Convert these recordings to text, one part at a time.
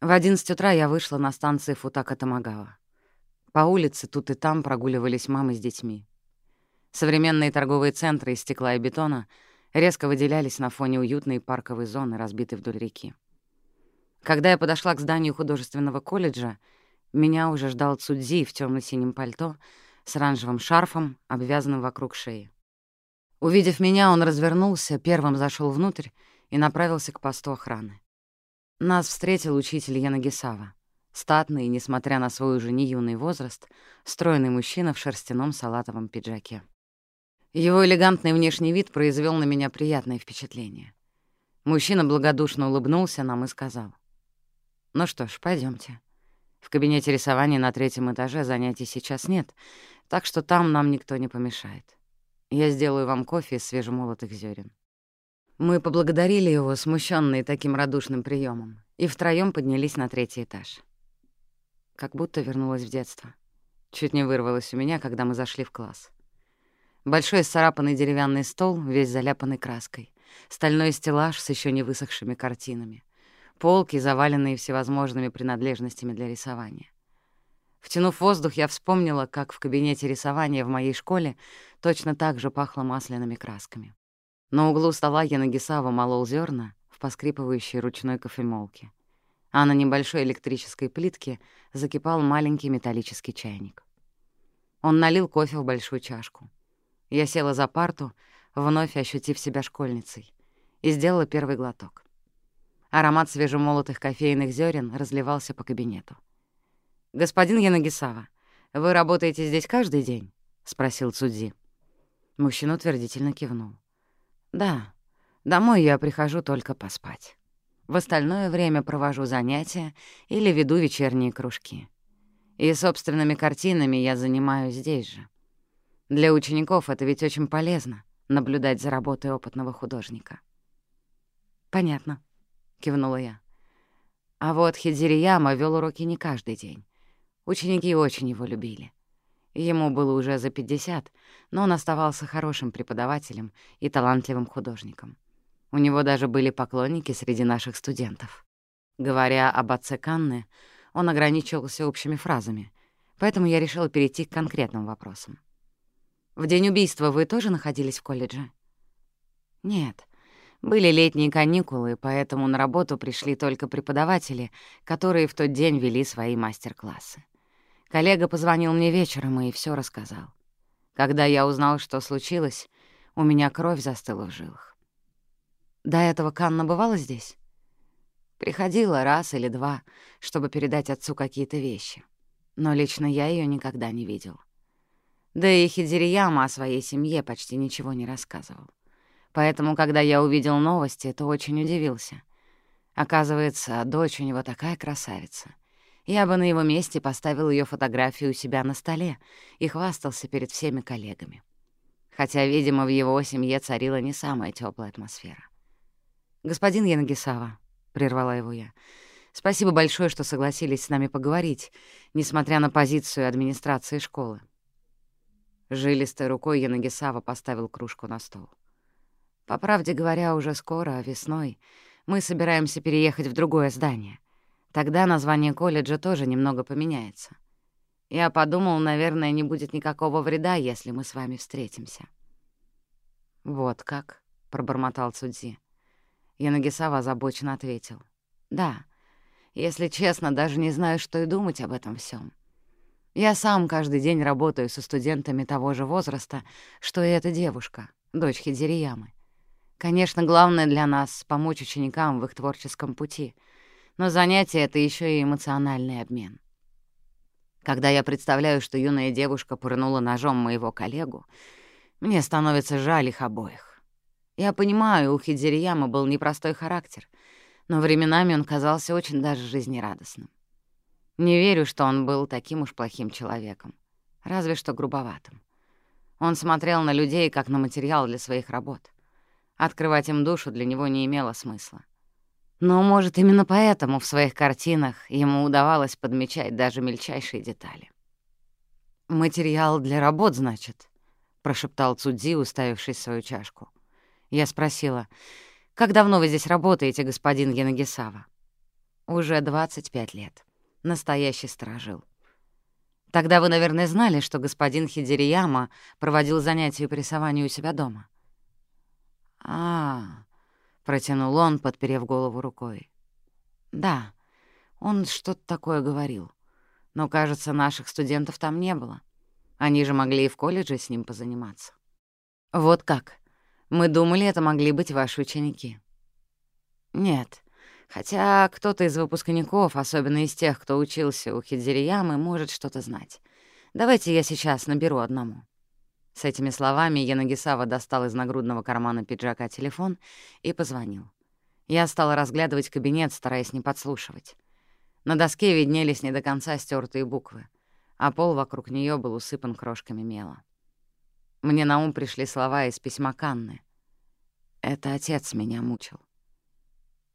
В 11 утра я вышла на станции Футака-Тамагава. По улице тут и там прогуливались мамы с детьми. Современные торговые центры из стекла и бетона резко выделялись на фоне уютной парковой зоны, разбитой вдоль реки. Когда я подошла к зданию художественного колледжа, меня уже ждал Цудзи в темно синем пальто с оранжевым шарфом, обвязанным вокруг шеи. Увидев меня, он развернулся, первым зашел внутрь и направился к посту охраны. Нас встретил учитель Янагисава, статный, несмотря на свой уже не юный возраст, стройный мужчина в шерстяном салатовом пиджаке. Его элегантный внешний вид произвел на меня приятное впечатление. Мужчина благодушно улыбнулся нам и сказал. «Ну что ж, пойдемте. В кабинете рисования на третьем этаже занятий сейчас нет, так что там нам никто не помешает. Я сделаю вам кофе из свежемолотых зерен. Мы поблагодарили его, смущенные таким радушным приемом, и втроём поднялись на третий этаж. Как будто вернулась в детство. Чуть не вырвалось у меня, когда мы зашли в класс. Большой сцарапанный деревянный стол, весь заляпанный краской. Стальной стеллаж с еще не высохшими картинами. Полки, заваленные всевозможными принадлежностями для рисования. Втянув воздух, я вспомнила, как в кабинете рисования в моей школе точно так же пахло масляными красками. На углу стола Янагисава молол зерна в поскрипывающей ручной кофемолке, а на небольшой электрической плитке закипал маленький металлический чайник. Он налил кофе в большую чашку. Я села за парту, вновь ощутив себя школьницей, и сделала первый глоток. Аромат свежемолотых кофейных зерен разливался по кабинету. «Господин Янагисава, вы работаете здесь каждый день?» — спросил Цудзи. Мужчина утвердительно кивнул. Да, домой я прихожу только поспать. В остальное время провожу занятия или веду вечерние кружки. И собственными картинами я занимаюсь здесь же. Для учеников это ведь очень полезно — наблюдать за работой опытного художника. «Понятно», — кивнула я. А вот Хидзирияма вел уроки не каждый день. Ученики очень его любили. Ему было уже за 50, но он оставался хорошим преподавателем и талантливым художником. У него даже были поклонники среди наших студентов. Говоря об отце Канны, он ограничивался общими фразами, поэтому я решила перейти к конкретным вопросам. «В день убийства вы тоже находились в колледже?» «Нет. Были летние каникулы, поэтому на работу пришли только преподаватели, которые в тот день вели свои мастер-классы. Коллега позвонил мне вечером и все рассказал. Когда я узнал, что случилось, у меня кровь застыла в жилах. До этого Канна бывала здесь? Приходила раз или два, чтобы передать отцу какие-то вещи. Но лично я ее никогда не видел. Да и Хидзирияма о своей семье почти ничего не рассказывал. Поэтому, когда я увидел новости, то очень удивился. Оказывается, дочь у него такая красавица — я бы на его месте поставил ее фотографию у себя на столе и хвастался перед всеми коллегами. Хотя, видимо, в его семье царила не самая теплая атмосфера. «Господин Янгисава», — прервала его я, — «спасибо большое, что согласились с нами поговорить, несмотря на позицию администрации школы». Жилистой рукой Янагисава поставил кружку на стол. «По правде говоря, уже скоро, весной, мы собираемся переехать в другое здание — Тогда название колледжа тоже немного поменяется. Я подумал, наверное, не будет никакого вреда, если мы с вами встретимся». «Вот как», — пробормотал Цудзи. Янагисава озабоченно ответил. «Да, если честно, даже не знаю, что и думать об этом всем. Я сам каждый день работаю со студентами того же возраста, что и эта девушка, дочь Хидзириямы. Конечно, главное для нас — помочь ученикам в их творческом пути — но занятие — это еще и эмоциональный обмен. Когда я представляю, что юная девушка пырнула ножом моего коллегу, мне становится жаль их обоих. Я понимаю, у Хидзирияма был непростой характер, но временами он казался очень даже жизнерадостным. Не верю, что он был таким уж плохим человеком, разве что грубоватым. Он смотрел на людей как на материал для своих работ. Открывать им душу для него не имело смысла. Но, может, именно поэтому в своих картинах ему удавалось подмечать даже мельчайшие детали. «Материал для работ, значит?» — прошептал Цудзи, уставившись в свою чашку. Я спросила, «Как давно вы здесь работаете, господин Янагисава?» Уже 25 лет. Настоящий сторожил. Тогда вы, наверное, знали, что господин Хидерияма проводил занятия по рисованию у себя дома. А, -а, -а протянул он, подперев голову рукой. Да, он что-то такое говорил. Но, кажется, наших студентов там не было. Они же могли и в колледже с ним позаниматься. Вот как. Мы думали, это могли быть ваши ученики. Нет. Хотя кто-то из выпускников, особенно из тех, кто учился у Хидзириямы, может что-то знать. Давайте я сейчас наберу одному. С этими словами Янагисава достал из нагрудного кармана пиджака телефон и позвонил. Я стала разглядывать кабинет, стараясь не подслушивать. На доске виднелись не до конца стертые буквы, а пол вокруг нее был усыпан крошками мела. Мне на ум пришли слова из письма Канны. «Это отец меня мучил».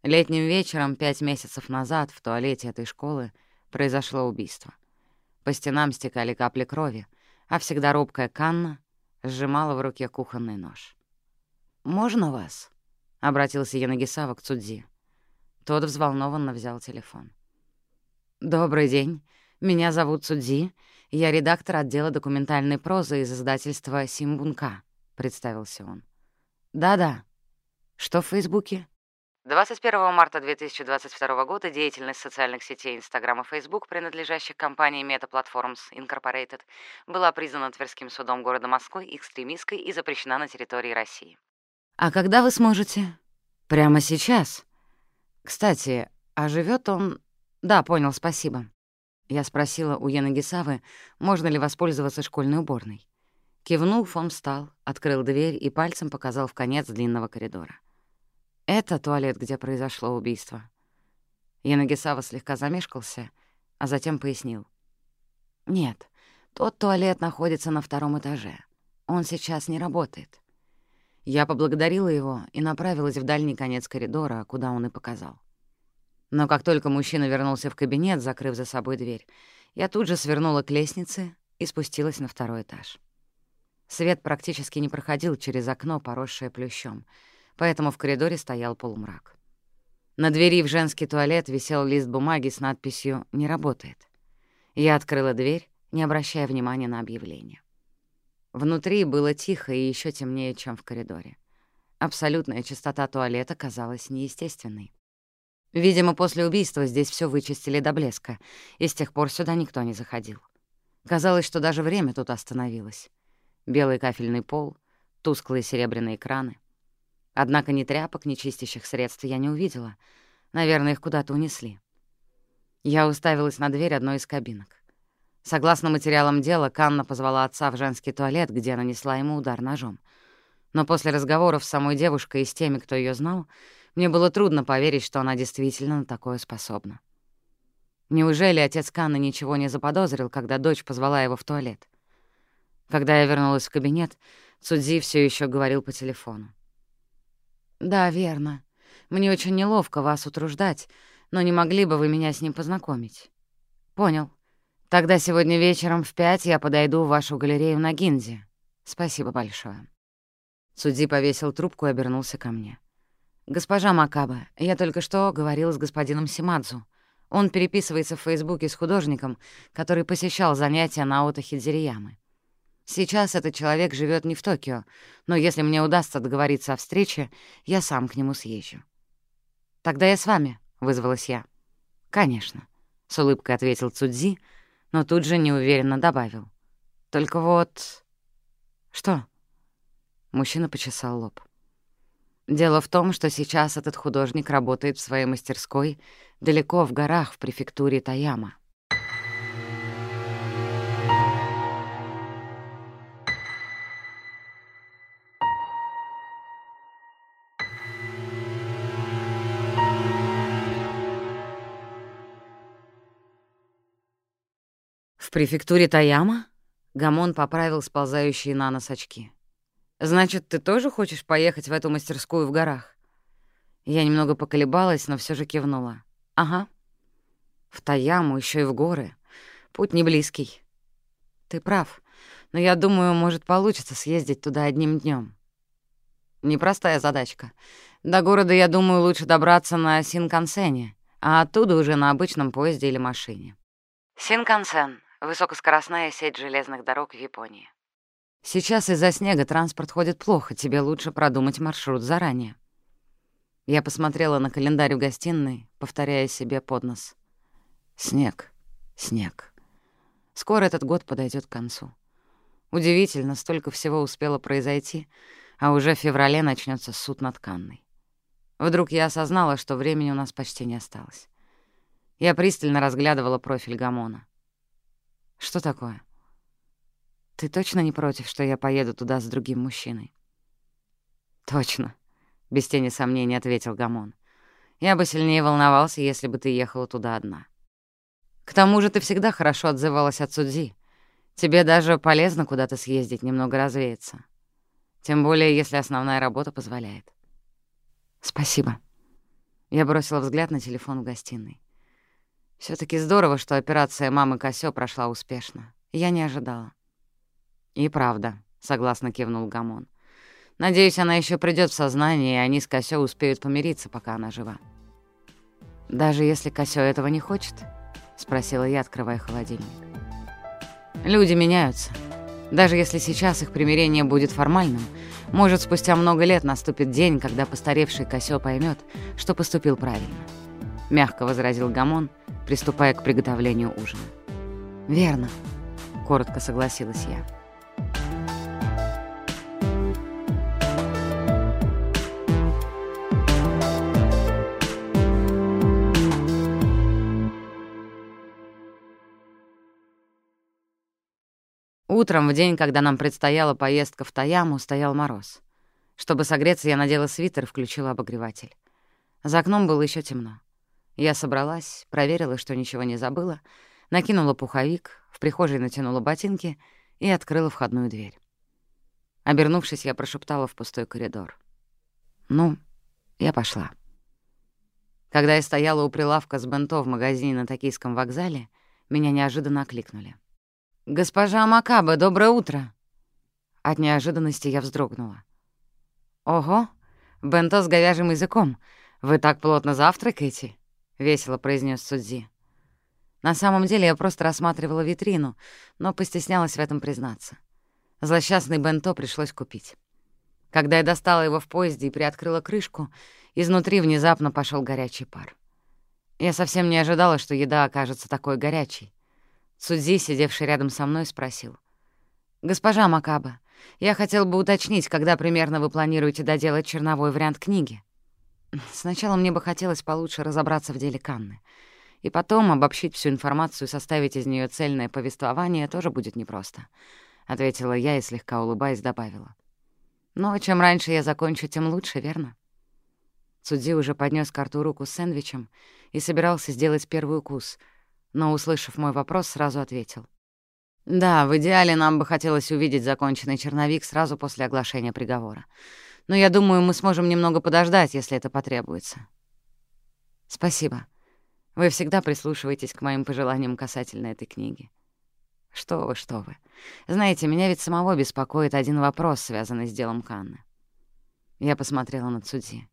Летним вечером пять месяцев назад в туалете этой школы произошло убийство. По стенам стекали капли крови, а всегда робкая Канна сжимала в руке кухонный нож. «Можно вас?» — обратился Янагисава к Цудзи. Тот взволнованно взял телефон. «Добрый день. Меня зовут Цудзи. Я редактор отдела документальной прозы из издательства «Симбунка», — представился он. «Да-да. Что в Фейсбуке?» 21 марта 2022 года деятельность социальных сетей Instagram и Facebook, принадлежащих компании Meta Platforms Incorporated, была признана Тверским судом города Москвы экстремистской и запрещена на территории России. «А когда вы сможете?» «Прямо сейчас?» «Кстати, а живет он...» «Да, понял, спасибо». Я спросила у Яны Гисавы, можно ли воспользоваться школьной уборной. Кивнув, он встал, открыл дверь и пальцем показал в конец длинного коридора. Это туалет, где произошло убийство. Янагисава слегка замешкался, а затем пояснил. Нет, тот туалет находится на втором этаже. Он сейчас не работает. Я поблагодарила его и направилась в дальний конец коридора, куда он и показал. Но как только мужчина вернулся в кабинет, закрыв за собой дверь, я тут же свернула к лестнице и спустилась на второй этаж. Свет практически не проходил через окно, поросшее плющом — поэтому в коридоре стоял полумрак. На двери в женский туалет висел лист бумаги с надписью «Не работает». Я открыла дверь, не обращая внимания на объявление. Внутри было тихо и еще темнее, чем в коридоре. Абсолютная чистота туалета казалась неестественной. Видимо, после убийства здесь все вычистили до блеска, и с тех пор сюда никто не заходил. Казалось, что даже время тут остановилось. Белый кафельный пол, тусклые серебряные краны. Однако ни тряпок, ни чистящих средств я не увидела. Наверное, их куда-то унесли. Я уставилась на дверь одной из кабинок. Согласно материалам дела, Канна позвала отца в женский туалет, где нанесла ему удар ножом. Но после разговоров с самой девушкой и с теми, кто ее знал, мне было трудно поверить, что она действительно на такое способна. Неужели отец Канны ничего не заподозрил, когда дочь позвала его в туалет? Когда я вернулась в кабинет, Цудзи все еще говорил по телефону. «Да, верно. Мне очень неловко вас утруждать, но не могли бы вы меня с ним познакомить?» «Понял. Тогда сегодня вечером в пять я подойду в вашу галерею на Гинзе. Спасибо большое». Судьи повесил трубку и обернулся ко мне. «Госпожа Макаба, я только что говорил с господином Симадзу. Он переписывается в Фейсбуке с художником, который посещал занятия Наото Хидзириямы. Сейчас этот человек живет не в Токио, но если мне удастся договориться о встрече, я сам к нему съезжу. «Тогда я с вами», — вызвалась я. «Конечно», — с улыбкой ответил Цудзи, но тут же неуверенно добавил. «Только вот...» «Что?» Мужчина почесал лоб. «Дело в том, что сейчас этот художник работает в своей мастерской далеко в горах в префектуре Таяма. Префектуре Таяма?» Гамон поправил сползающие на нос очки. «Значит, ты тоже хочешь поехать в эту мастерскую в горах?» Я немного поколебалась, но все же кивнула. «Ага. В Таяму, еще и в горы. Путь не близкий. Ты прав, но я думаю, может, получится съездить туда одним днем. Непростая задачка. До города, я думаю, лучше добраться на Синкансене, а оттуда уже на обычном поезде или машине. Синкансен — высокоскоростная сеть железных дорог в Японии. Сейчас из-за снега транспорт ходит плохо, тебе лучше продумать маршрут заранее. Я посмотрела на календарь в гостиной, повторяя себе под нос. Снег, снег. Скоро этот год подойдет к концу. Удивительно, столько всего успело произойти, а уже в феврале начнется суд над Канной. Вдруг я осознала, что времени у нас почти не осталось. Я пристально разглядывала профиль Гамона. «Что такое? Ты точно не против, что я поеду туда с другим мужчиной?» «Точно», — без тени сомнений ответил Гамон. «Я бы сильнее волновался, если бы ты ехала туда одна. К тому же ты всегда хорошо отзывалась от Судзи. Тебе даже полезно куда-то съездить, немного развеяться. Тем более, если основная работа позволяет. Спасибо. Я бросила взгляд на телефон в гостиной. Все таки здорово, что операция мамы Косё прошла успешно. Я не ожидала. И правда, согласно кивнул Гамон. Надеюсь, она еще придет в сознание, и они с Косё успеют помириться, пока она жива. Даже если Косё этого не хочет, спросила я, открывая холодильник. Люди меняются. Даже если сейчас их примирение будет формальным, может, спустя много лет наступит день, когда постаревший Косё поймет, что поступил правильно. Мягко возразил Гамон, приступая к приготовлению ужина. «Верно», — коротко согласилась я. Утром, в день, когда нам предстояла поездка в Таяму, стоял мороз. Чтобы согреться, я надела свитер и включила обогреватель. За окном было еще темно. Я собралась, проверила, что ничего не забыла, накинула пуховик, в прихожей натянула ботинки и открыла входную дверь. Обернувшись, я прошептала в пустой коридор. «Ну, я пошла». Когда я стояла у прилавка с бенто в магазине на Токийском вокзале, меня неожиданно окликнули. «Госпожа Макаба, доброе утро!» От неожиданности я вздрогнула. «Ого, бенто с говяжьим языком. Вы так плотно завтракаете?» — весело произнес Судзи. На самом деле я просто рассматривала витрину, но постеснялась в этом признаться. Злосчастный бенто пришлось купить. Когда я достала его в поезде и приоткрыла крышку, изнутри внезапно пошел горячий пар. Я совсем не ожидала, что еда окажется такой горячей. Судзи, сидевший рядом со мной, спросил. «Госпожа Макаба, я хотел бы уточнить, когда примерно вы планируете доделать черновой вариант книги?» Сначала мне бы хотелось получше разобраться в деле Канны. И потом обобщить всю информацию и составить из нее цельное повествование тоже будет непросто, — ответила я и, слегка улыбаясь, добавила. «Но чем раньше я закончу, тем лучше, верно?» Судзи уже поднес к рту руку с сэндвичем и собирался сделать первый укус — но, услышав мой вопрос, сразу ответил. «Да, в идеале нам бы хотелось увидеть законченный черновик сразу после оглашения приговора. Но я думаю, мы сможем немного подождать, если это потребуется». «Спасибо. Вы всегда прислушиваетесь к моим пожеланиям касательно этой книги». «Что вы, что вы. Знаете, меня ведь самого беспокоит один вопрос, связанный с делом Канны». Я посмотрела на Цуди.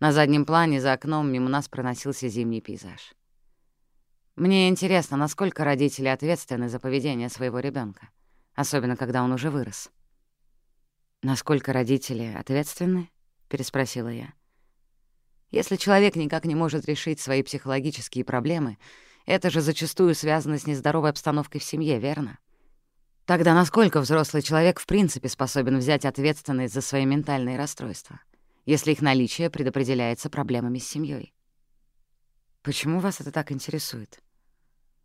На заднем плане за окном мимо нас проносился зимний пейзаж. Мне интересно, насколько родители ответственны за поведение своего ребенка, особенно когда он уже вырос. «Насколько родители ответственны?» — переспросила я. «Если человек никак не может решить свои психологические проблемы, это же зачастую связано с нездоровой обстановкой в семье, верно? Тогда насколько взрослый человек в принципе способен взять ответственность за свои ментальные расстройства, если их наличие предопределяется проблемами с семьей? Почему вас это так интересует?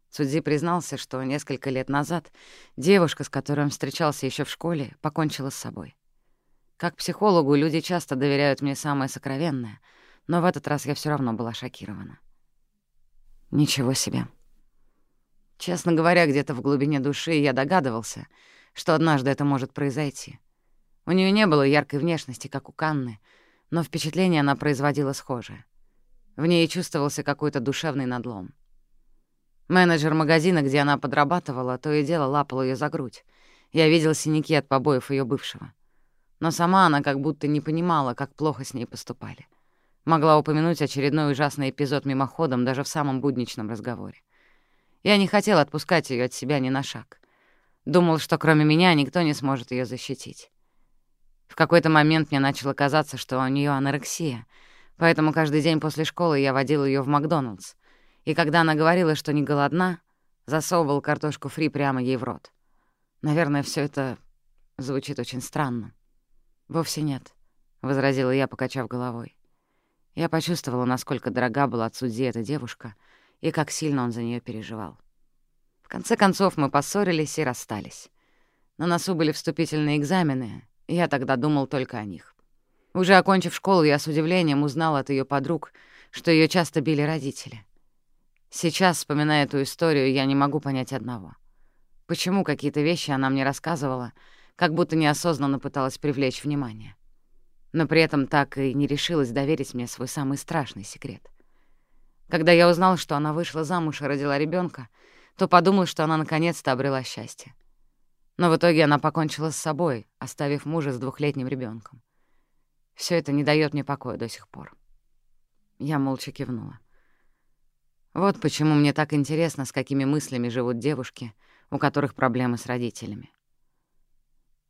Судзи признался, что несколько лет назад девушка, с которой он встречался еще в школе, покончила с собой. Как психологу люди часто доверяют мне самое сокровенное, но в этот раз я все равно была шокирована. Ничего себе. Честно говоря, где-то в глубине души я догадывался, что однажды это может произойти. У нее не было яркой внешности, как у Канны, но впечатление она производила схожее. В ней чувствовался какой-то душевный надлом. Менеджер магазина, где она подрабатывала, то и дело лапал ее за грудь. Я видел синяки от побоев ее бывшего. Но сама она как будто не понимала, как плохо с ней поступали. Могла упомянуть очередной ужасный эпизод мимоходом даже в самом будничном разговоре. Я не хотел отпускать ее от себя ни на шаг. Думал, что кроме меня никто не сможет ее защитить. В какой-то момент мне начало казаться, что у нее анорексия, поэтому каждый день после школы я водил ее в Макдоналдс, и когда она говорила, что не голодна, засовывал картошку фри прямо ей в рот. Наверное, все это звучит очень странно. «Вовсе нет», — возразила я, покачав головой. Я почувствовала, насколько дорога была от судьи эта девушка и как сильно он за нее переживал. В конце концов мы поссорились и расстались. На носу были вступительные экзамены, и я тогда думал только о них. Уже окончив школу, я с удивлением узнал от ее подруг, что ее часто били родители. Сейчас, вспоминая эту историю, я не могу понять одного. Почему какие-то вещи она мне рассказывала, как будто неосознанно пыталась привлечь внимание но при этом так и не решилась доверить мне свой самый страшный секрет. Когда я узнал, что она вышла замуж и родила ребенка, то подумал, что она наконец-то обрела счастье. Но в итоге она покончила с собой, оставив мужа с двухлетним ребенком. Все это не дает мне покоя до сих пор. Я молча кивнула. Вот почему мне так интересно, с какими мыслями живут девушки, у которых проблемы с родителями.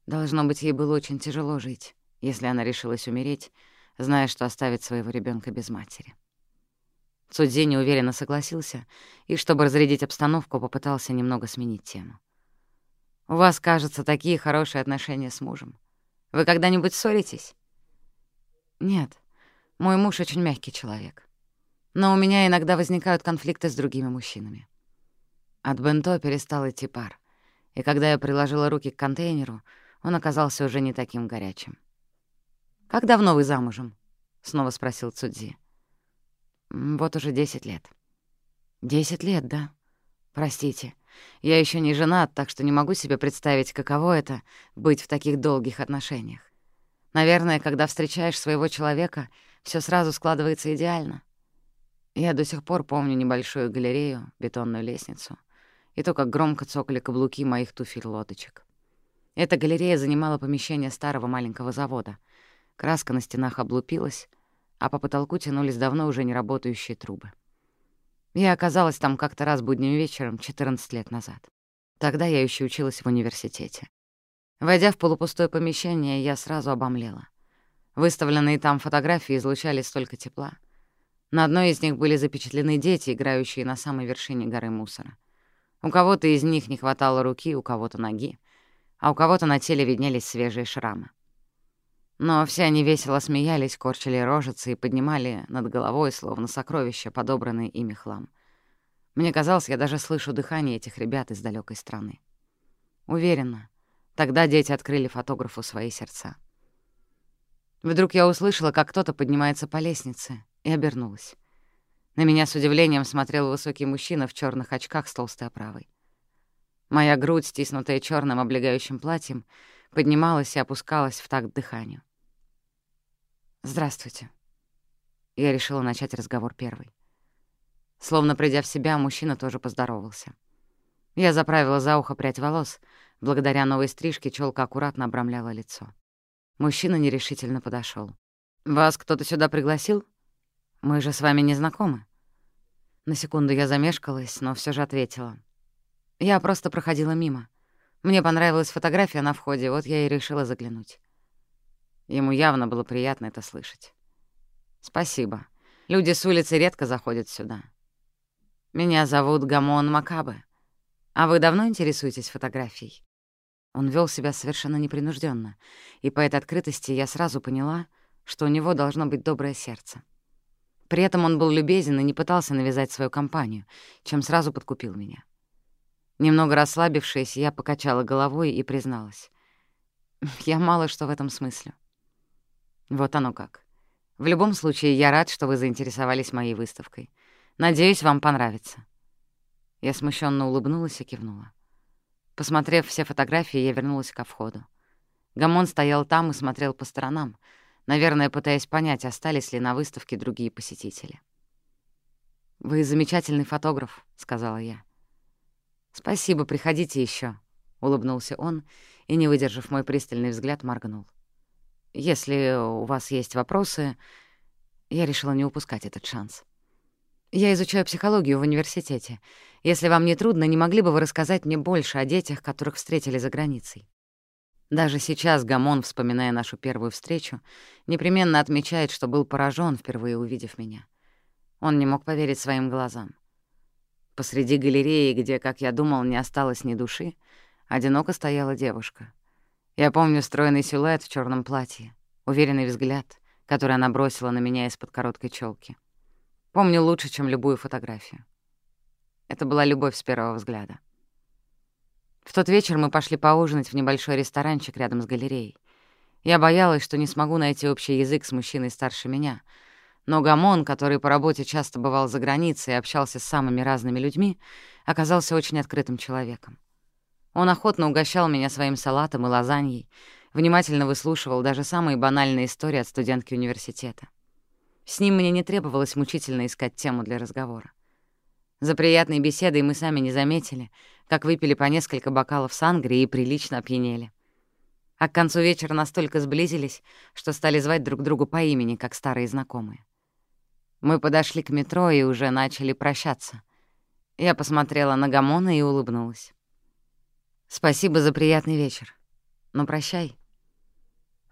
Должно быть, ей было очень тяжело жить если она решилась умереть, зная, что оставит своего ребенка без матери. Судзи неуверенно согласился и, чтобы разрядить обстановку, попытался немного сменить тему. «У вас, кажется, такие хорошие отношения с мужем. Вы когда-нибудь ссоритесь?» «Нет, мой муж очень мягкий человек. Но у меня иногда возникают конфликты с другими мужчинами». От бенто перестал идти пар, и когда я приложила руки к контейнеру, он оказался уже не таким горячим. «Как давно вы замужем?» — снова спросил Цудзи. «Вот уже десять лет». «Десять лет, да? Простите, я еще не женат, так что не могу себе представить, каково это — быть в таких долгих отношениях. Наверное, когда встречаешь своего человека, все сразу складывается идеально. Я до сих пор помню небольшую галерею, бетонную лестницу и то, как громко цокали каблуки моих туфель-лодочек. Эта галерея занимала помещение старого маленького завода — Краска на стенах облупилась, а по потолку тянулись давно уже не работающие трубы. Я оказалась там как-то раз будним вечером 14 лет назад. Тогда я еще училась в университете. Войдя в полупустое помещение, я сразу обомлела. Выставленные там фотографии излучали столько тепла. На одной из них были запечатлены дети, играющие на самой вершине горы мусора. У кого-то из них не хватало руки, у кого-то ноги, а у кого-то на теле виднелись свежие шрамы. Но все они весело смеялись, корчили рожицы и поднимали над головой, словно сокровища, подобранные ими хлам. Мне казалось, я даже слышу дыхание этих ребят из далекой страны. Уверена, тогда дети открыли фотографу свои сердца. Вдруг я услышала, как кто-то поднимается по лестнице, и обернулась. На меня с удивлением смотрел высокий мужчина в черных очках с толстой оправой. Моя грудь, стиснутая черным облегающим платьем, поднималась и опускалась в такт дыханию. «Здравствуйте». Я решила начать разговор первой. Словно придя в себя, мужчина тоже поздоровался. Я заправила за ухо прядь волос. Благодаря новой стрижке челка аккуратно обрамляла лицо. Мужчина нерешительно подошел. «Вас кто-то сюда пригласил? Мы же с вами не знакомы». На секунду я замешкалась, но все же ответила. «Я просто проходила мимо. Мне понравилась фотография на входе, вот я и решила заглянуть». Ему явно было приятно это слышать. «Спасибо. Люди с улицы редко заходят сюда. Меня зовут Гамон Макабе. А вы давно интересуетесь фотографией?» Он вел себя совершенно непринужденно, и по этой открытости я сразу поняла, что у него должно быть доброе сердце. При этом он был любезен и не пытался навязать свою компанию, чем сразу подкупил меня. Немного расслабившись, я покачала головой и призналась. Я мало что в этом смысле. Вот оно как. В любом случае, я рад, что вы заинтересовались моей выставкой. Надеюсь, вам понравится. Я смущенно улыбнулась и кивнула. Посмотрев все фотографии, я вернулась ко входу. Гамон стоял там и смотрел по сторонам, наверное, пытаясь понять, остались ли на выставке другие посетители. «Вы замечательный фотограф», — сказала я. «Спасибо, приходите еще, улыбнулся он и, не выдержав мой пристальный взгляд, моргнул. Если у вас есть вопросы... Я решила не упускать этот шанс. «Я изучаю психологию в университете. Если вам не трудно, не могли бы вы рассказать мне больше о детях, которых встретили за границей?» Даже сейчас Гамон, вспоминая нашу первую встречу, непременно отмечает, что был поражен, впервые увидев меня. Он не мог поверить своим глазам. Посреди галереи, где, как я думал, не осталось ни души, одиноко стояла девушка. Я помню стройный силуэт в черном платье, уверенный взгляд, который она бросила на меня из-под короткой челки. Помню лучше, чем любую фотографию. Это была любовь с первого взгляда. В тот вечер мы пошли поужинать в небольшой ресторанчик рядом с галереей. Я боялась, что не смогу найти общий язык с мужчиной старше меня, но Гамон, который по работе часто бывал за границей и общался с самыми разными людьми, оказался очень открытым человеком. Он охотно угощал меня своим салатом и лазаньей, внимательно выслушивал даже самые банальные истории от студентки университета. С ним мне не требовалось мучительно искать тему для разговора. За приятной беседой мы сами не заметили, как выпили по несколько бокалов сангрии и прилично опьянели. А к концу вечера настолько сблизились, что стали звать друг другу по имени, как старые знакомые. Мы подошли к метро и уже начали прощаться. Я посмотрела на Гамона и улыбнулась. «Спасибо за приятный вечер. Но прощай».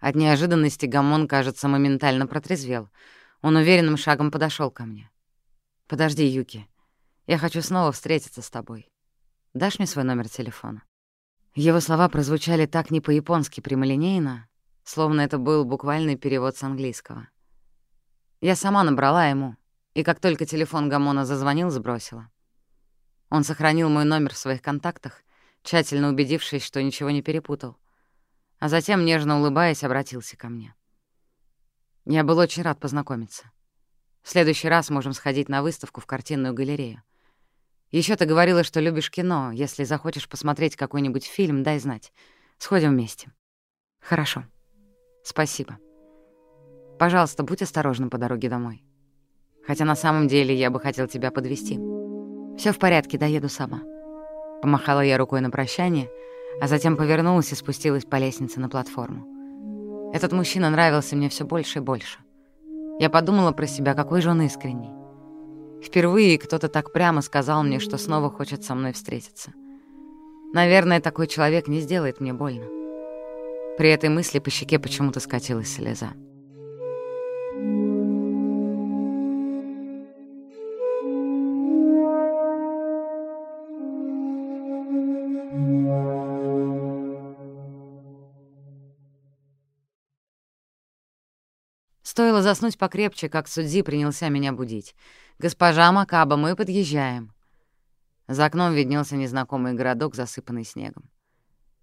От неожиданности Гамон, кажется, моментально протрезвел. Он уверенным шагом подошел ко мне. «Подожди, Юки. Я хочу снова встретиться с тобой. Дашь мне свой номер телефона?» Его слова прозвучали так не по-японски прямолинейно, словно это был буквальный перевод с английского. Я сама набрала ему, и как только телефон Гамона зазвонил, сбросила. Он сохранил мой номер в своих контактах, тщательно убедившись, что ничего не перепутал. А затем, нежно улыбаясь, обратился ко мне. «Я был очень рад познакомиться. В следующий раз можем сходить на выставку в картинную галерею. Еще ты говорила, что любишь кино. Если захочешь посмотреть какой-нибудь фильм, дай знать. Сходим вместе. Хорошо. Спасибо. Пожалуйста, будь осторожна по дороге домой. Хотя на самом деле я бы хотел тебя подвести. Все в порядке, доеду сама. Помахала я рукой на прощание, а затем повернулась и спустилась по лестнице на платформу. Этот мужчина нравился мне все больше и больше. Я подумала про себя, какой же он искренний. Впервые кто-то так прямо сказал мне, что снова хочет со мной встретиться. Наверное, такой человек не сделает мне больно. При этой мысли по щеке почему-то скатилась слеза. Стоило заснуть покрепче, как Судзи принялся меня будить. «Госпожа Макаба, мы подъезжаем». За окном виднелся незнакомый городок, засыпанный снегом.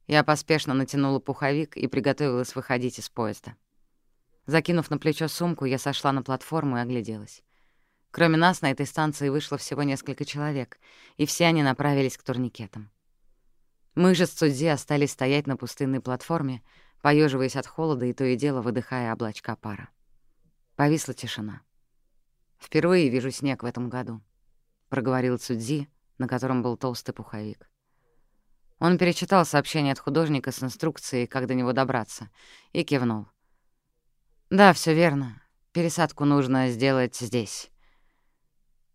Я поспешно натянула пуховик и приготовилась выходить из поезда. Закинув на плечо сумку, я сошла на платформу и огляделась. Кроме нас на этой станции вышло всего несколько человек, и все они направились к турникетам. Мы же с Цудзи остались стоять на пустынной платформе, поеживаясь от холода и то и дело выдыхая облачка пара. Повисла тишина. «Впервые вижу снег в этом году», — проговорил Цудзи, на котором был толстый пуховик. Он перечитал сообщение от художника с инструкцией, как до него добраться, и кивнул. «Да, все верно. Пересадку нужно сделать здесь».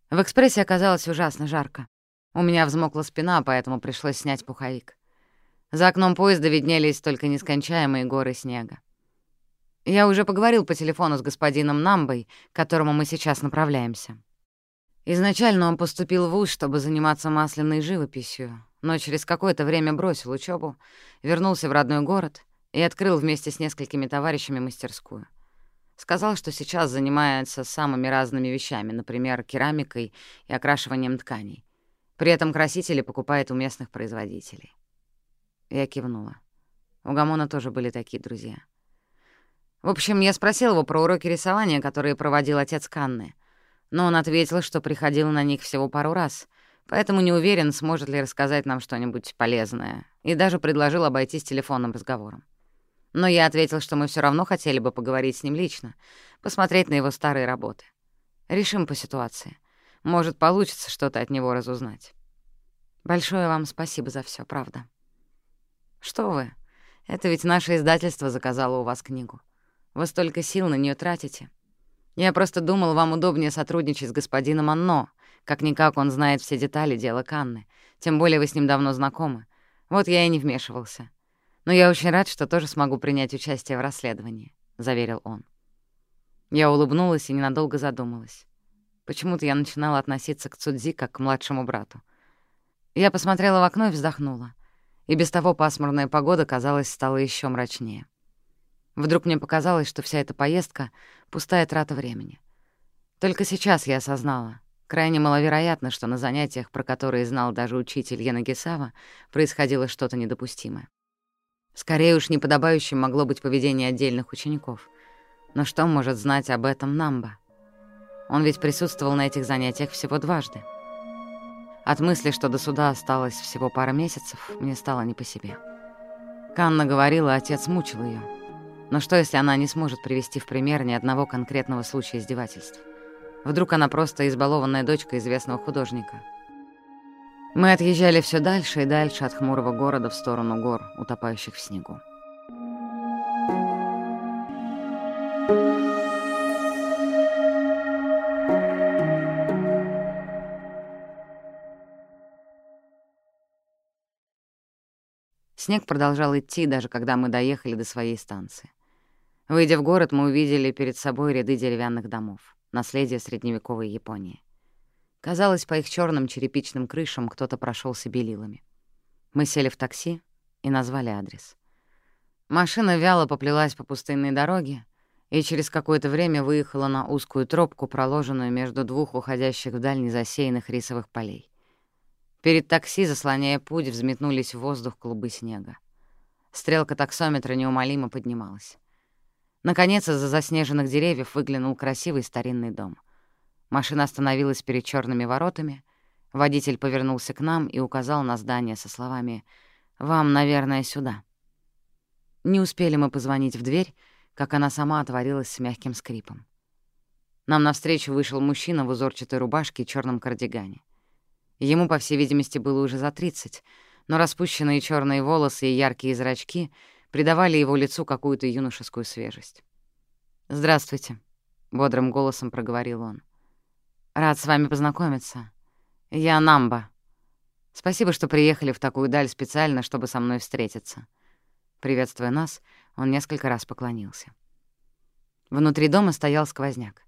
В экспрессе оказалось ужасно жарко. У меня взмокла спина, поэтому пришлось снять пуховик. За окном поезда виднелись только нескончаемые горы снега. Я уже поговорил по телефону с господином Намбой, к которому мы сейчас направляемся. Изначально он поступил в ВУЗ, чтобы заниматься масляной живописью, но через какое-то время бросил учебу, вернулся в родной город и открыл вместе с несколькими товарищами мастерскую. Сказал, что сейчас занимается самыми разными вещами, например, керамикой и окрашиванием тканей. При этом красители покупает у местных производителей. Я кивнула. У Гамона тоже были такие друзья — в общем, я спросил его про уроки рисования, которые проводил отец Канны. Но он ответил, что приходил на них всего пару раз, поэтому не уверен, сможет ли рассказать нам что-нибудь полезное, и даже предложил обойтись телефонным разговором. Но я ответил, что мы все равно хотели бы поговорить с ним лично, посмотреть на его старые работы. Решим по ситуации. Может, получится что-то от него разузнать. Большое вам спасибо за все, правда. Что вы? Это ведь наше издательство заказало у вас книгу. Вы столько сил на нее тратите. Я просто думал, вам удобнее сотрудничать с господином Анно. Как-никак он знает все детали дела Канны. Тем более вы с ним давно знакомы. Вот я и не вмешивался. Но я очень рад, что тоже смогу принять участие в расследовании», — заверил он. Я улыбнулась и ненадолго задумалась. Почему-то я начинала относиться к Цудзи как к младшему брату. Я посмотрела в окно и вздохнула. И без того пасмурная погода, казалось, стала еще мрачнее. Вдруг мне показалось, что вся эта поездка — пустая трата времени. Только сейчас я осознала. Крайне маловероятно, что на занятиях, про которые знал даже учитель Янагисава, происходило что-то недопустимое. Скорее уж неподобающим могло быть поведение отдельных учеников. Но что может знать об этом Намба? Он ведь присутствовал на этих занятиях всего дважды. От мысли, что до суда осталось всего пара месяцев, мне стало не по себе. Канна говорила, отец мучил ее. Но что, если она не сможет привести в пример ни одного конкретного случая издевательств? Вдруг она просто избалованная дочка известного художника? Мы отъезжали все дальше и дальше от хмурого города в сторону гор, утопающих в снегу. Снег продолжал идти, даже когда мы доехали до своей станции. Выйдя в город, мы увидели перед собой ряды деревянных домов, наследие средневековой Японии. Казалось, по их черным черепичным крышам кто-то прошелся белилами. Мы сели в такси и назвали адрес. Машина вяло поплелась по пустынной дороге и через какое-то время выехала на узкую тропку, проложенную между двух уходящих вдаль незасеянных рисовых полей. Перед такси, заслоняя путь, взметнулись в воздух клубы снега. Стрелка таксометра неумолимо поднималась. Наконец, из-за заснеженных деревьев выглянул красивый старинный дом. Машина остановилась перед черными воротами. Водитель повернулся к нам и указал на здание со словами «Вам, наверное, сюда». Не успели мы позвонить в дверь, как она сама отворилась с мягким скрипом. Нам навстречу вышел мужчина в узорчатой рубашке и черном кардигане. Ему, по всей видимости, было уже за 30, но распущенные черные волосы и яркие зрачки придавали его лицу какую-то юношескую свежесть. «Здравствуйте», — бодрым голосом проговорил он. «Рад с вами познакомиться. Я Намба. Спасибо, что приехали в такую даль специально, чтобы со мной встретиться». Приветствуя нас, он несколько раз поклонился. Внутри дома стоял сквозняк.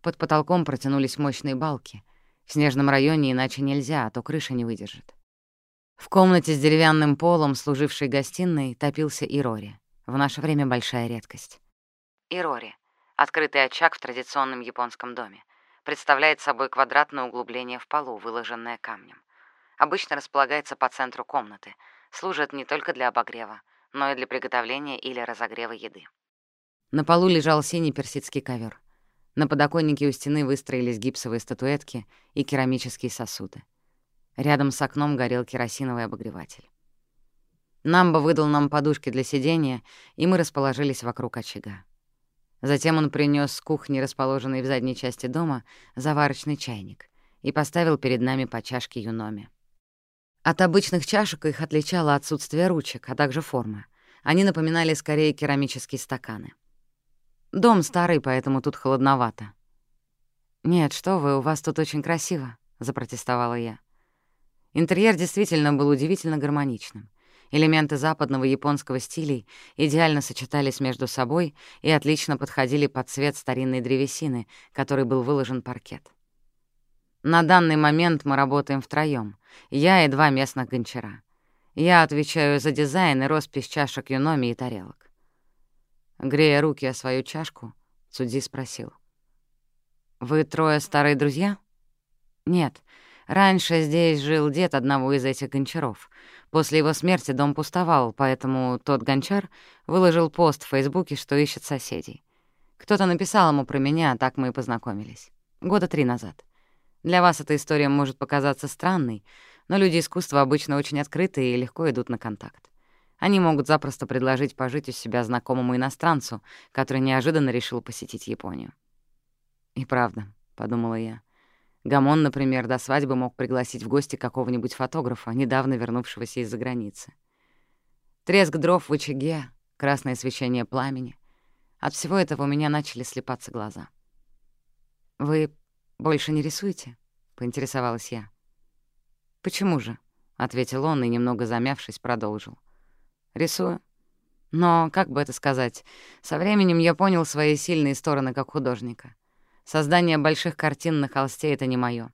Под потолком протянулись мощные балки — в снежном районе иначе нельзя, а то крыша не выдержит. В комнате с деревянным полом, служившей гостиной, топился Ирори. В наше время большая редкость. Ирори — открытый очаг в традиционном японском доме. Представляет собой квадратное углубление в полу, выложенное камнем. Обычно располагается по центру комнаты. Служит не только для обогрева, но и для приготовления или разогрева еды. На полу лежал синий персидский ковер. На подоконнике у стены выстроились гипсовые статуэтки и керамические сосуды. Рядом с окном горел керосиновый обогреватель. Намба выдал нам подушки для сидения, и мы расположились вокруг очага. Затем он принес с кухни, расположенной в задней части дома, заварочный чайник и поставил перед нами по чашке юноми. От обычных чашек их отличало отсутствие ручек, а также форма. Они напоминали скорее керамические стаканы. Дом старый, поэтому тут холодновато». «Нет, что вы, у вас тут очень красиво», — запротестовала я. Интерьер действительно был удивительно гармоничным. Элементы западного японского стилей идеально сочетались между собой и отлично подходили под цвет старинной древесины, которой был выложен паркет. На данный момент мы работаем втроём, я и два местных гончара. Я отвечаю за дизайн и роспись чашек юноми и тарелок. Грея руки о свою чашку, Цудзи спросил. «Вы трое старые друзья?» «Нет. Раньше здесь жил дед одного из этих гончаров. После его смерти дом пустовал, поэтому тот гончар выложил пост в Фейсбуке, что ищет соседей. Кто-то написал ему про меня, а так мы и познакомились. Года три назад. Для вас эта история может показаться странной, но люди искусства обычно очень открыты и легко идут на контакт. Они могут запросто предложить пожить у себя знакомому иностранцу, который неожиданно решил посетить Японию. «И правда», — подумала я. Гамон, например, до свадьбы мог пригласить в гости какого-нибудь фотографа, недавно вернувшегося из-за границы. Треск дров в очаге, красное свечение пламени. От всего этого у меня начали слепаться глаза. «Вы больше не рисуете?» — поинтересовалась я. «Почему же?» — ответил он и, немного замявшись, продолжил. «Рисую. Но, как бы это сказать, со временем я понял свои сильные стороны как художника. Создание больших картин на холсте — это не моё.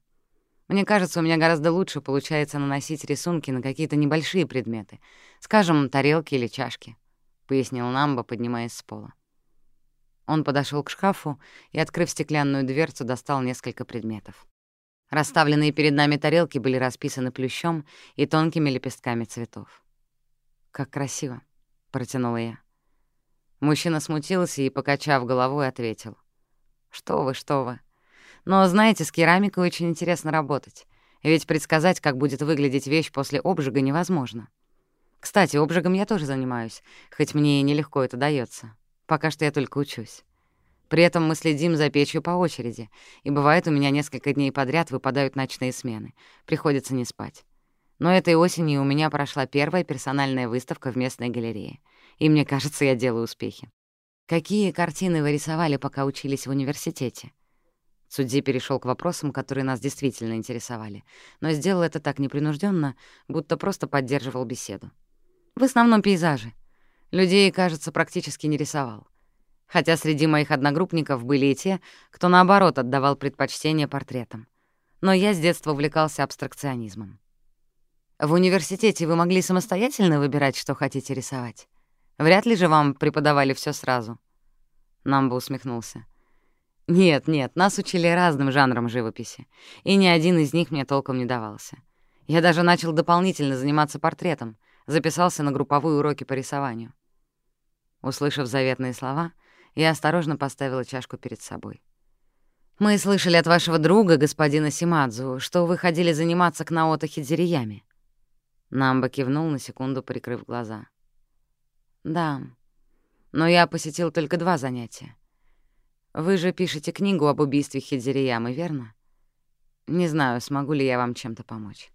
Мне кажется, у меня гораздо лучше получается наносить рисунки на какие-то небольшие предметы, скажем, тарелки или чашки», — пояснил Намба, поднимаясь с пола. Он подошел к шкафу и, открыв стеклянную дверцу, достал несколько предметов. Расставленные перед нами тарелки были расписаны плющом и тонкими лепестками цветов. «Как красиво!» — протянула я. Мужчина смутился и, покачав головой, ответил. «Что вы, что вы. Но, знаете, с керамикой очень интересно работать. Ведь предсказать, как будет выглядеть вещь после обжига, невозможно. Кстати, обжигом я тоже занимаюсь, хоть мне и нелегко это дается. Пока что я только учусь. При этом мы следим за печью по очереди, и бывает у меня несколько дней подряд выпадают ночные смены. Приходится не спать. Но этой осенью у меня прошла первая персональная выставка в местной галерее. И мне кажется, я делаю успехи. Какие картины вы рисовали, пока учились в университете? Судьи перешел к вопросам, которые нас действительно интересовали, но сделал это так непринужденно, будто просто поддерживал беседу. В основном пейзажи. Людей, кажется, практически не рисовал хотя среди моих одногруппников были и те, кто, наоборот, отдавал предпочтение портретам. Но я с детства увлекался абстракционизмом. В университете вы могли самостоятельно выбирать, что хотите рисовать? Вряд ли же вам преподавали все сразу. Намба усмехнулся. Нет, нет, нас учили разным жанрам живописи, и ни один из них мне толком не давался. Я даже начал дополнительно заниматься портретом, записался на групповые уроки по рисованию. Услышав заветные слова, я осторожно поставила чашку перед собой. «Мы слышали от вашего друга, господина Симадзу, что вы ходили заниматься к Наото Хидзириями». Намба кивнул на секунду, прикрыв глаза. «Да, но я посетил только два занятия. Вы же пишете книгу об убийстве Хидзириямы, верно? Не знаю, смогу ли я вам чем-то помочь».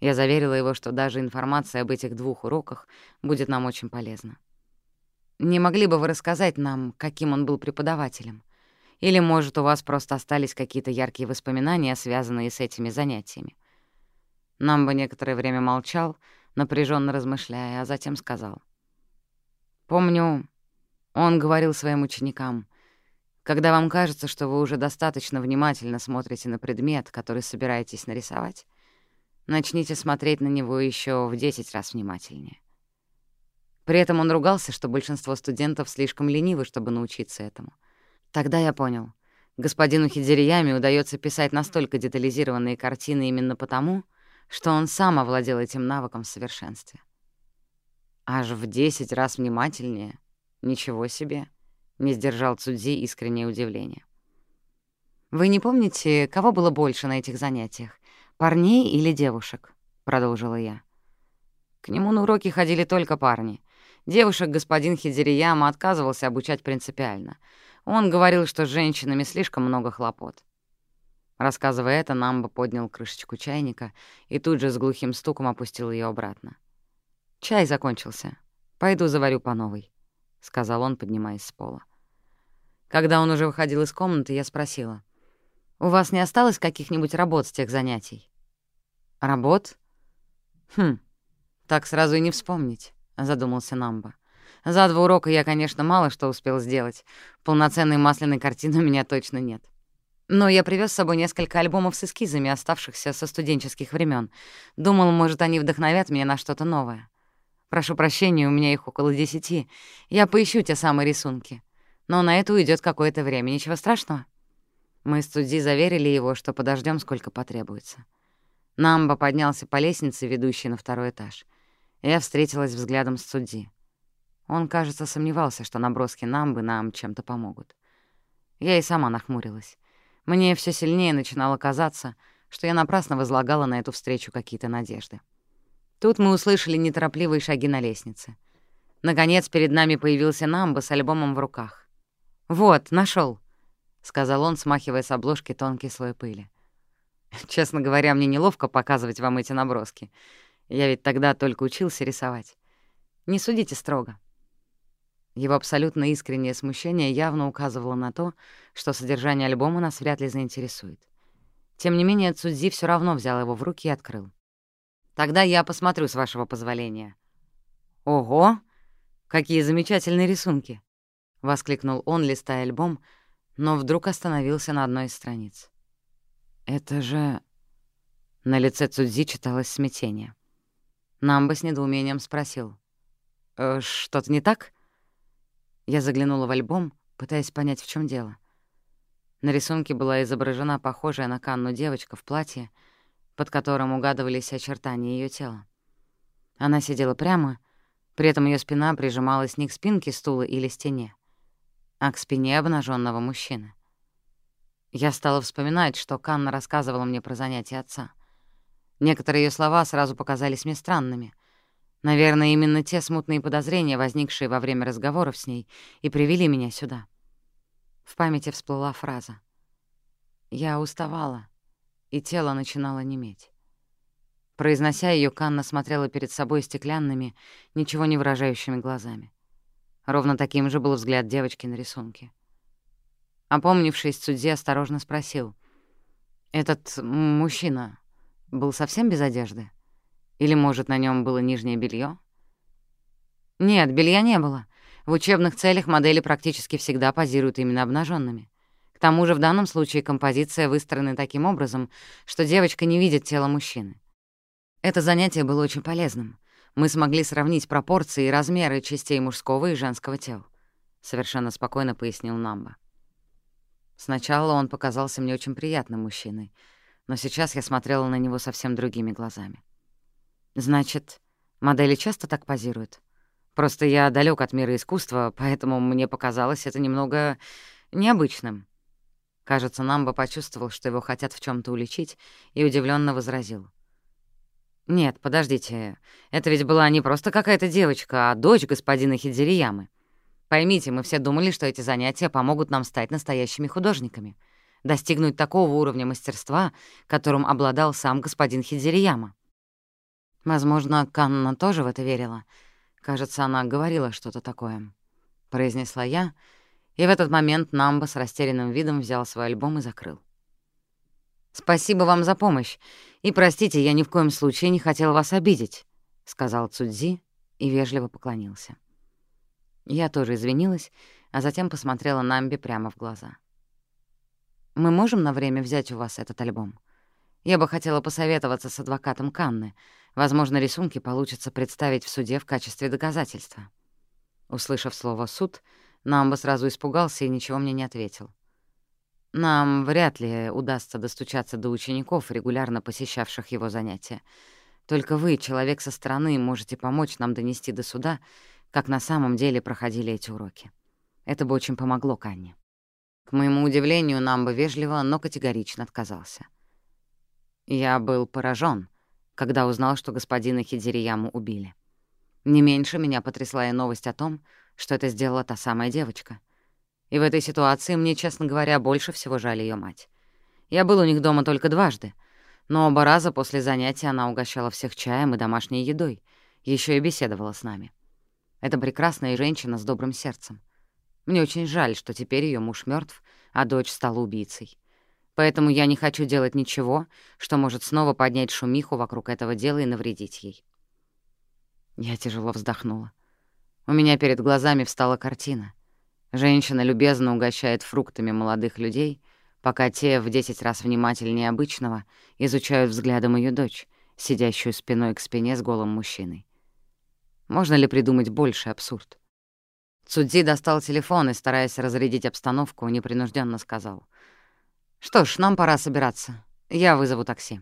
Я заверила его, что даже информация об этих двух уроках будет нам очень полезна. Не могли бы вы рассказать нам, каким он был преподавателем? Или, может, у вас просто остались какие-то яркие воспоминания, связанные с этими занятиями?» Намба некоторое время молчал, напряженно размышляя, а затем сказал. «Помню, он говорил своим ученикам, когда вам кажется, что вы уже достаточно внимательно смотрите на предмет, который собираетесь нарисовать, начните смотреть на него еще в десять раз внимательнее. При этом он ругался, что большинство студентов слишком ленивы, чтобы научиться этому. Тогда я понял. Господину Хидериями удается писать настолько детализированные картины именно потому, что он сам овладел этим навыком в совершенстве. Аж в десять раз внимательнее. Ничего себе. Не сдержал Цудзи искреннее удивление. «Вы не помните, кого было больше на этих занятиях, парней или девушек?» — продолжила я. К нему на уроки ходили только парни. Девушек господин Хидерияма отказывался обучать принципиально. Он говорил, что с женщинами слишком много хлопот. Рассказывая это, Намба поднял крышечку чайника и тут же с глухим стуком опустил ее обратно. «Чай закончился. Пойду заварю по новой», — сказал он, поднимаясь с пола. Когда он уже выходил из комнаты, я спросила. «У вас не осталось каких-нибудь работ с тех занятий?» «Работ? Хм, так сразу и не вспомнить задумался Намба. За два урока я, конечно, мало что успел сделать. Полноценной масляной картины у меня точно нет. Но я привез с собой несколько альбомов с эскизами, оставшихся со студенческих времен. Думал, может, они вдохновят меня на что-то новое. Прошу прощения, у меня их около десяти. Я поищу те самые рисунки. Но на это уйдет какое-то время, ничего страшного. Мы с Цудзи заверили его, что подождем, сколько потребуется. Намба поднялся по лестнице, ведущей на второй этаж. Я встретилась взглядом с судьи. Он, кажется, сомневался, что наброски Намбы нам чем-то помогут. Я и сама нахмурилась. Мне все сильнее начинало казаться, что я напрасно возлагала на эту встречу какие-то надежды. Тут мы услышали неторопливые шаги на лестнице. Наконец перед нами появился Намба с альбомом в руках. «Вот, нашел, сказал он, смахивая с обложки тонкий слой пыли. «Честно говоря, мне неловко показывать вам эти наброски. Я ведь тогда только учился рисовать. Не судите строго. Его абсолютно искреннее смущение явно указывало на то, что содержание альбома нас вряд ли заинтересует. Тем не менее, Цудзи все равно взял его в руки и открыл. «Тогда я посмотрю, с вашего позволения». «Ого! Какие замечательные рисунки!» — воскликнул он, листая альбом, но вдруг остановился на одной из страниц. «Это же...» На лице Цудзи читалось смятение. Намба с недоумением спросил. «Э, «Что-то не так?» Я заглянула в альбом, пытаясь понять, в чем дело. На рисунке была изображена похожая на Канну девочка в платье, под которым угадывались очертания ее тела. Она сидела прямо, при этом ее спина прижималась не к спинке стула или стене, а к спине обнаженного мужчины. Я стала вспоминать, что Канна рассказывала мне про занятия отца. Некоторые ее слова сразу показались мне странными — Наверное, именно те смутные подозрения, возникшие во время разговоров с ней, и привели меня сюда. В памяти всплыла фраза. Я уставала, и тело начинало неметь. Произнося ее, Канна смотрела перед собой стеклянными, ничего не выражающими глазами. Ровно таким же был взгляд девочки на рисунке. Опомнившись, судья осторожно спросил. «Этот мужчина был совсем без одежды?» Или, может, на нем было нижнее белье? Нет, белья не было. В учебных целях модели практически всегда позируют именно обнаженными. К тому же в данном случае композиция выстроена таким образом, что девочка не видит тело мужчины. Это занятие было очень полезным. Мы смогли сравнить пропорции и размеры частей мужского и женского тел. Совершенно спокойно пояснил Намба. Сначала он показался мне очень приятным мужчиной, но сейчас я смотрела на него совсем другими глазами. Значит, модели часто так позируют? Просто я далек от мира искусства, поэтому мне показалось это немного необычным. Кажется, Намба почувствовал, что его хотят в чем то уличить, и удивленно возразил. «Нет, подождите, это ведь была не просто какая-то девочка, а дочь господина Хидзириямы. Поймите, мы все думали, что эти занятия помогут нам стать настоящими художниками, достигнуть такого уровня мастерства, которым обладал сам господин Хидзирияма. Возможно, Канна тоже в это верила. Кажется, она говорила что-то такое. Произнесла я, и в этот момент Намба с растерянным видом взял свой альбом и закрыл. «Спасибо вам за помощь. И простите, я ни в коем случае не хотел вас обидеть», — сказал Цудзи и вежливо поклонился. Я тоже извинилась, а затем посмотрела Намбе прямо в глаза. «Мы можем на время взять у вас этот альбом? Я бы хотела посоветоваться с адвокатом Канны. Возможно, рисунки получится представить в суде в качестве доказательства. Услышав слово «суд», Намба сразу испугался и ничего мне не ответил. Нам вряд ли удастся достучаться до учеников, регулярно посещавших его занятия. Только вы, человек со стороны, можете помочь нам донести до суда, как на самом деле проходили эти уроки. Это бы очень помогло Канне. К моему удивлению, Намба вежливо, но категорично отказался. Я был поражен, когда узнал, что господина Хидзирияму убили. Не меньше меня потрясла и новость о том, что это сделала та самая девочка. И в этой ситуации мне, честно говоря, больше всего жаль ее мать. Я был у них дома только дважды, но оба раза после занятия она угощала всех чаем и домашней едой, еще и беседовала с нами. Это прекрасная женщина с добрым сердцем. Мне очень жаль, что теперь ее муж мертв, а дочь стала убийцей. Поэтому я не хочу делать ничего, что может снова поднять шумиху вокруг этого дела и навредить ей. Я тяжело вздохнула. У меня перед глазами встала картина. Женщина любезно угощает фруктами молодых людей, пока те в десять раз внимательнее обычного изучают взглядом ее дочь, сидящую спиной к спине с голым мужчиной. Можно ли придумать больше абсурд? Цудзи достал телефон и, стараясь разрядить обстановку, непринужденно сказал — «Что ж, нам пора собираться. Я вызову такси».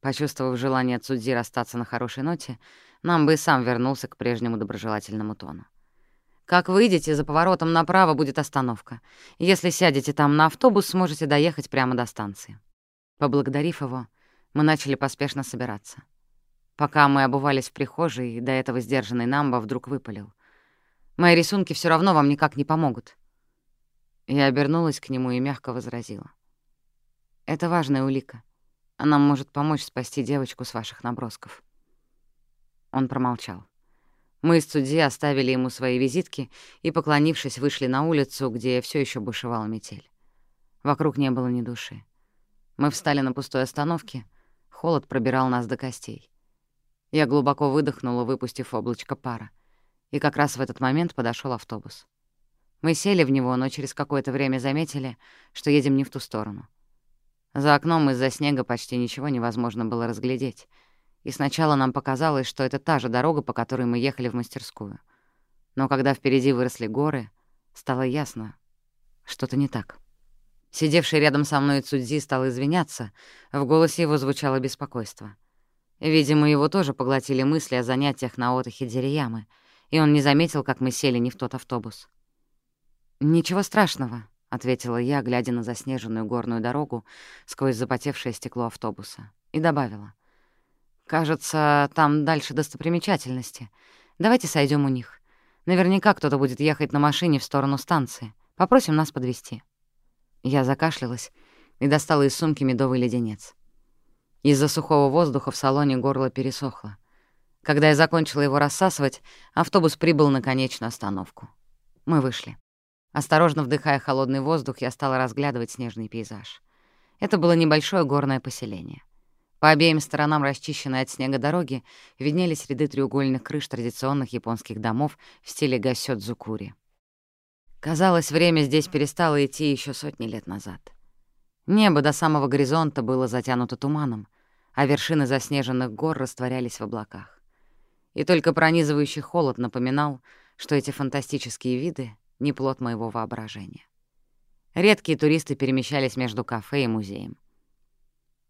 Почувствовав желание Цудзи расстаться на хорошей ноте, нам бы и сам вернулся к прежнему доброжелательному тону. «Как выйдете, за поворотом направо будет остановка. Если сядете там на автобус, сможете доехать прямо до станции». Поблагодарив его, мы начали поспешно собираться. Пока мы обувались в прихожей, до этого сдержанный Намба вдруг выпалил. «Мои рисунки все равно вам никак не помогут. Я обернулась к нему и мягко возразила. «Это важная улика. Она может помочь спасти девочку с ваших набросков». Он промолчал. Мы с Цудзи оставили ему свои визитки и, поклонившись, вышли на улицу, где все еще бушевала метель. Вокруг не было ни души. Мы встали на пустой остановке, холод пробирал нас до костей. Я глубоко выдохнула, выпустив облачко пара. И как раз в этот момент подошел автобус. Мы сели в него, но через какое-то время заметили, что едем не в ту сторону. За окном из-за снега почти ничего невозможно было разглядеть — и сначала нам показалось, что это та же дорога, по которой мы ехали в мастерскую. Но когда впереди выросли горы, стало ясно, что-то не так. Сидевший рядом со мной Цудзи стал извиняться, в голосе его звучало беспокойство. Видимо, его тоже поглотили мысли о занятиях на отдыхе Дериямы, и он не заметил, как мы сели не в тот автобус. «Ничего страшного», — ответила я, глядя на заснеженную горную дорогу сквозь запотевшее стекло автобуса, и добавила — Кажется, там дальше достопримечательности. Давайте сойдем у них. Наверняка кто-то будет ехать на машине в сторону станции. Попросим нас подвести. Я закашлялась и достала из сумки медовый леденец. Из-за сухого воздуха в салоне горло пересохло. Когда я закончила его рассасывать, автобус прибыл на конечную остановку. Мы вышли. Осторожно вдыхая холодный воздух, я стала разглядывать снежный пейзаж. Это было небольшое горное поселение — по обеим сторонам расчищенной от снега дороги виднелись ряды треугольных крыш традиционных японских домов в стиле гасёдзукури. Казалось, время здесь перестало идти еще сотни лет назад. Небо до самого горизонта было затянуто туманом, а вершины заснеженных гор растворялись в облаках. И только пронизывающий холод напоминал, что эти фантастические виды — не плод моего воображения. Редкие туристы перемещались между кафе и музеем.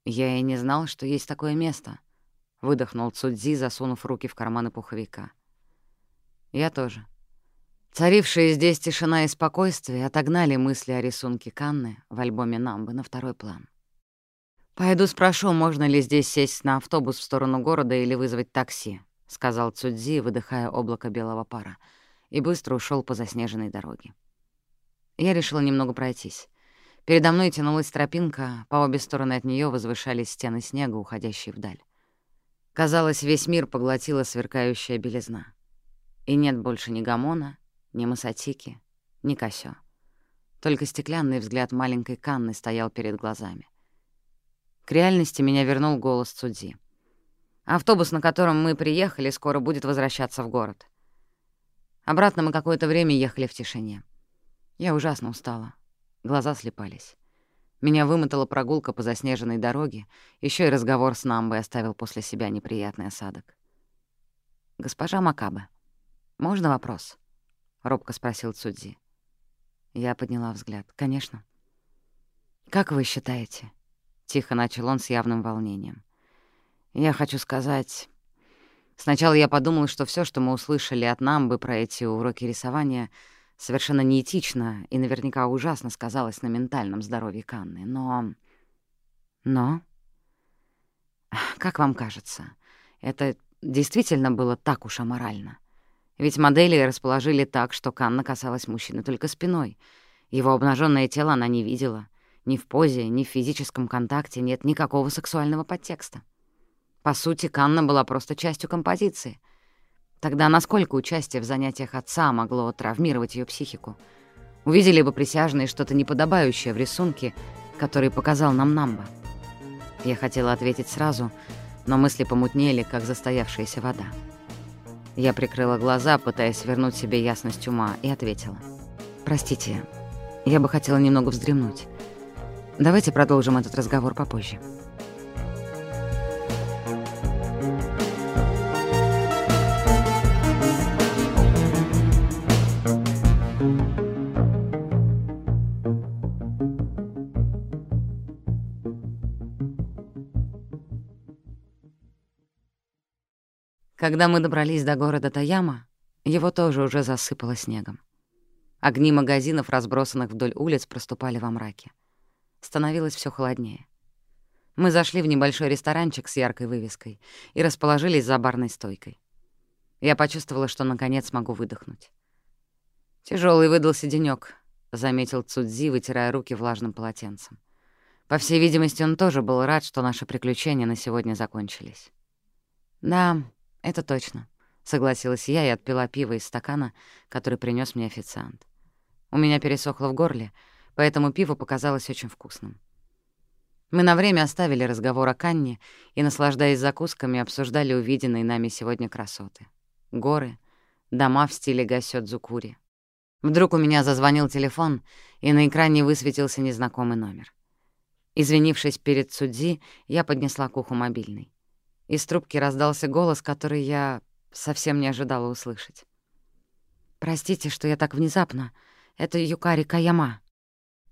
«Я и не знал, что есть такое место», — выдохнул Цудзи, засунув руки в карманы пуховика. «Я тоже». Царившие здесь тишина и спокойствие отогнали мысли о рисунке Канны в альбоме «Намбы» на второй план. «Пойду спрошу, можно ли здесь сесть на автобус в сторону города или вызвать такси», — сказал Цудзи, выдыхая облако белого пара, и быстро ушел по заснеженной дороге. Я решила немного пройтись. Передо мной тянулась тропинка, по обе стороны от нее возвышались стены снега, уходящие вдаль. Казалось, весь мир поглотила сверкающая белизна. И нет больше ни гамона, ни масатики, ни косё. Только стеклянный взгляд маленькой Канны стоял перед глазами. К реальности меня вернул голос Цудзи. Автобус, на котором мы приехали, скоро будет возвращаться в город. Обратно мы какое-то время ехали в тишине. Я ужасно устала. Глаза слепались. Меня вымотала прогулка по заснеженной дороге, еще и разговор с Намбой оставил после себя неприятный осадок. «Госпожа Макабе, можно вопрос?» — робко спросил Цудзи. Я подняла взгляд. «Конечно». «Как вы считаете?» — тихо начал он с явным волнением. «Я хочу сказать...» Сначала я подумала, что все, что мы услышали от Намбы про эти уроки рисования — совершенно неэтично и наверняка ужасно сказалось на ментальном здоровье Канны. Но... Но... Как вам кажется, это действительно было так уж аморально? Ведь модели расположили так, что Канна касалась мужчины только спиной. Его обнаженное тело она не видела. Ни в позе, ни в физическом контакте нет никакого сексуального подтекста. По сути, Канна была просто частью композиции — Тогда насколько участие в занятиях отца могло травмировать ее психику? Увидели бы присяжные что-то неподобающее в рисунке, который показал нам Намба. Я хотела ответить сразу, но мысли помутнели, как застоявшаяся вода. Я прикрыла глаза, пытаясь вернуть себе ясность ума, и ответила. «Простите, я бы хотела немного вздремнуть. Давайте продолжим этот разговор попозже». Когда мы добрались до города Таяма, его тоже уже засыпало снегом. Огни магазинов, разбросанных вдоль улиц, проступали во мраке. Становилось все холоднее. Мы зашли в небольшой ресторанчик с яркой вывеской и расположились за барной стойкой. Я почувствовала, что наконец могу выдохнуть. Тяжелый выдался денёк, заметил Цудзи, вытирая руки влажным полотенцем. По всей видимости, он тоже был рад, что наши приключения на сегодня закончились. «Да, «Это точно», — согласилась я и отпила пиво из стакана, который принес мне официант. У меня пересохло в горле, поэтому пиво показалось очень вкусным. Мы на время оставили разговор о Канне и, наслаждаясь закусками, обсуждали увиденные нами сегодня красоты. Горы, дома в стиле Гасёдзукури. Вдруг у меня зазвонил телефон, и на экране высветился незнакомый номер. Извинившись перед судьи, я поднесла к уху мобильный. Из трубки раздался голос, который я совсем не ожидала услышать. «Простите, что я так внезапно. Это Юкари Каяма».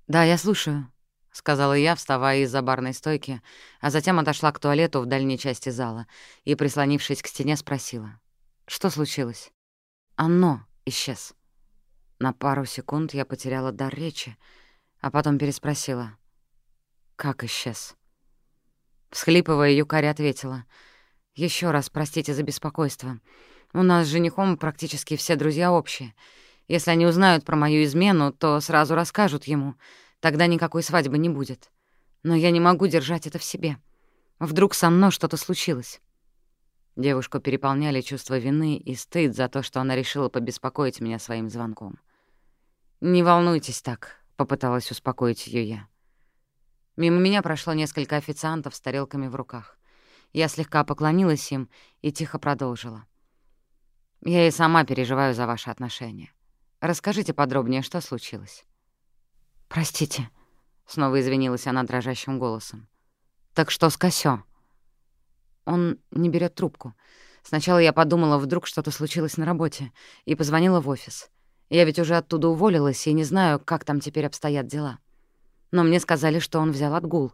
«Да, я слушаю», — сказала я, вставая из-за барной стойки, а затем отошла к туалету в дальней части зала и, прислонившись к стене, спросила. «Что случилось?» «Оно исчез». На пару секунд я потеряла дар речи, а потом переспросила. «Как исчез?» Всхлипывая, Юкари ответила. Еще раз простите за беспокойство. У нас с женихом практически все друзья общие. Если они узнают про мою измену, то сразу расскажут ему. Тогда никакой свадьбы не будет. Но я не могу держать это в себе. Вдруг со мной что-то случилось». Девушку переполняли чувство вины и стыд за то, что она решила побеспокоить меня своим звонком. «Не волнуйтесь так», — попыталась успокоить ее я. Мимо меня прошло несколько официантов с тарелками в руках. Я слегка поклонилась им и тихо продолжила. «Я и сама переживаю за ваши отношения. Расскажите подробнее, что случилось». «Простите», — снова извинилась она дрожащим голосом. «Так что с Косё?» Он не берет трубку. Сначала я подумала, вдруг что-то случилось на работе, и позвонила в офис. Я ведь уже оттуда уволилась и не знаю, как там теперь обстоят дела но мне сказали, что он взял отгул.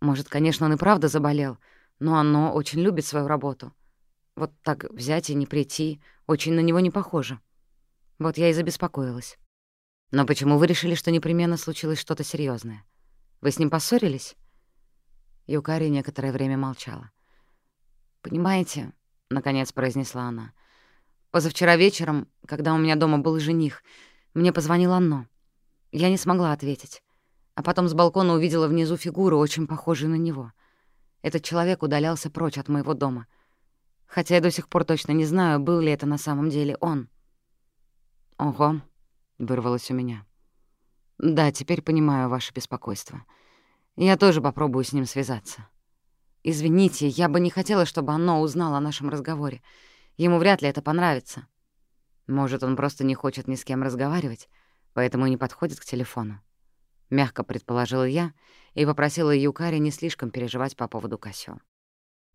Может, конечно, он и правда заболел, но оно очень любит свою работу. Вот так взять и не прийти очень на него не похоже. Вот я и забеспокоилась. Но почему вы решили, что непременно случилось что-то серьезное? Вы с ним поссорились? Юкари некоторое время молчала. «Понимаете», — наконец произнесла она, — «позавчера вечером, когда у меня дома был жених, мне позвонил Анно. Я не смогла ответить а потом с балкона увидела внизу фигуру, очень похожую на него. Этот человек удалялся прочь от моего дома. Хотя я до сих пор точно не знаю, был ли это на самом деле он. «Ого», — вырвалось у меня. «Да, теперь понимаю ваше беспокойство. Я тоже попробую с ним связаться. Извините, я бы не хотела, чтобы оно узнало о нашем разговоре. Ему вряд ли это понравится. Может, он просто не хочет ни с кем разговаривать, поэтому и не подходит к телефону мягко предположила я и попросила Юкари не слишком переживать по поводу Косё.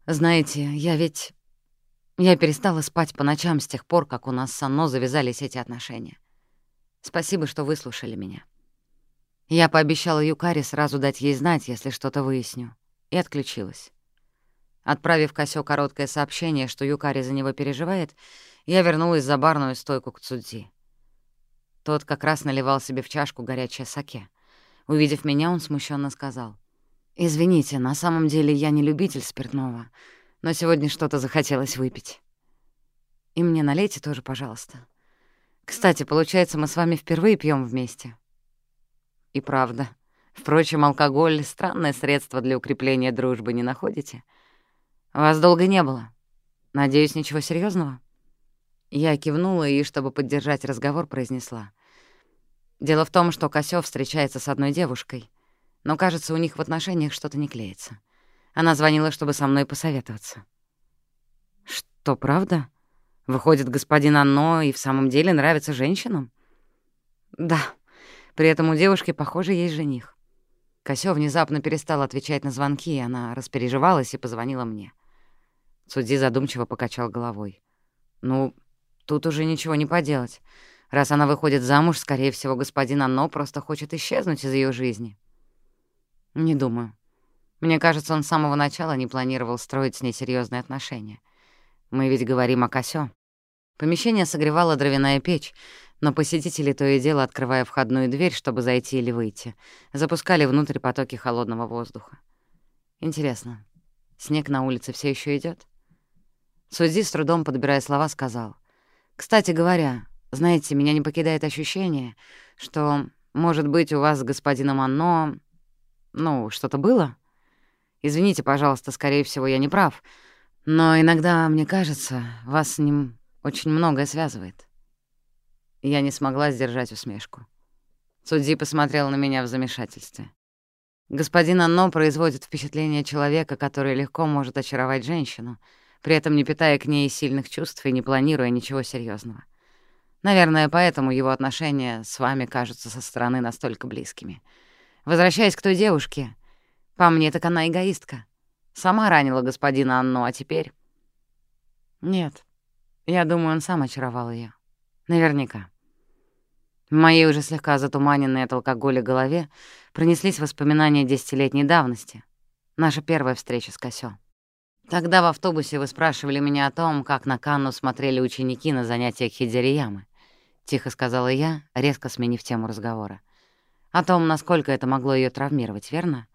«Знаете, я ведь... Я перестала спать по ночам с тех пор, как у нас с Анно завязались эти отношения. Спасибо, что выслушали меня. Я пообещала Юкари сразу дать ей знать, если что-то выясню, и отключилась. Отправив Косё короткое сообщение, что Юкари за него переживает, я вернулась за барную стойку к Цудзи. Тот как раз наливал себе в чашку горячее саке. Увидев меня, он смущенно сказал. «Извините, на самом деле я не любитель спиртного, но сегодня что-то захотелось выпить. И мне налейте тоже, пожалуйста. Кстати, получается, мы с вами впервые пьем вместе». И правда. Впрочем, алкоголь — странное средство для укрепления дружбы, не находите? Вас долго не было. Надеюсь, ничего серьезного. Я кивнула и, чтобы поддержать разговор, произнесла. Дело в том, что Косёв встречается с одной девушкой, но, кажется, у них в отношениях что-то не клеится. Она звонила, чтобы со мной посоветоваться. «Что, правда? Выходит, господин Анно и в самом деле нравится женщинам?» «Да. При этом у девушки, похоже, есть жених». Косё внезапно перестал отвечать на звонки, и она распереживалась и позвонила мне. Судьи задумчиво покачал головой. «Ну, тут уже ничего не поделать. Раз она выходит замуж, скорее всего, господин Анно просто хочет исчезнуть из ее жизни. Не думаю. Мне кажется, он с самого начала не планировал строить с ней серьезные отношения. Мы ведь говорим о Косё. Помещение согревала дровяная печь, но посетители то и дело, открывая входную дверь, чтобы зайти или выйти, запускали внутрь потоки холодного воздуха. Интересно, снег на улице все еще идет? Судзи, с трудом подбирая слова, сказал. «Кстати говоря, знаете, меня не покидает ощущение, что, может быть, у вас с господином Анно... Ну, что-то было? Извините, пожалуйста, скорее всего, я не прав, Но иногда, мне кажется, вас с ним очень многое связывает. Я не смогла сдержать усмешку. Судьи посмотрел на меня в замешательстве. Господин Анно производит впечатление человека, который легко может очаровать женщину, при этом не питая к ней сильных чувств и не планируя ничего серьезного. Наверное, поэтому его отношения с вами кажутся со стороны настолько близкими. Возвращаясь к той девушке, по мне так она эгоистка. Сама ранила господина Анну, а теперь... Нет, я думаю, он сам очаровал ее. Наверняка. В моей уже слегка затуманенной от алкоголя голове пронеслись воспоминания десятилетней давности. Наша первая встреча с Косё. Тогда в автобусе вы спрашивали меня о том, как на Канну смотрели ученики на занятиях Хидзириямы. Тихо сказала я, резко сменив тему разговора. О том, насколько это могло ее травмировать, верно?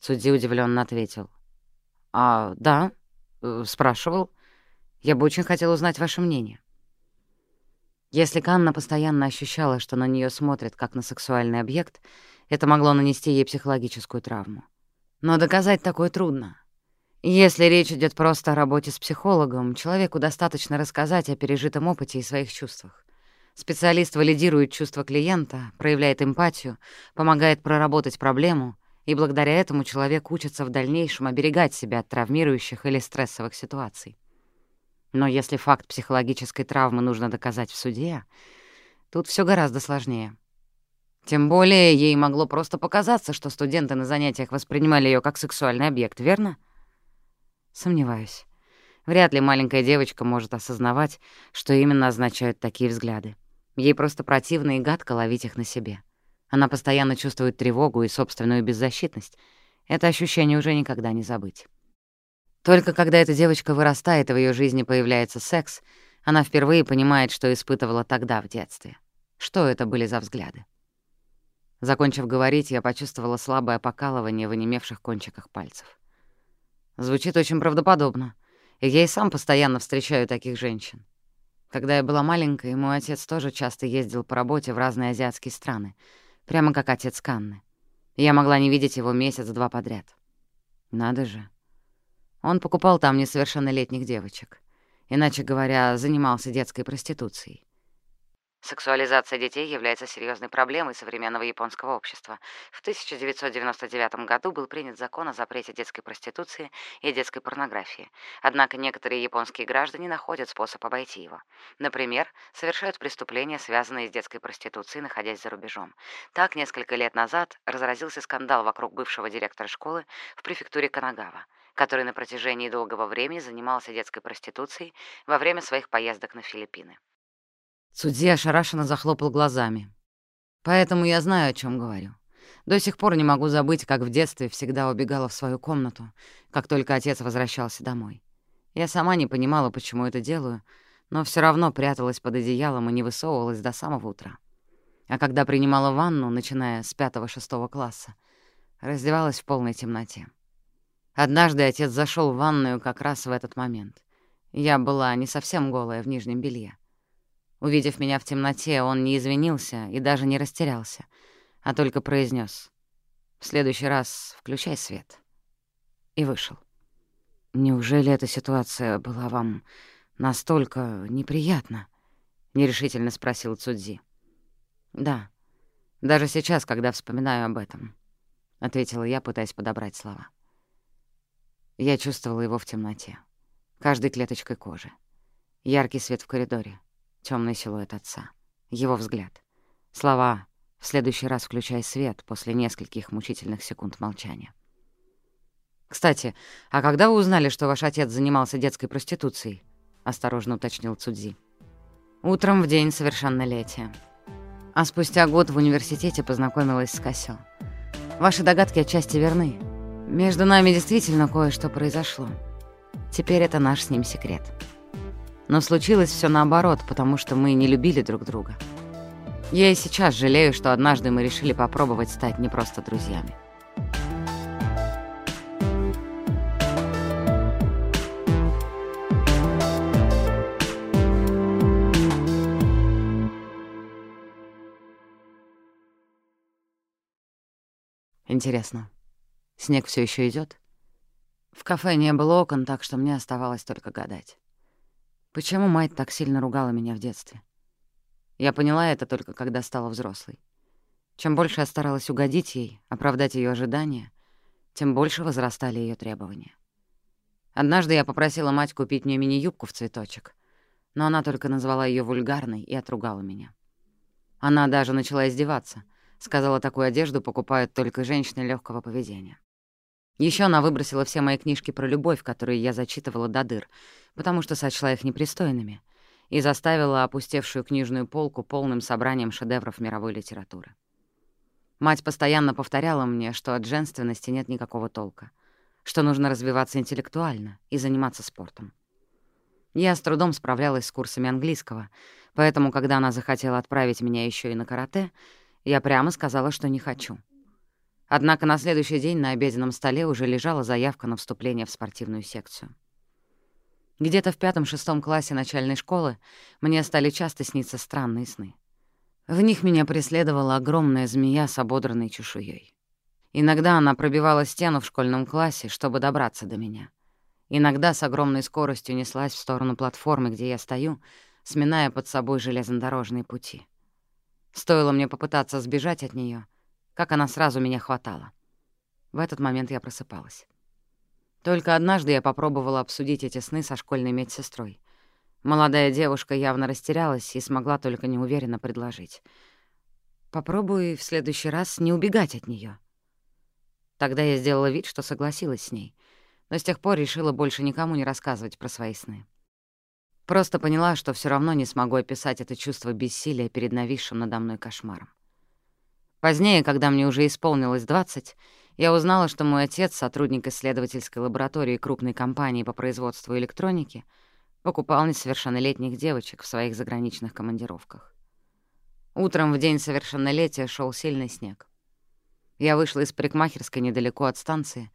Судья удивленно ответил. «А, да, э, спрашивал. Я бы очень хотел узнать ваше мнение». Если Канна постоянно ощущала, что на нее смотрят как на сексуальный объект, это могло нанести ей психологическую травму. Но доказать такое трудно. Если речь идет просто о работе с психологом, человеку достаточно рассказать о пережитом опыте и своих чувствах. Специалист валидирует чувства клиента, проявляет эмпатию, помогает проработать проблему, и благодаря этому человек учится в дальнейшем оберегать себя от травмирующих или стрессовых ситуаций. Но если факт психологической травмы нужно доказать в суде, тут все гораздо сложнее. Тем более ей могло просто показаться, что студенты на занятиях воспринимали ее как сексуальный объект, верно? Сомневаюсь. Вряд ли маленькая девочка может осознавать, что именно означают такие взгляды. Ей просто противно и гадко ловить их на себе. Она постоянно чувствует тревогу и собственную беззащитность. Это ощущение уже никогда не забыть. Только когда эта девочка вырастает и в ее жизни появляется секс, она впервые понимает, что испытывала тогда в детстве. Что это были за взгляды? Закончив говорить, я почувствовала слабое покалывание в онемевших кончиках пальцев. Звучит очень правдоподобно, и я и сам постоянно встречаю таких женщин. Когда я была маленькой, мой отец тоже часто ездил по работе в разные азиатские страны — прямо как отец Канны. Я могла не видеть его месяц-два подряд. Надо же. Он покупал там несовершеннолетних девочек. Иначе говоря, занимался детской проституцией. Сексуализация детей является серьезной проблемой современного японского общества. В 1999 году был принят закон о запрете детской проституции и детской порнографии. Однако некоторые японские граждане находят способ обойти его. Например, совершают преступления, связанные с детской проституцией, находясь за рубежом. Так, несколько лет назад разразился скандал вокруг бывшего директора школы в префектуре Канагава который на протяжении долгого времени занимался детской проституцией во время своих поездок на Филиппины. Судья ошарашенно захлопал глазами. Поэтому я знаю, о чем говорю. До сих пор не могу забыть, как в детстве всегда убегала в свою комнату, как только отец возвращался домой. Я сама не понимала, почему это делаю, но все равно пряталась под одеялом и не высовывалась до самого утра. А когда принимала ванну, начиная с пятого-шестого класса, раздевалась в полной темноте. Однажды отец зашел в ванную как раз в этот момент. Я была не совсем голая в нижнем белье. Увидев меня в темноте, он не извинился и даже не растерялся, а только произнес: «В следующий раз включай свет». И вышел. «Неужели эта ситуация была вам настолько неприятна?» — нерешительно спросил Цудзи. «Да, даже сейчас, когда вспоминаю об этом», — ответила я, пытаясь подобрать слова. Я чувствовала его в темноте, каждой клеточкой кожи. Яркий свет в коридоре — темный силуэт отца, его взгляд. Слова «в следующий раз включай свет» после нескольких мучительных секунд молчания. «Кстати, а когда вы узнали, что ваш отец занимался детской проституцией?» — осторожно уточнил Цудзи. «Утром в день совершеннолетия. А спустя год в университете познакомилась с Косё. Ваши догадки отчасти верны. Между нами действительно кое-что произошло. Теперь это наш с ним секрет». Но случилось все наоборот, потому что мы не любили друг друга. Я и сейчас жалею, что однажды мы решили попробовать стать не просто друзьями. Интересно, снег все еще идет? В кафе не было окон, так что мне оставалось только гадать. Почему мать так сильно ругала меня в детстве? Я поняла это только когда стала взрослой. Чем больше я старалась угодить ей, оправдать ее ожидания, тем больше возрастали ее требования. Однажды я попросила мать купить мне мини-юбку в цветочек, но она только назвала ее вульгарной и отругала меня. Она даже начала издеваться, сказала, такую одежду покупают только женщины легкого поведения. Еще она выбросила все мои книжки про любовь, которые я зачитывала до дыр, потому что сочла их непристойными, и заставила опустевшую книжную полку полным собранием шедевров мировой литературы. Мать постоянно повторяла мне, что от женственности нет никакого толка, что нужно развиваться интеллектуально и заниматься спортом. Я с трудом справлялась с курсами английского, поэтому, когда она захотела отправить меня еще и на карате, я прямо сказала, что не хочу — Однако на следующий день на обеденном столе уже лежала заявка на вступление в спортивную секцию. Где-то в пятом-шестом классе начальной школы мне стали часто сниться странные сны. В них меня преследовала огромная змея с ободранной чешуей. Иногда она пробивала стену в школьном классе, чтобы добраться до меня. Иногда с огромной скоростью неслась в сторону платформы, где я стою, сминая под собой железнодорожные пути. Стоило мне попытаться сбежать от нее, как она сразу меня хватала. В этот момент я просыпалась. Только однажды я попробовала обсудить эти сны со школьной медсестрой. Молодая девушка явно растерялась и смогла только неуверенно предложить. «Попробуй в следующий раз не убегать от нее. Тогда я сделала вид, что согласилась с ней, но с тех пор решила больше никому не рассказывать про свои сны. Просто поняла, что все равно не смогу описать это чувство бессилия перед нависшим надо мной кошмаром. Позднее, когда мне уже исполнилось 20, я узнала, что мой отец, сотрудник исследовательской лаборатории крупной компании по производству электроники, покупал несовершеннолетних девочек в своих заграничных командировках. Утром в день совершеннолетия шел сильный снег. Я вышла из парикмахерской недалеко от станции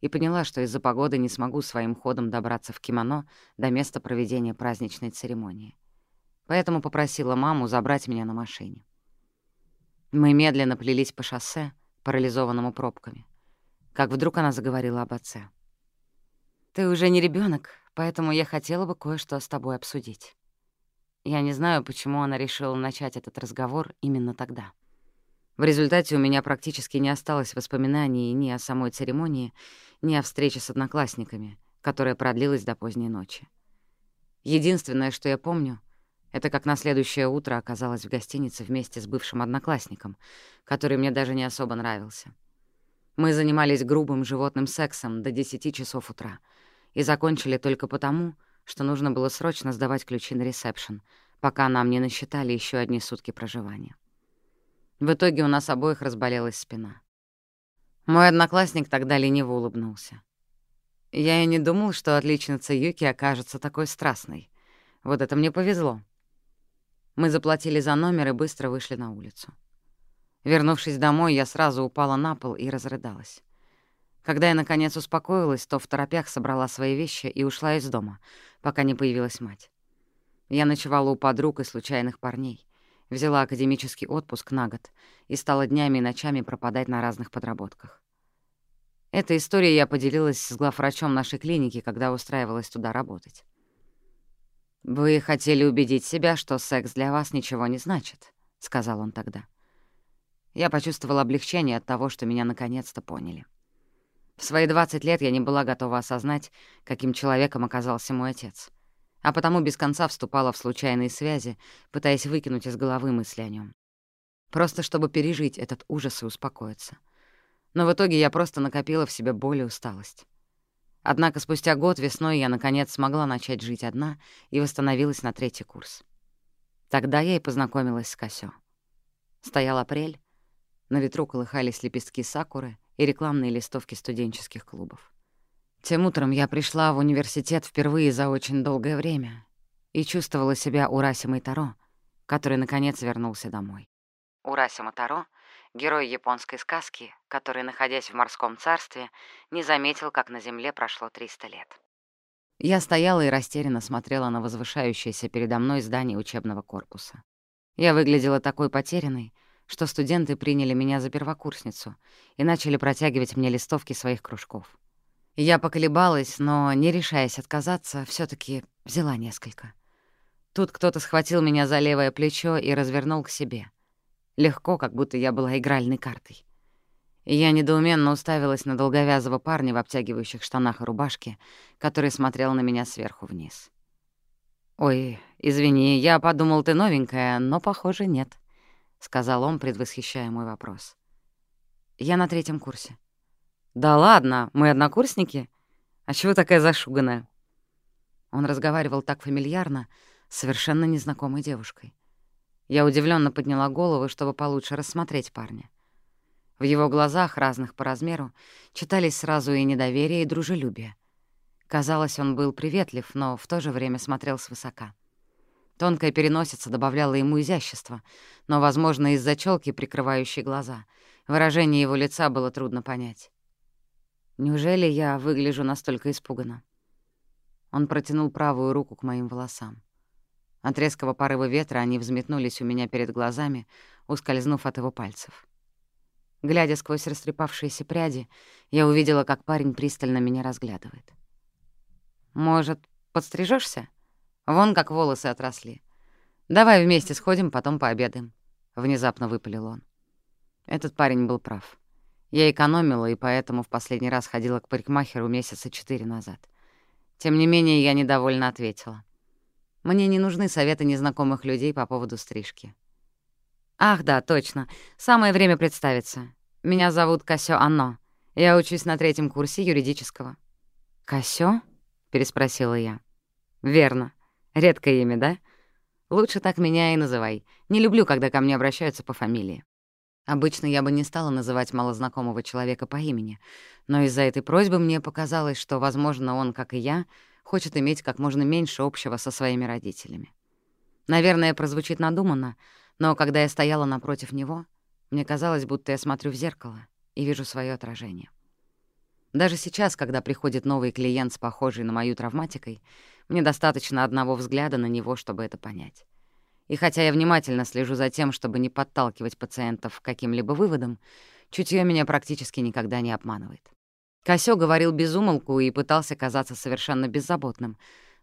и поняла, что из-за погоды не смогу своим ходом добраться в кимоно до места проведения праздничной церемонии. Поэтому попросила маму забрать меня на машине. Мы медленно плелись по шоссе, парализованному пробками. Как вдруг она заговорила об отце. «Ты уже не ребенок, поэтому я хотела бы кое-что с тобой обсудить». Я не знаю, почему она решила начать этот разговор именно тогда. В результате у меня практически не осталось воспоминаний ни о самой церемонии, ни о встрече с одноклассниками, которая продлилась до поздней ночи. Единственное, что я помню — это как на следующее утро оказалась в гостинице вместе с бывшим одноклассником, который мне даже не особо нравился. Мы занимались грубым животным сексом до 10 часов утра и закончили только потому, что нужно было срочно сдавать ключи на ресепшн, пока нам не насчитали еще одни сутки проживания. В итоге у нас обоих разболелась спина. Мой одноклассник тогда лениво улыбнулся. Я и не думал, что отличница Юки окажется такой страстной. Вот это мне повезло. Мы заплатили за номер и быстро вышли на улицу. Вернувшись домой, я сразу упала на пол и разрыдалась. Когда я, наконец, успокоилась, то в торопях собрала свои вещи и ушла из дома, пока не появилась мать. Я ночевала у подруг и случайных парней, взяла академический отпуск на год и стала днями и ночами пропадать на разных подработках. Этой историей я поделилась с главврачом нашей клиники, когда устраивалась туда работать. «Вы хотели убедить себя, что секс для вас ничего не значит», — сказал он тогда. Я почувствовала облегчение от того, что меня наконец-то поняли. В свои 20 лет я не была готова осознать, каким человеком оказался мой отец, а потому без конца вступала в случайные связи, пытаясь выкинуть из головы мысли о нем. Просто чтобы пережить этот ужас и успокоиться. Но в итоге я просто накопила в себе боль и усталость. Однако спустя год весной я, наконец, смогла начать жить одна и восстановилась на третий курс. Тогда я и познакомилась с Косё. Стоял апрель, на ветру колыхались лепестки сакуры и рекламные листовки студенческих клубов. Тем утром я пришла в университет впервые за очень долгое время и чувствовала себя Урасимой Таро, который, наконец, вернулся домой. Урасима Таро — герой японской сказки, который, находясь в морском царстве, не заметил, как на земле прошло 300 лет. Я стояла и растерянно смотрела на возвышающееся передо мной здание учебного корпуса. Я выглядела такой потерянной, что студенты приняли меня за первокурсницу и начали протягивать мне листовки своих кружков. Я поколебалась, но, не решаясь отказаться, все таки взяла несколько. Тут кто-то схватил меня за левое плечо и развернул к себе. Легко, как будто я была игральной картой. Я недоуменно уставилась на долговязого парня в обтягивающих штанах и рубашке, который смотрел на меня сверху вниз. «Ой, извини, я подумал, ты новенькая, но, похоже, нет», — сказал он, предвосхищая мой вопрос. «Я на третьем курсе». «Да ладно, мы однокурсники? А чего такая зашуганная?» Он разговаривал так фамильярно, совершенно незнакомой девушкой. Я удивленно подняла голову, чтобы получше рассмотреть парня. В его глазах, разных по размеру, читались сразу и недоверие, и дружелюбие. Казалось, он был приветлив, но в то же время смотрел свысока. Тонкая переносица добавляла ему изящества, но, возможно, из-за челки, прикрывающей глаза, выражение его лица было трудно понять. Неужели я выгляжу настолько испуганно? Он протянул правую руку к моим волосам. От резкого порыва ветра они взметнулись у меня перед глазами, ускользнув от его пальцев. Глядя сквозь растрепавшиеся пряди, я увидела, как парень пристально меня разглядывает. Может, подстрижешься? Вон как волосы отросли. Давай вместе сходим, потом пообедаем. Внезапно выпалил он. Этот парень был прав. Я экономила, и поэтому в последний раз ходила к парикмахеру месяца четыре назад. Тем не менее, я недовольно ответила. Мне не нужны советы незнакомых людей по поводу стрижки. Ах, да, точно. Самое время представиться. Меня зовут Касё Анно. Я учусь на третьем курсе юридического. Касё? — переспросила я. «Верно. Редкое имя, да? Лучше так меня и называй. Не люблю, когда ко мне обращаются по фамилии. Обычно я бы не стала называть малознакомого человека по имени, но из-за этой просьбы мне показалось, что, возможно, он, как и я, хочет иметь как можно меньше общего со своими родителями. Наверное, прозвучит надуманно, но когда я стояла напротив него, мне казалось, будто я смотрю в зеркало и вижу свое отражение. Даже сейчас, когда приходит новый клиент с похожей на мою травматикой, мне достаточно одного взгляда на него, чтобы это понять. И хотя я внимательно слежу за тем, чтобы не подталкивать пациентов к каким-либо выводам, чутье меня практически никогда не обманывает. Косё говорил без умолку и пытался казаться совершенно беззаботным,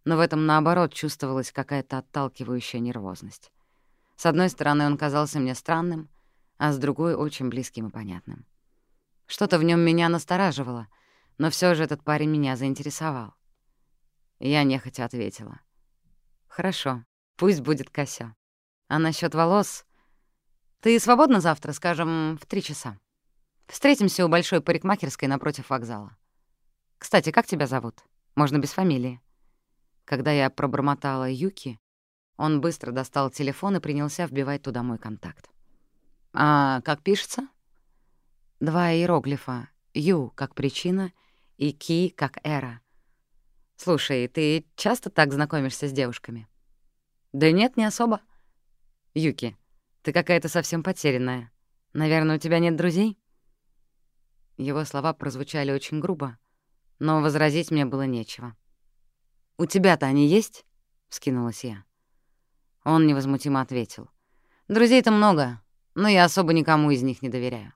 но в этом, наоборот, чувствовалась какая-то отталкивающая нервозность. С одной стороны, он казался мне странным, а с другой — очень близким и понятным. Что-то в нем меня настораживало, но все же этот парень меня заинтересовал. Я нехотя ответила. «Хорошо, пусть будет Кося. А насчет волос... Ты свободна завтра, скажем, в три часа? Встретимся у большой парикмахерской напротив вокзала. Кстати, как тебя зовут? Можно без фамилии». Когда я пробормотала Юки, он быстро достал телефон и принялся вбивать туда мой контакт. «А как пишется?» Два иероглифа. «Ю» как причина и «ки» как эра. Слушай, ты часто так знакомишься с девушками? Да нет, не особо. Юки, ты какая-то совсем потерянная. Наверное, у тебя нет друзей? Его слова прозвучали очень грубо, но возразить мне было нечего. «У тебя-то они есть?» — вскинулась я. Он невозмутимо ответил. «Друзей-то много, но я особо никому из них не доверяю.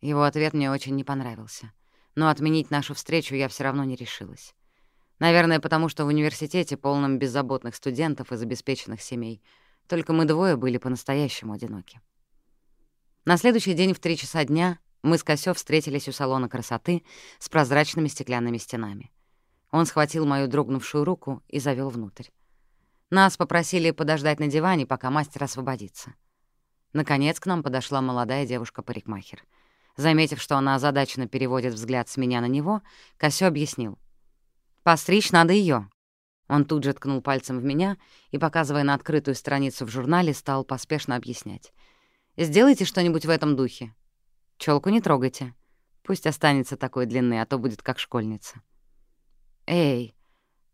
Его ответ мне очень не понравился. Но отменить нашу встречу я все равно не решилась. Наверное, потому что в университете, полном беззаботных студентов из обеспеченных семей, только мы двое были по-настоящему одиноки. На следующий день в три часа дня мы с Косё встретились у салона красоты с прозрачными стеклянными стенами. Он схватил мою дрогнувшую руку и завел внутрь. Нас попросили подождать на диване, пока мастер освободится. Наконец к нам подошла молодая девушка-парикмахер — Заметив, что она озадаченно переводит взгляд с меня на него, Косё объяснил. «Постричь надо ее. Он тут же ткнул пальцем в меня и, показывая на открытую страницу в журнале, стал поспешно объяснять. «Сделайте что-нибудь в этом духе. Челку не трогайте. Пусть останется такой длины, а то будет как школьница». «Эй,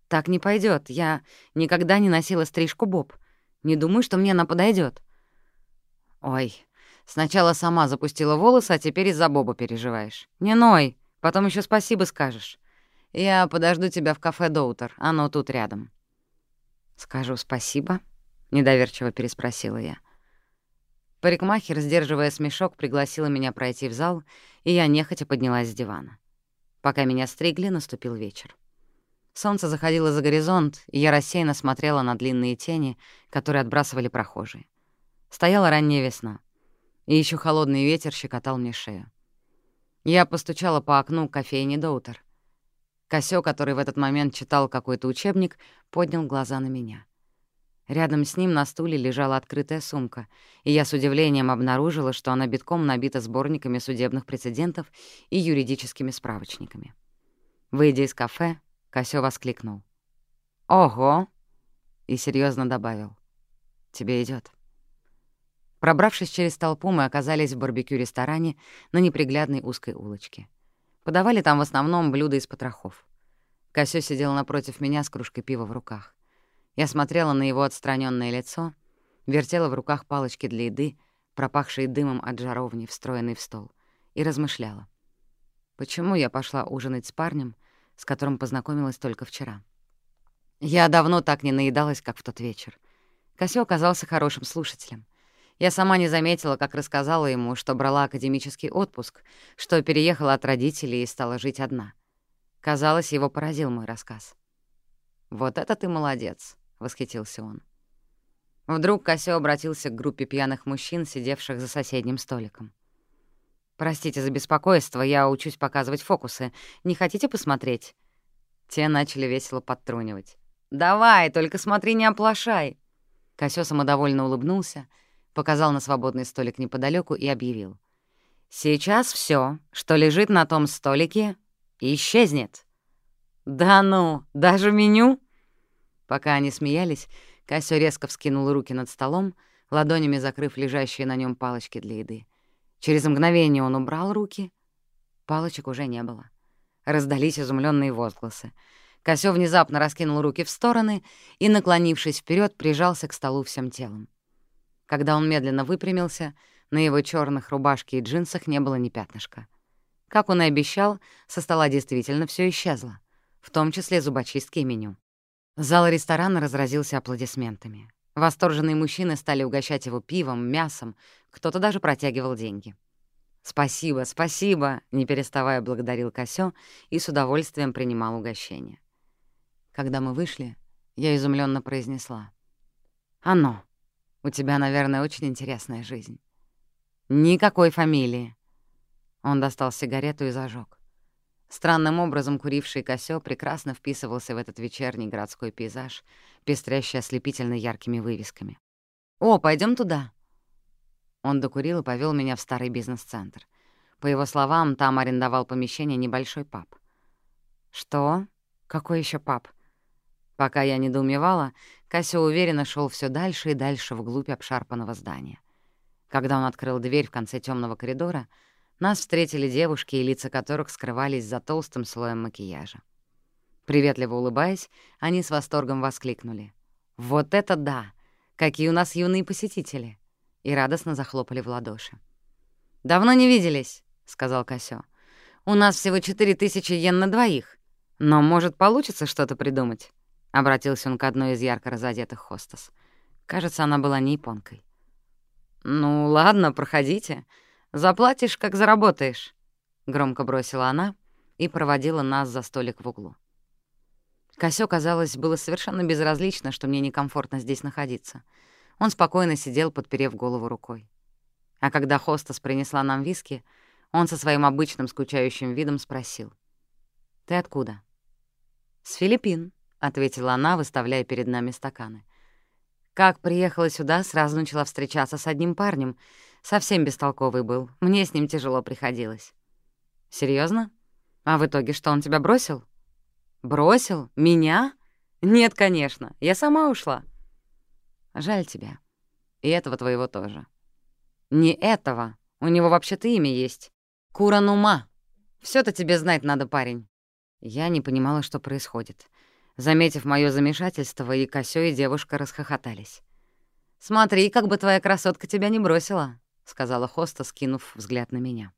так не пойдет. Я никогда не носила стрижку Боб. Не думаю, что мне она подойдет. «Ой, Сначала сама запустила волосы, а теперь из-за Боба переживаешь. Не ной, потом еще спасибо скажешь. Я подожду тебя в кафе Доутер, оно тут рядом». «Скажу спасибо?» — недоверчиво переспросила я. Парикмахер, сдерживая смешок, пригласила меня пройти в зал, и я нехотя поднялась с дивана. Пока меня стригли, наступил вечер. Солнце заходило за горизонт, и я рассеянно смотрела на длинные тени, которые отбрасывали прохожие. Стояла ранняя весна, и еще холодный ветер щекотал мне шею. Я постучала по окну кофейни Доутер. Косё, который в этот момент читал какой-то учебник, поднял глаза на меня. Рядом с ним на стуле лежала открытая сумка, и я с удивлением обнаружила, что она битком набита сборниками судебных прецедентов и юридическими справочниками. Выйдя из кафе, Косё воскликнул. «Ого!» и серьезно добавил. «Тебе идет. Пробравшись через толпу, мы оказались в барбекю-ресторане на неприглядной узкой улочке. Подавали там в основном блюда из потрохов. Косё сидел напротив меня с кружкой пива в руках. Я смотрела на его отстраненное лицо, вертела в руках палочки для еды, пропахшие дымом от жаровни, встроенной в стол, и размышляла. Почему я пошла ужинать с парнем, с которым познакомилась только вчера? Я давно так не наедалась, как в тот вечер. Косё оказался хорошим слушателем. Я сама не заметила, как рассказала ему, что брала академический отпуск, что переехала от родителей и стала жить одна. Казалось, его поразил мой рассказ. «Вот это ты молодец», — восхитился он. Вдруг Косё обратился к группе пьяных мужчин, сидевших за соседним столиком. «Простите за беспокойство, я учусь показывать фокусы. Не хотите посмотреть?» Те начали весело подтрунивать. «Давай, только смотри, не оплошай!» Косё самодовольно улыбнулся — показал на свободный столик неподалеку и объявил. «Сейчас все, что лежит на том столике, исчезнет». «Да ну, даже меню?» Пока они смеялись, Кассио резко вскинул руки над столом, ладонями закрыв лежащие на нем палочки для еды. Через мгновение он убрал руки. Палочек уже не было. Раздались изумленные возгласы. Косё внезапно раскинул руки в стороны и, наклонившись вперед, прижался к столу всем телом. Когда он медленно выпрямился, на его черных рубашке и джинсах не было ни пятнышка. Как он и обещал, со стола действительно все исчезло, в том числе зубочистки и меню. Зал ресторана разразился аплодисментами. Восторженные мужчины стали угощать его пивом, мясом, кто-то даже протягивал деньги. «Спасибо, спасибо!» — не переставая благодарил Косё и с удовольствием принимал угощение. Когда мы вышли, я изумленно произнесла. «Оно!» У тебя, наверное, очень интересная жизнь. Никакой фамилии. Он достал сигарету и зажег. Странным образом куривший косё прекрасно вписывался в этот вечерний городской пейзаж, пестрящий ослепительно яркими вывесками. «О, пойдем туда!» Он докурил и повел меня в старый бизнес-центр. По его словам, там арендовал помещение небольшой паб. «Что? Какой еще паб?» Пока я недоумевала, Кася уверенно шел все дальше и дальше вглубь обшарпанного здания. Когда он открыл дверь в конце темного коридора, нас встретили девушки, и лица которых скрывались за толстым слоем макияжа. Приветливо улыбаясь, они с восторгом воскликнули. «Вот это да! Какие у нас юные посетители!» И радостно захлопали в ладоши. «Давно не виделись», — сказал Косё. «У нас всего четыре тысячи йен на двоих. Но, может, получится что-то придумать?» — обратился он к одной из ярко разодетых хостес. Кажется, она была не японкой. «Ну, ладно, проходите. Заплатишь, как заработаешь», — громко бросила она и проводила нас за столик в углу. Косё, казалось, было совершенно безразлично, что мне некомфортно здесь находиться. Он спокойно сидел, подперев голову рукой. А когда хостес принесла нам виски, он со своим обычным скучающим видом спросил. «Ты откуда?» «С Филиппин», — ответила она, выставляя перед нами стаканы. «Как приехала сюда, сразу начала встречаться с одним парнем. Совсем бестолковый был. Мне с ним тяжело приходилось». Серьезно? А в итоге что, он тебя бросил?» «Бросил? Меня? Нет, конечно. Я сама ушла». «Жаль тебя. И этого твоего тоже». «Не этого. У него вообще-то имя есть. Куранума. все то тебе знать надо, парень». Я не понимала, что происходит. Заметив моё замешательство, и Косё, и девушка расхохотались. «Смотри, как бы твоя красотка тебя не бросила», — сказала Хоста, скинув взгляд на меня.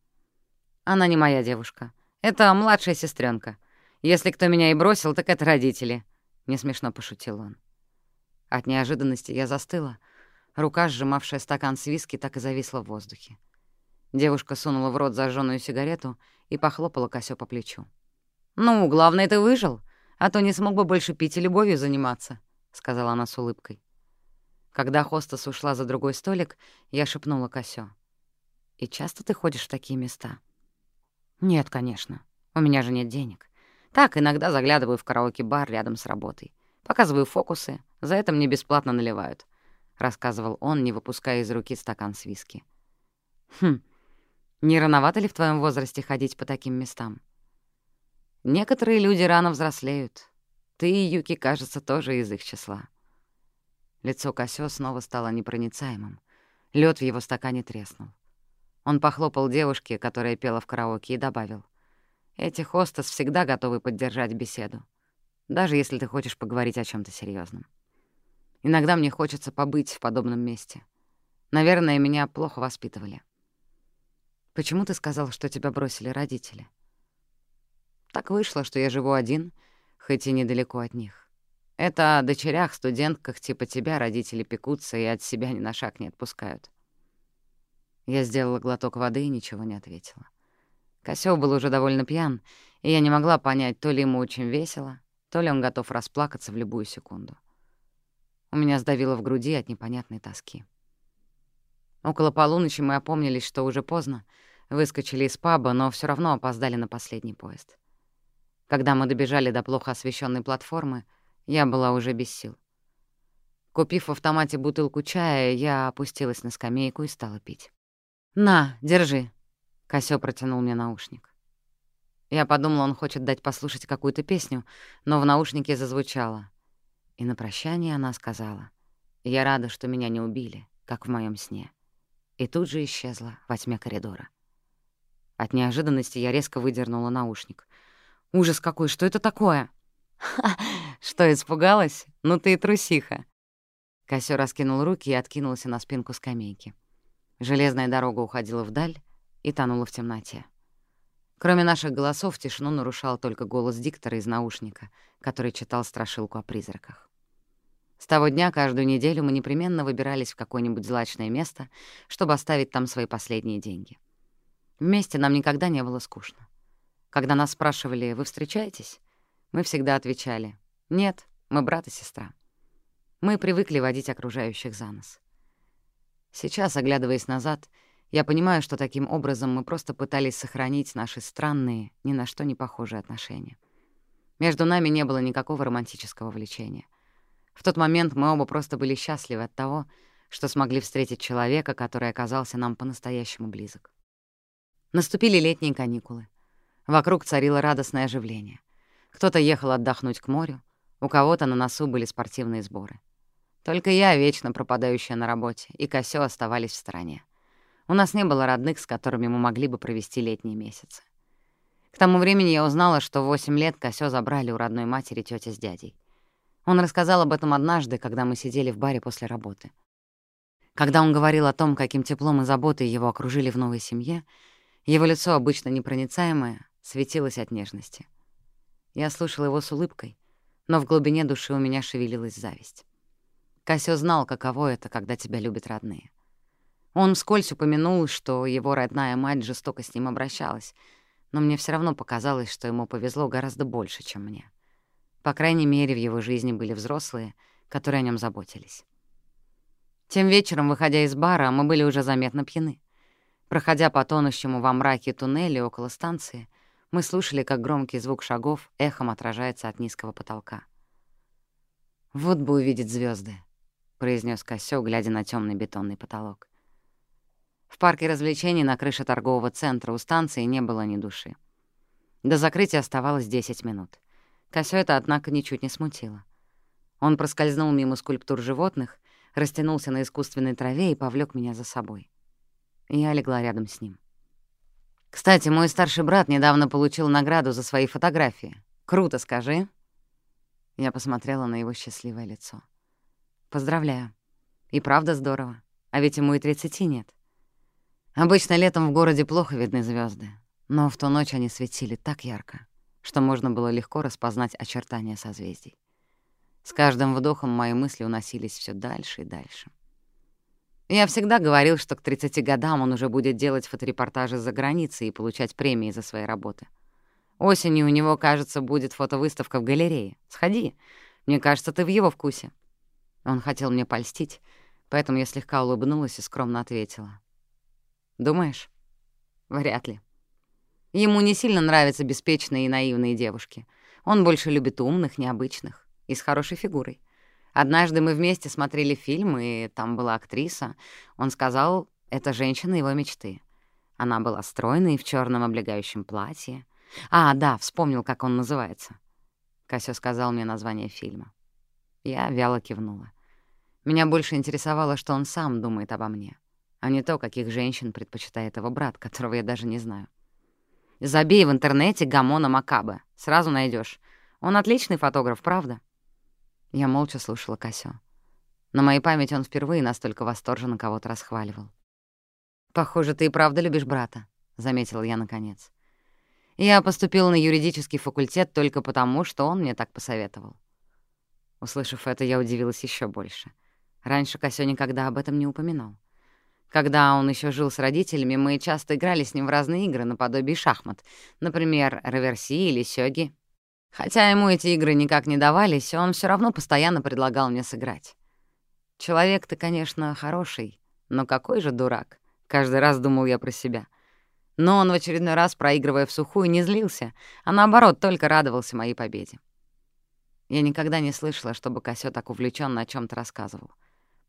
«Она не моя девушка. Это младшая сестренка. Если кто меня и бросил, так это родители», — не смешно пошутил он. От неожиданности я застыла. Рука, сжимавшая стакан с виски, так и зависла в воздухе. Девушка сунула в рот зажженную сигарету и похлопала Косё по плечу. «Ну, главное, ты выжил, а то не смог бы больше пить и любовью заниматься», — сказала она с улыбкой. Когда хостес ушла за другой столик, я шепнула Косё. «И часто ты ходишь в такие места?» «Нет, конечно. У меня же нет денег. Так, иногда заглядываю в караоке-бар рядом с работой. Показываю фокусы, за это мне бесплатно наливают», — рассказывал он, не выпуская из руки стакан с виски. «Хм, не рановато ли в твоем возрасте ходить по таким местам?» «Некоторые люди рано взрослеют. Ты, Юки, кажется, тоже из их числа». Лицо Косё снова стало непроницаемым. Лед в его стакане треснул. Он похлопал девушке, которая пела в караоке, и добавил. «Эти хостес всегда готовы поддержать беседу, даже если ты хочешь поговорить о чем то серьезном. Иногда мне хочется побыть в подобном месте. Наверное, меня плохо воспитывали». «Почему ты сказал, что тебя бросили родители?» «Так вышло, что я живу один, хоть и недалеко от них. Это о дочерях, студентках типа тебя родители пекутся и от себя ни на шаг не отпускают. Я сделала глоток воды и ничего не ответила. Косёв был уже довольно пьян, и я не могла понять, то ли ему очень весело, то ли он готов расплакаться в любую секунду. У меня сдавило в груди от непонятной тоски. Около полуночи мы опомнились, что уже поздно, выскочили из паба, но все равно опоздали на последний поезд. Когда мы добежали до плохо освещенной платформы, я была уже без сил. Купив в автомате бутылку чая, я опустилась на скамейку и стала пить. «На, держи». Косё протянул мне наушник. Я подумала, он хочет дать послушать какую-то песню, но в наушнике зазвучало. И на прощание она сказала, «Я рада, что меня не убили, как в моем сне». И тут же исчезла во тьме коридора. От неожиданности я резко выдернула наушник. «Ужас какой! Что это такое?» «Ха! Что, испугалась? Ну ты и трусиха!» Косё раскинул руки и откинулся на спинку скамейки. Железная дорога уходила вдаль и тонула в темноте. Кроме наших голосов, тишину нарушал только голос диктора из наушника, который читал страшилку о призраках. С того дня каждую неделю мы непременно выбирались в какое-нибудь злачное место, чтобы оставить там свои последние деньги. Вместе нам никогда не было скучно. Когда нас спрашивали «Вы встречаетесь?», мы всегда отвечали «Нет, мы брат и сестра». Мы привыкли водить окружающих за нос. Сейчас, оглядываясь назад, я понимаю, что таким образом мы просто пытались сохранить наши странные, ни на что не похожие отношения. Между нами не было никакого романтического влечения. В тот момент мы оба просто были счастливы от того, что смогли встретить человека, который оказался нам по-настоящему близок. Наступили летние каникулы. Вокруг царило радостное оживление. Кто-то ехал отдохнуть к морю, у кого-то на носу были спортивные сборы. Только я, вечно пропадающая на работе, и Косё оставались в стороне. У нас не было родных, с которыми мы могли бы провести летние месяцы. К тому времени я узнала, что в 8 лет Косё забрали у родной матери тётя с дядей. Он рассказал об этом однажды, когда мы сидели в баре после работы. Когда он говорил о том, каким теплом и заботой его окружили в новой семье, его лицо, обычно непроницаемое, светилось от нежности. Я слушала его с улыбкой, но в глубине души у меня шевелилась зависть. Косё знал, каково это, когда тебя любят родные. Он вскользь упомянул, что его родная мать жестоко с ним обращалась, но мне все равно показалось, что ему повезло гораздо больше, чем мне. По крайней мере, в его жизни были взрослые, которые о нем заботились. Тем вечером, выходя из бара, мы были уже заметно пьяны. Проходя по тонущему во мраке туннелю около станции, мы слушали, как громкий звук шагов эхом отражается от низкого потолка. Вот бы увидеть звезды, произнес Косё, глядя на темный бетонный потолок. В парке развлечений на крыше торгового центра у станции не было ни души. До закрытия оставалось 10 минут. Косё это, однако, ничуть не смутило. Он проскользнул мимо скульптур животных, растянулся на искусственной траве и повлек меня за собой. Я легла рядом с ним. «Кстати, мой старший брат недавно получил награду за свои фотографии. Круто, скажи?» Я посмотрела на его счастливое лицо. Поздравляю. И правда здорово. А ведь ему и тридцати нет. Обычно летом в городе плохо видны звезды, но в ту ночь они светили так ярко, что можно было легко распознать очертания созвездий. С каждым вдохом мои мысли уносились все дальше и дальше. Я всегда говорил, что к 30 годам он уже будет делать фоторепортажи за границей и получать премии за свои работы. Осенью у него, кажется, будет фотовыставка в галерее. Сходи. Мне кажется, ты в его вкусе». Он хотел мне польстить, поэтому я слегка улыбнулась и скромно ответила. «Думаешь?» «Вряд ли. Ему не сильно нравятся беспечные и наивные девушки. Он больше любит умных, необычных и с хорошей фигурой. Однажды мы вместе смотрели фильм, и там была актриса. Он сказал, это женщина его мечты. Она была стройной в черном облегающем платье. А, да, вспомнил, как он называется. Касё сказал мне название фильма. Я вяло кивнула. Меня больше интересовало, что он сам думает обо мне, а не то, каких женщин предпочитает его брат, которого я даже не знаю. Забей в интернете Гамона Макабе. Сразу найдешь. Он отличный фотограф, правда?» Я молча слушала Косё. На моей памяти он впервые настолько восторженно кого-то расхваливал. «Похоже, ты и правда любишь брата», — заметила я наконец. «Я поступила на юридический факультет только потому, что он мне так посоветовал». Услышав это, я удивилась еще больше. Раньше Косё никогда об этом не упоминал. Когда он еще жил с родителями, мы часто играли с ним в разные игры наподобие шахмат, например, реверси или сёги. Хотя ему эти игры никак не давались, он все равно постоянно предлагал мне сыграть. Человек ты, конечно, хороший, но какой же дурак. Каждый раз думал я про себя. Но он в очередной раз, проигрывая в сухую, не злился, а наоборот, только радовался моей победе. Я никогда не слышала, чтобы Косё так увлеченно о чем то рассказывал.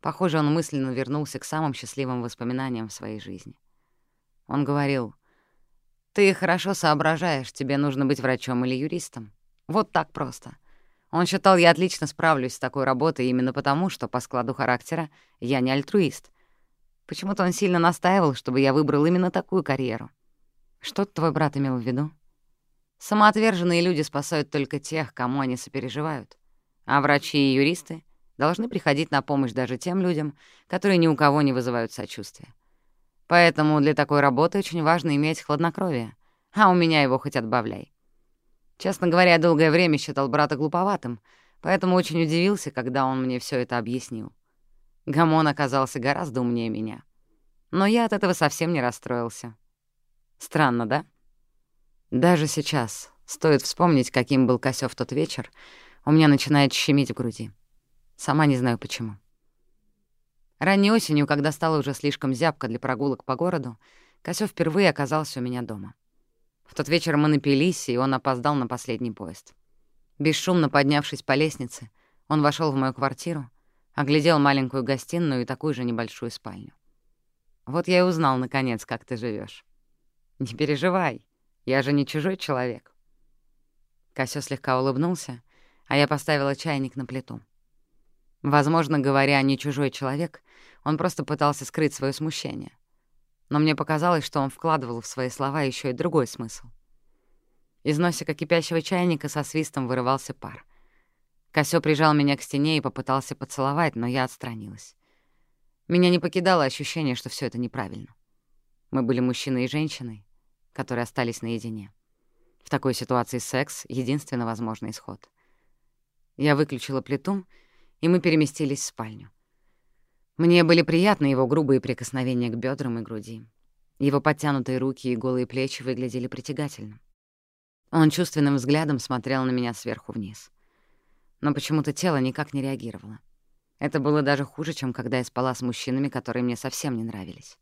Похоже, он мысленно вернулся к самым счастливым воспоминаниям в своей жизни. Он говорил, «Ты хорошо соображаешь, тебе нужно быть врачом или юристом. Вот так просто». Он считал, я отлично справлюсь с такой работой именно потому, что по складу характера я не альтруист, Почему-то он сильно настаивал, чтобы я выбрал именно такую карьеру. Что твой брат имел в виду? Самоотверженные люди спасают только тех, кому они сопереживают. А врачи и юристы должны приходить на помощь даже тем людям, которые ни у кого не вызывают сочувствия. Поэтому для такой работы очень важно иметь хладнокровие, а у меня его хоть отбавляй. Честно говоря, я долгое время считал брата глуповатым, поэтому очень удивился, когда он мне все это объяснил. Гамон оказался гораздо умнее меня. Но я от этого совсем не расстроился. Странно, да? Даже сейчас, стоит вспомнить, каким был Косё в тот вечер, у меня начинает щемить в груди. Сама не знаю почему. Ранней осенью, когда стало уже слишком зябко для прогулок по городу, Косё впервые оказался у меня дома. В тот вечер мы напились, и он опоздал на последний поезд. Бесшумно поднявшись по лестнице, он вошел в мою квартиру, Оглядел маленькую гостиную и такую же небольшую спальню. «Вот я и узнал, наконец, как ты живешь. «Не переживай, я же не чужой человек». Косё слегка улыбнулся, а я поставила чайник на плиту. Возможно, говоря «не чужой человек», он просто пытался скрыть свое смущение. Но мне показалось, что он вкладывал в свои слова еще и другой смысл. Из носика кипящего чайника со свистом вырывался пар — Косё прижал меня к стене и попытался поцеловать, но я отстранилась. Меня не покидало ощущение, что все это неправильно. Мы были мужчиной и женщиной, которые остались наедине. В такой ситуации секс — единственно возможный исход. Я выключила плиту, и мы переместились в спальню. Мне были приятны его грубые прикосновения к бедрам и груди. Его подтянутые руки и голые плечи выглядели притягательно. Он чувственным взглядом смотрел на меня сверху вниз — но почему-то тело никак не реагировало. Это было даже хуже, чем когда я спала с мужчинами, которые мне совсем не нравились.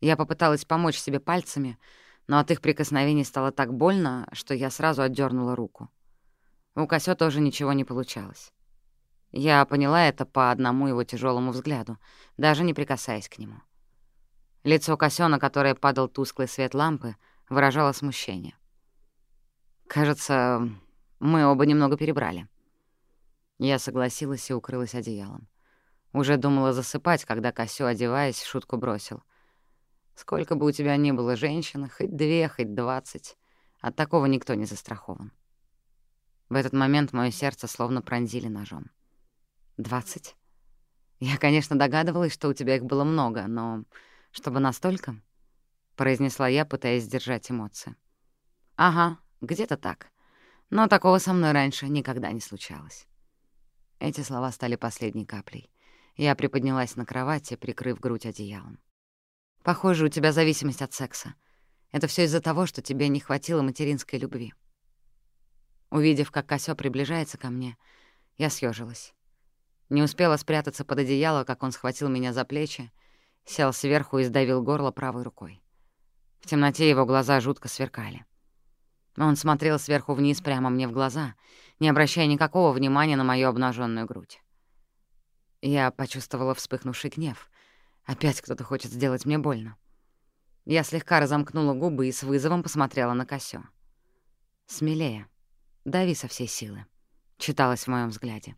Я попыталась помочь себе пальцами, но от их прикосновений стало так больно, что я сразу отдернула руку. У Косё тоже ничего не получалось. Я поняла это по одному его тяжелому взгляду, даже не прикасаясь к нему. Лицо Косё, на которое падал тусклый свет лампы, выражало смущение. Кажется, мы оба немного перебрали. Я согласилась и укрылась одеялом. Уже думала засыпать, когда Косё, одеваясь, шутку бросил. «Сколько бы у тебя ни было женщин, хоть две, хоть двадцать, от такого никто не застрахован». В этот момент моё сердце словно пронзили ножом. «Двадцать? Я, конечно, догадывалась, что у тебя их было много, но чтобы настолько?» — произнесла я, пытаясь сдержать эмоции. «Ага, где-то так. Но такого со мной раньше никогда не случалось». Эти слова стали последней каплей. Я приподнялась на кровати, прикрыв грудь одеялом. «Похоже, у тебя зависимость от секса. Это все из-за того, что тебе не хватило материнской любви. Увидев, как Косё приближается ко мне, я съежилась. Не успела спрятаться под одеяло, как он схватил меня за плечи, сел сверху и сдавил горло правой рукой. В темноте его глаза жутко сверкали. Он смотрел сверху вниз прямо мне в глаза, не обращая никакого внимания на мою обнаженную грудь. Я почувствовала вспыхнувший гнев. Опять кто-то хочет сделать мне больно. Я слегка разомкнула губы и с вызовом посмотрела на Косё. «Смелее. Дави со всей силы», — читалось в моем взгляде.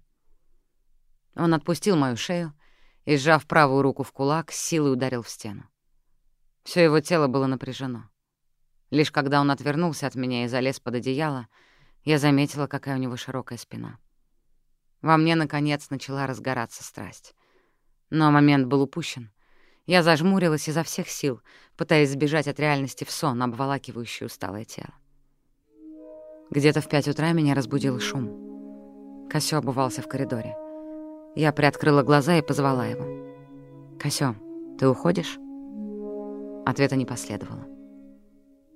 Он отпустил мою шею и, сжав правую руку в кулак, с силой ударил в стену. Всё его тело было напряжено. Лишь когда он отвернулся от меня и залез под одеяло, я заметила, какая у него широкая спина. Во мне, наконец, начала разгораться страсть. Но момент был упущен. Я зажмурилась изо всех сил, пытаясь сбежать от реальности в сон, обволакивающий усталое тело. Где-то в пять утра меня разбудил шум. Косё обувался в коридоре. Я приоткрыла глаза и позвала его. «Косё, ты уходишь?» Ответа не последовало.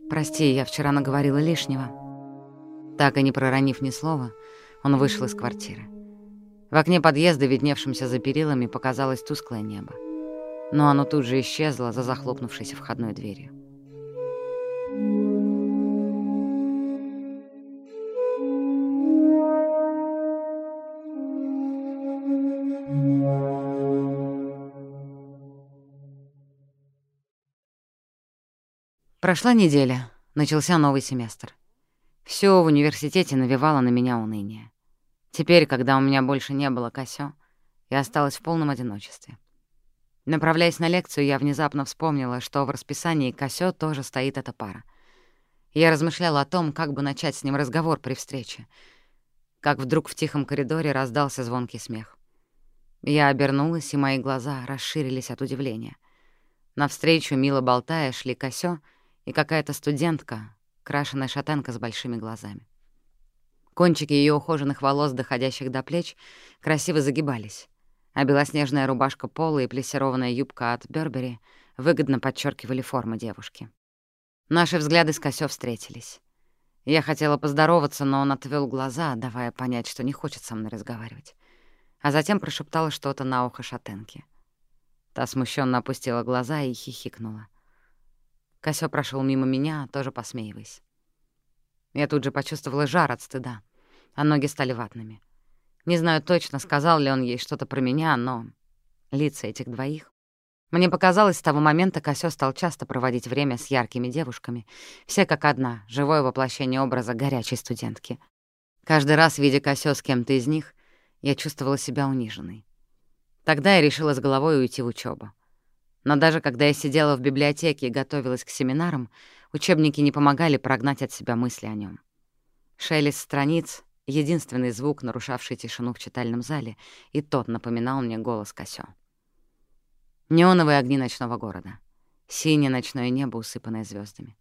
«Прости, я вчера наговорила лишнего». Так и не проронив ни слова, он вышел из квартиры. В окне подъезда, видневшемся за перилами, показалось тусклое небо но оно тут же исчезло за захлопнувшейся входной дверью. Прошла неделя, начался новый семестр. Все в университете навевало на меня уныние. Теперь, когда у меня больше не было косё, я осталась в полном одиночестве. Направляясь на лекцию, я внезапно вспомнила, что в расписании Косё тоже стоит эта пара. Я размышляла о том, как бы начать с ним разговор при встрече. Как вдруг в тихом коридоре раздался звонкий смех. Я обернулась, и мои глаза расширились от удивления. Навстречу, мило болтая, шли Косё и какая-то студентка, крашеная шатенка с большими глазами. Кончики ее ухоженных волос, доходящих до плеч, красиво загибались а белоснежная рубашка пола и плессированная юбка от Бёрбери выгодно подчеркивали форму девушки. Наши взгляды с Косё встретились. Я хотела поздороваться, но он отвел глаза, давая понять, что не хочет со мной разговаривать. А затем прошептала что-то на ухо шатенки. Та смущенно опустила глаза и хихикнула. Косё прошел мимо меня, тоже посмеиваясь. Я тут же почувствовала жар от стыда, а ноги стали ватными. Не знаю точно, сказал ли он ей что-то про меня, но лица этих двоих... Мне показалось, с того момента Косё стал часто проводить время с яркими девушками, все как одна, живое воплощение образа горячей студентки. Каждый раз, видя Косё с кем-то из них, я чувствовала себя униженной. Тогда я решила с головой уйти в учебу. Но даже когда я сидела в библиотеке и готовилась к семинарам, учебники не помогали прогнать от себя мысли о нем. Шелест страниц, единственный звук, нарушавший тишину в читальном зале, и тот напоминал мне голос Косё. Неоновые огни ночного города. Синее ночное небо, усыпанное звездами.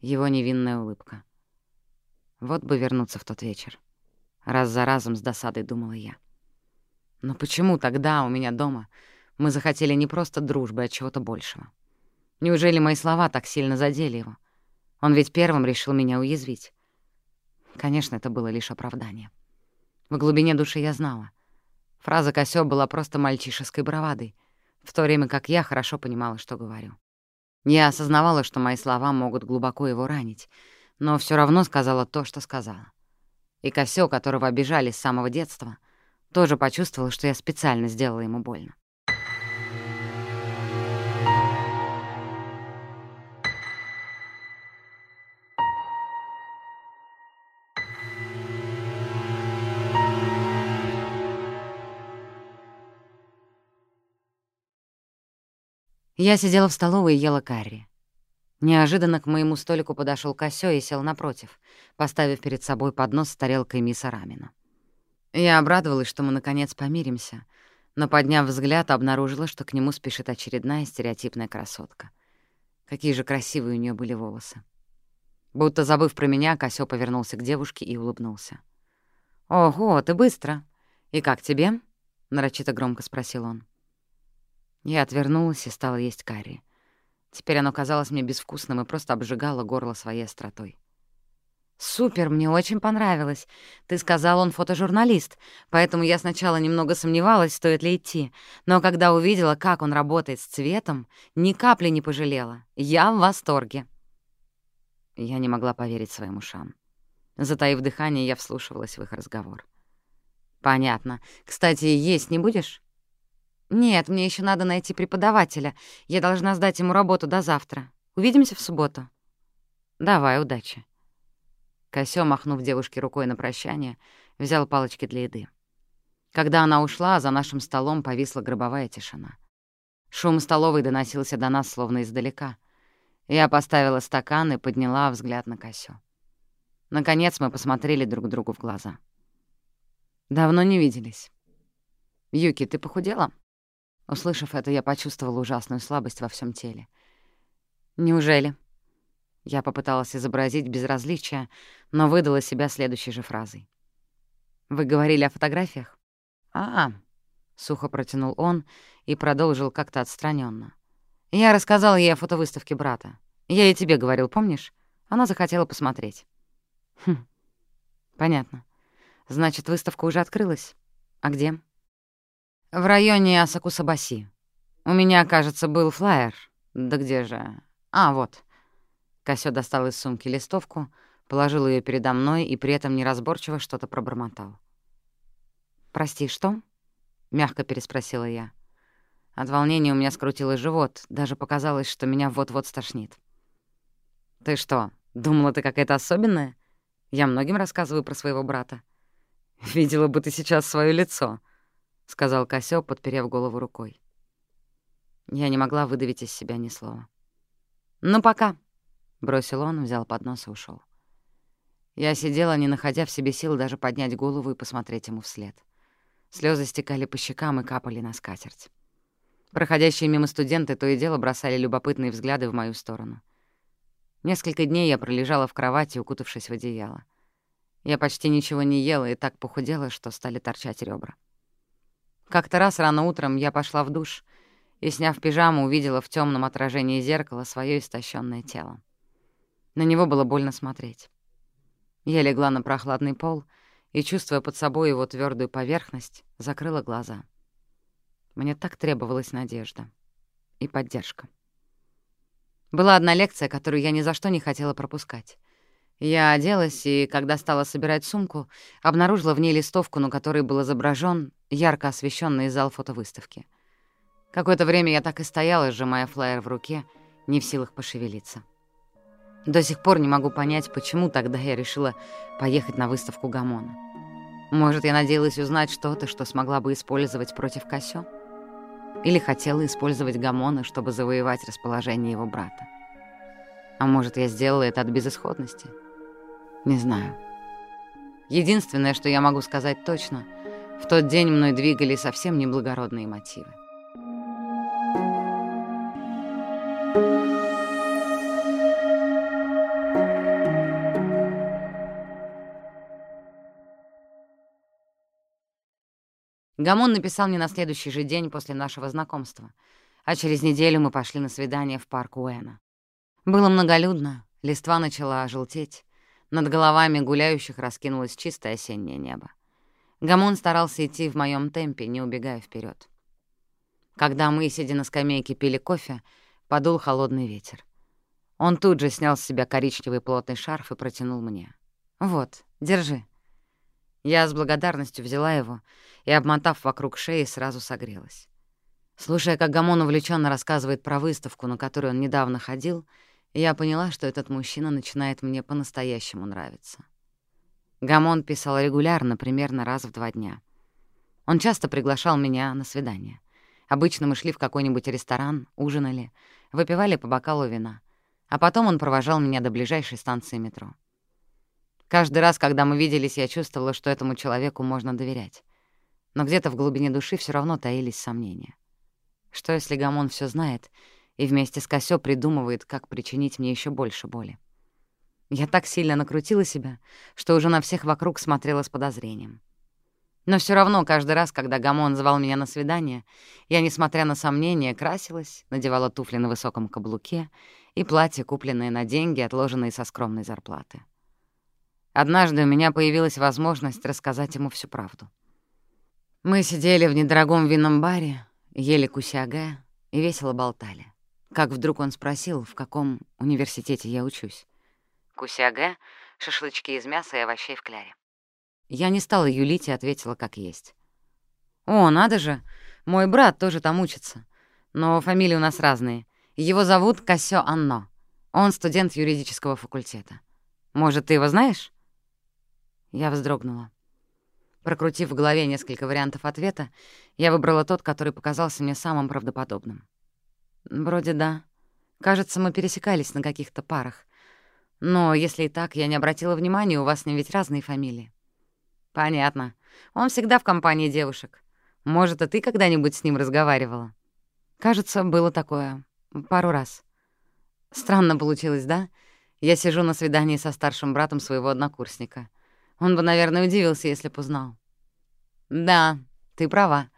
Его невинная улыбка. Вот бы вернуться в тот вечер. Раз за разом с досадой думала я. Но почему тогда у меня дома мы захотели не просто дружбы, а чего-то большего? Неужели мои слова так сильно задели его? Он ведь первым решил меня уязвить. Конечно, это было лишь оправдание. В глубине души я знала. Фраза Косё была просто мальчишеской бравадой, в то время как я хорошо понимала, что говорю. Я осознавала, что мои слова могут глубоко его ранить, но все равно сказала то, что сказала. И Косё, которого обижали с самого детства, тоже почувствовал, что я специально сделала ему больно. Я сидела в столовой и ела карри. Неожиданно к моему столику подошел Косё и сел напротив, поставив перед собой поднос с тарелкой миса рамена. Я обрадовалась, что мы наконец помиримся, но, подняв взгляд, обнаружила, что к нему спешит очередная стереотипная красотка. Какие же красивые у нее были волосы. Будто забыв про меня, Косё повернулся к девушке и улыбнулся. «Ого, ты быстро! И как тебе?» — нарочито громко спросил он. Я отвернулась и стала есть карри. Теперь оно казалось мне безвкусным и просто обжигало горло своей остротой. «Супер, мне очень понравилось. Ты сказал, он фотожурналист, поэтому я сначала немного сомневалась, стоит ли идти. Но когда увидела, как он работает с цветом, ни капли не пожалела. Я в восторге». Я не могла поверить своим ушам. Затаив дыхание, я вслушивалась в их разговор. «Понятно. Кстати, есть не будешь?» «Нет, мне еще надо найти преподавателя. Я должна сдать ему работу до завтра. Увидимся в субботу». «Давай, удачи». Косё, махнув девушке рукой на прощание, взял палочки для еды. Когда она ушла, за нашим столом повисла гробовая тишина. Шум столовой доносился до нас словно издалека. Я поставила стакан и подняла взгляд на Косё. Наконец мы посмотрели друг другу в глаза. «Давно не виделись». «Юки, ты похудела?» Услышав это, я почувствовала ужасную слабость во всем теле. «Неужели?» Я попыталась изобразить безразличие, но выдала себя следующей же фразой. «Вы говорили о фотографиях?» «А-а», — сухо протянул он и продолжил как-то отстраненно. «Я рассказал ей о фотовыставке брата. Я и тебе говорил, помнишь? Она захотела посмотреть». «Хм, понятно. Значит, выставка уже открылась? А где?» «В районе Асакусабаси. У меня, кажется, был флаер. Да где же? А, вот». Косё достал из сумки листовку, положил ее передо мной и при этом неразборчиво что-то пробормотал. «Прости, что?» — мягко переспросила я. От волнения у меня скрутило живот, даже показалось, что меня вот-вот стошнит. «Ты что, думала, ты какая-то особенная? Я многим рассказываю про своего брата. Видела бы ты сейчас свое лицо», — сказал Косё, подперев голову рукой. Я не могла выдавить из себя ни слова. «Ну, пока», Бросил он, взял поднос и ушел. Я сидела, не находя в себе сил даже поднять голову и посмотреть ему вслед. Слезы стекали по щекам и капали на скатерть. Проходящие мимо студенты то и дело бросали любопытные взгляды в мою сторону. Несколько дней я пролежала в кровати, укутавшись в одеяло. Я почти ничего не ела и так похудела, что стали торчать ребра. Как-то раз рано утром я пошла в душ и, сняв пижаму, увидела в темном отражении зеркала свое истощенное тело. На него было больно смотреть. Я легла на прохладный пол и, чувствуя под собой его твердую поверхность, закрыла глаза. Мне так требовалась надежда и поддержка. Была одна лекция, которую я ни за что не хотела пропускать. Я оделась, и, когда стала собирать сумку, обнаружила в ней листовку, на которой был изображен ярко освещенный зал фотовыставки. Какое-то время я так и стояла, сжимая флаер в руке, не в силах пошевелиться. До сих пор не могу понять, почему тогда я решила поехать на выставку Гамона. Может, я надеялась узнать что-то, что смогла бы использовать против Косё? Или хотела использовать Гамона, чтобы завоевать расположение его брата? А может, я сделала это от безысходности? Не знаю. Единственное, что я могу сказать точно, в тот день мной двигали совсем неблагородные мотивы. Гамон написал мне на следующий же день после нашего знакомства, а через неделю мы пошли на свидание в парк Уэна. Было многолюдно, листва начала желтеть, над головами гуляющих раскинулось чистое осеннее небо. Гамон старался идти в моем темпе, не убегая вперед. Когда мы, сидя на скамейке, пили кофе, подул холодный ветер. Он тут же снял с себя коричневый плотный шарф и протянул мне. «Вот, держи». Я с благодарностью взяла его и, обмотав вокруг шеи, сразу согрелась. Слушая, как Гамон увлеченно рассказывает про выставку, на которую он недавно ходил, я поняла, что этот мужчина начинает мне по-настоящему нравиться. Гамон писал регулярно, примерно раз в два дня. Он часто приглашал меня на свидание. Обычно мы шли в какой-нибудь ресторан, ужинали, выпивали по бокалу вина, а потом он провожал меня до ближайшей станции метро. Каждый раз, когда мы виделись, я чувствовала, что этому человеку можно доверять. Но где-то в глубине души все равно таились сомнения. Что, если Гамон все знает и вместе с Косё придумывает, как причинить мне еще больше боли? Я так сильно накрутила себя, что уже на всех вокруг смотрела с подозрением. Но все равно каждый раз, когда Гамон звал меня на свидание, я, несмотря на сомнения, красилась, надевала туфли на высоком каблуке и платье, купленное на деньги, отложенные со скромной зарплаты. Однажды у меня появилась возможность рассказать ему всю правду. Мы сидели в недорогом винном баре, ели кусяга и весело болтали. Как вдруг он спросил, в каком университете я учусь. Кусяга — шашлычки из мяса и овощей в кляре. Я не стала юлить и ответила как есть. «О, надо же! Мой брат тоже там учится. Но фамилии у нас разные. Его зовут Касё Анно. Он студент юридического факультета. Может, ты его знаешь?» Я вздрогнула. Прокрутив в голове несколько вариантов ответа, я выбрала тот, который показался мне самым правдоподобным. «Вроде да. Кажется, мы пересекались на каких-то парах. Но если и так, я не обратила внимания, у вас ним ведь разные фамилии». «Понятно. Он всегда в компании девушек. Может, и ты когда-нибудь с ним разговаривала?» «Кажется, было такое. Пару раз». «Странно получилось, да? Я сижу на свидании со старшим братом своего однокурсника. Он бы, наверное, удивился, если б узнал». «Да, ты права.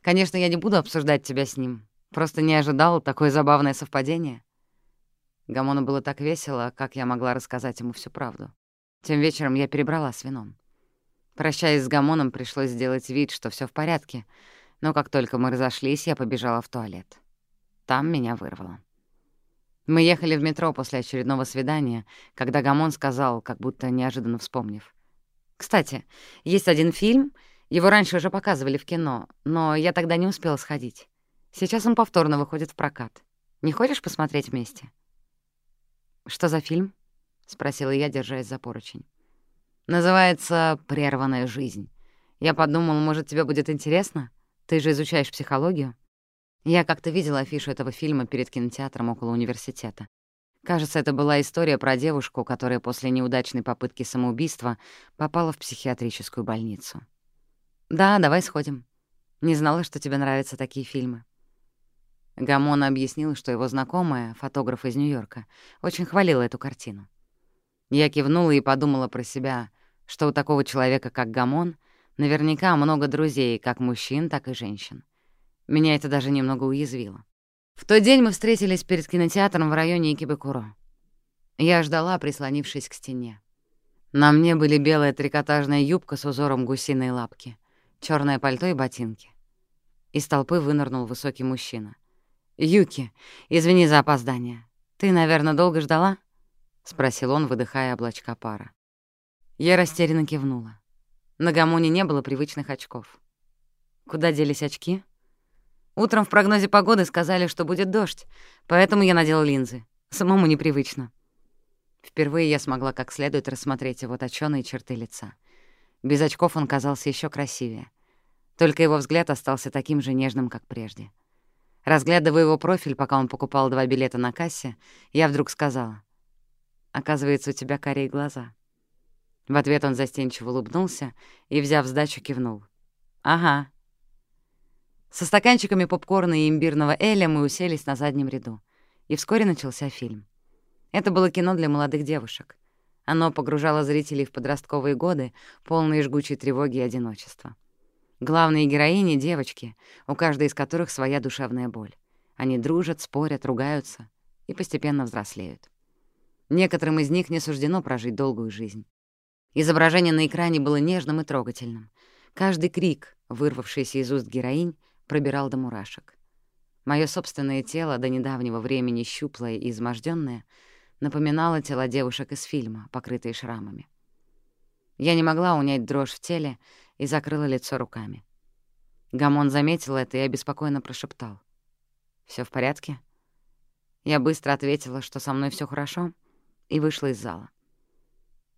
Конечно, я не буду обсуждать тебя с ним. Просто не ожидал такое забавное совпадение. Гамону было так весело, как я могла рассказать ему всю правду. Тем вечером я перебрала с вином. Прощаясь с Гамоном, пришлось сделать вид, что все в порядке, но как только мы разошлись, я побежала в туалет. Там меня вырвало. Мы ехали в метро после очередного свидания, когда Гамон сказал, как будто неожиданно вспомнив. «Кстати, есть один фильм, его раньше уже показывали в кино, но я тогда не успела сходить. Сейчас он повторно выходит в прокат. Не хочешь посмотреть вместе?» «Что за фильм?» — спросила я, держась за поручень. «Называется «Прерванная жизнь». Я подумал, может, тебе будет интересно? Ты же изучаешь психологию». Я как-то видела афишу этого фильма перед кинотеатром около университета. Кажется, это была история про девушку, которая после неудачной попытки самоубийства попала в психиатрическую больницу. «Да, давай сходим. Не знала, что тебе нравятся такие фильмы». Гамон объяснил, что его знакомая, фотограф из Нью-Йорка, очень хвалила эту картину. Я кивнула и подумала про себя, что у такого человека, как Гамон, наверняка много друзей, как мужчин, так и женщин. Меня это даже немного уязвило. В тот день мы встретились перед кинотеатром в районе Икебекуро. Я ждала, прислонившись к стене. На мне были белая трикотажная юбка с узором гусиной лапки, черное пальто и ботинки. Из толпы вынырнул высокий мужчина. «Юки, извини за опоздание. Ты, наверное, долго ждала?» — спросил он, выдыхая облачка пара. Я растерянно кивнула. На гамоне не было привычных очков. Куда делись очки? Утром в прогнозе погоды сказали, что будет дождь, поэтому я надела линзы. Самому непривычно. Впервые я смогла как следует рассмотреть его точёные черты лица. Без очков он казался еще красивее. Только его взгляд остался таким же нежным, как прежде. Разглядывая его профиль, пока он покупал два билета на кассе, я вдруг сказала. «Оказывается, у тебя карие глаза». В ответ он застенчиво улыбнулся и, взяв сдачу, кивнул. «Ага». Со стаканчиками попкорна и имбирного эля мы уселись на заднем ряду. И вскоре начался фильм. Это было кино для молодых девушек. Оно погружало зрителей в подростковые годы, полные жгучей тревоги и одиночества. Главные героини — девочки, у каждой из которых своя душевная боль. Они дружат, спорят, ругаются и постепенно взрослеют. Некоторым из них не суждено прожить долгую жизнь. Изображение на экране было нежным и трогательным. Каждый крик, вырвавшийся из уст героинь, пробирал до мурашек. Моё собственное тело, до недавнего времени щуплое и измождённое, напоминало тела девушек из фильма, покрытые шрамами. Я не могла унять дрожь в теле и закрыла лицо руками. Гамон заметил это и обеспокоенно прошептал. Всё в порядке?» Я быстро ответила, что со мной всё хорошо, и вышла из зала.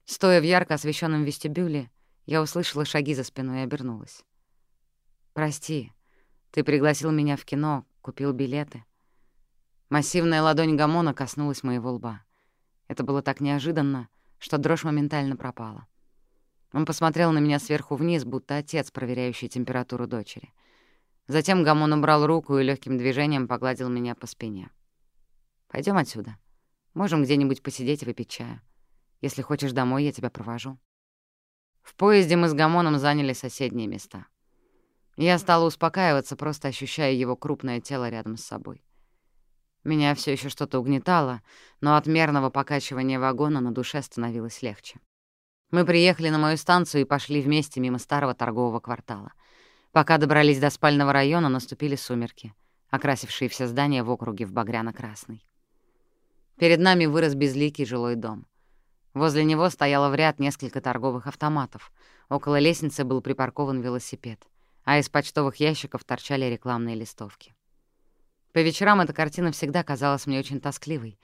Стоя в ярко освещенном вестибюле, я услышала шаги за спиной и обернулась. «Прости, ты пригласил меня в кино, купил билеты». Массивная ладонь Гамона коснулась моего лба. Это было так неожиданно, что дрожь моментально пропала. Он посмотрел на меня сверху вниз, будто отец, проверяющий температуру дочери. Затем Гамон убрал руку и легким движением погладил меня по спине. Пойдем отсюда. Можем где-нибудь посидеть и выпить чаю. Если хочешь домой, я тебя провожу». В поезде мы с Гамоном заняли соседние места. Я стала успокаиваться, просто ощущая его крупное тело рядом с собой. Меня все еще что-то угнетало, но от мерного покачивания вагона на душе становилось легче. Мы приехали на мою станцию и пошли вместе мимо старого торгового квартала. Пока добрались до спального района, наступили сумерки, окрасившие все здания в округе в багряно-красный. Перед нами вырос безликий жилой дом. Возле него стояло в ряд несколько торговых автоматов. Около лестницы был припаркован велосипед, а из почтовых ящиков торчали рекламные листовки. По вечерам эта картина всегда казалась мне очень тоскливой,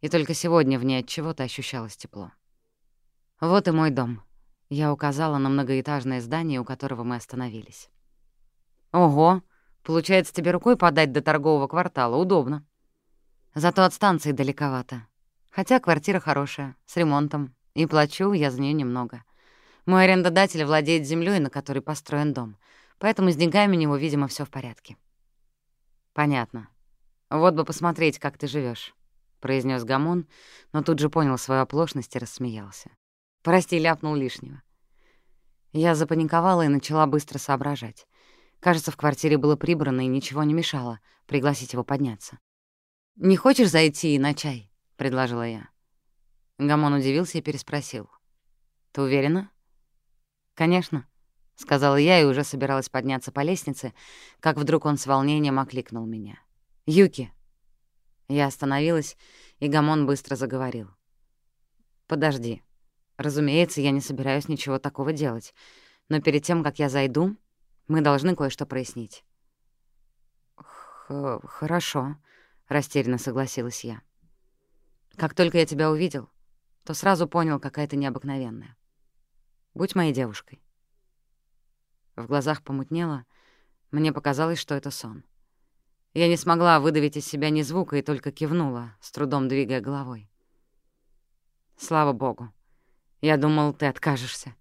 и только сегодня в ней от чего-то ощущалось тепло. «Вот и мой дом», — я указала на многоэтажное здание, у которого мы остановились. «Ого, получается тебе рукой подать до торгового квартала, удобно. Зато от станции далековато. Хотя квартира хорошая, с ремонтом, и плачу я за нее немного. Мой арендодатель владеет землей, на которой построен дом, поэтому с деньгами у него, видимо, все в порядке». «Понятно. Вот бы посмотреть, как ты живешь, произнес Гамон, но тут же понял свою оплошность и рассмеялся. «Прости, ляпнул лишнего». Я запаниковала и начала быстро соображать. Кажется, в квартире было прибрано и ничего не мешало пригласить его подняться. «Не хочешь зайти на чай?» — предложила я. Гамон удивился и переспросил. «Ты уверена?» «Конечно», — сказала я и уже собиралась подняться по лестнице, как вдруг он с волнением окликнул меня. «Юки!» Я остановилась, и Гамон быстро заговорил. «Подожди. Разумеется, я не собираюсь ничего такого делать, но перед тем, как я зайду, мы должны кое-что прояснить». Х «Хорошо», — растерянно согласилась я. «Как только я тебя увидел, то сразу понял, какая ты необыкновенная. Будь моей девушкой». В глазах помутнело, мне показалось, что это сон. Я не смогла выдавить из себя ни звука и только кивнула, с трудом двигая головой. «Слава богу. Я думал, ты откажешься».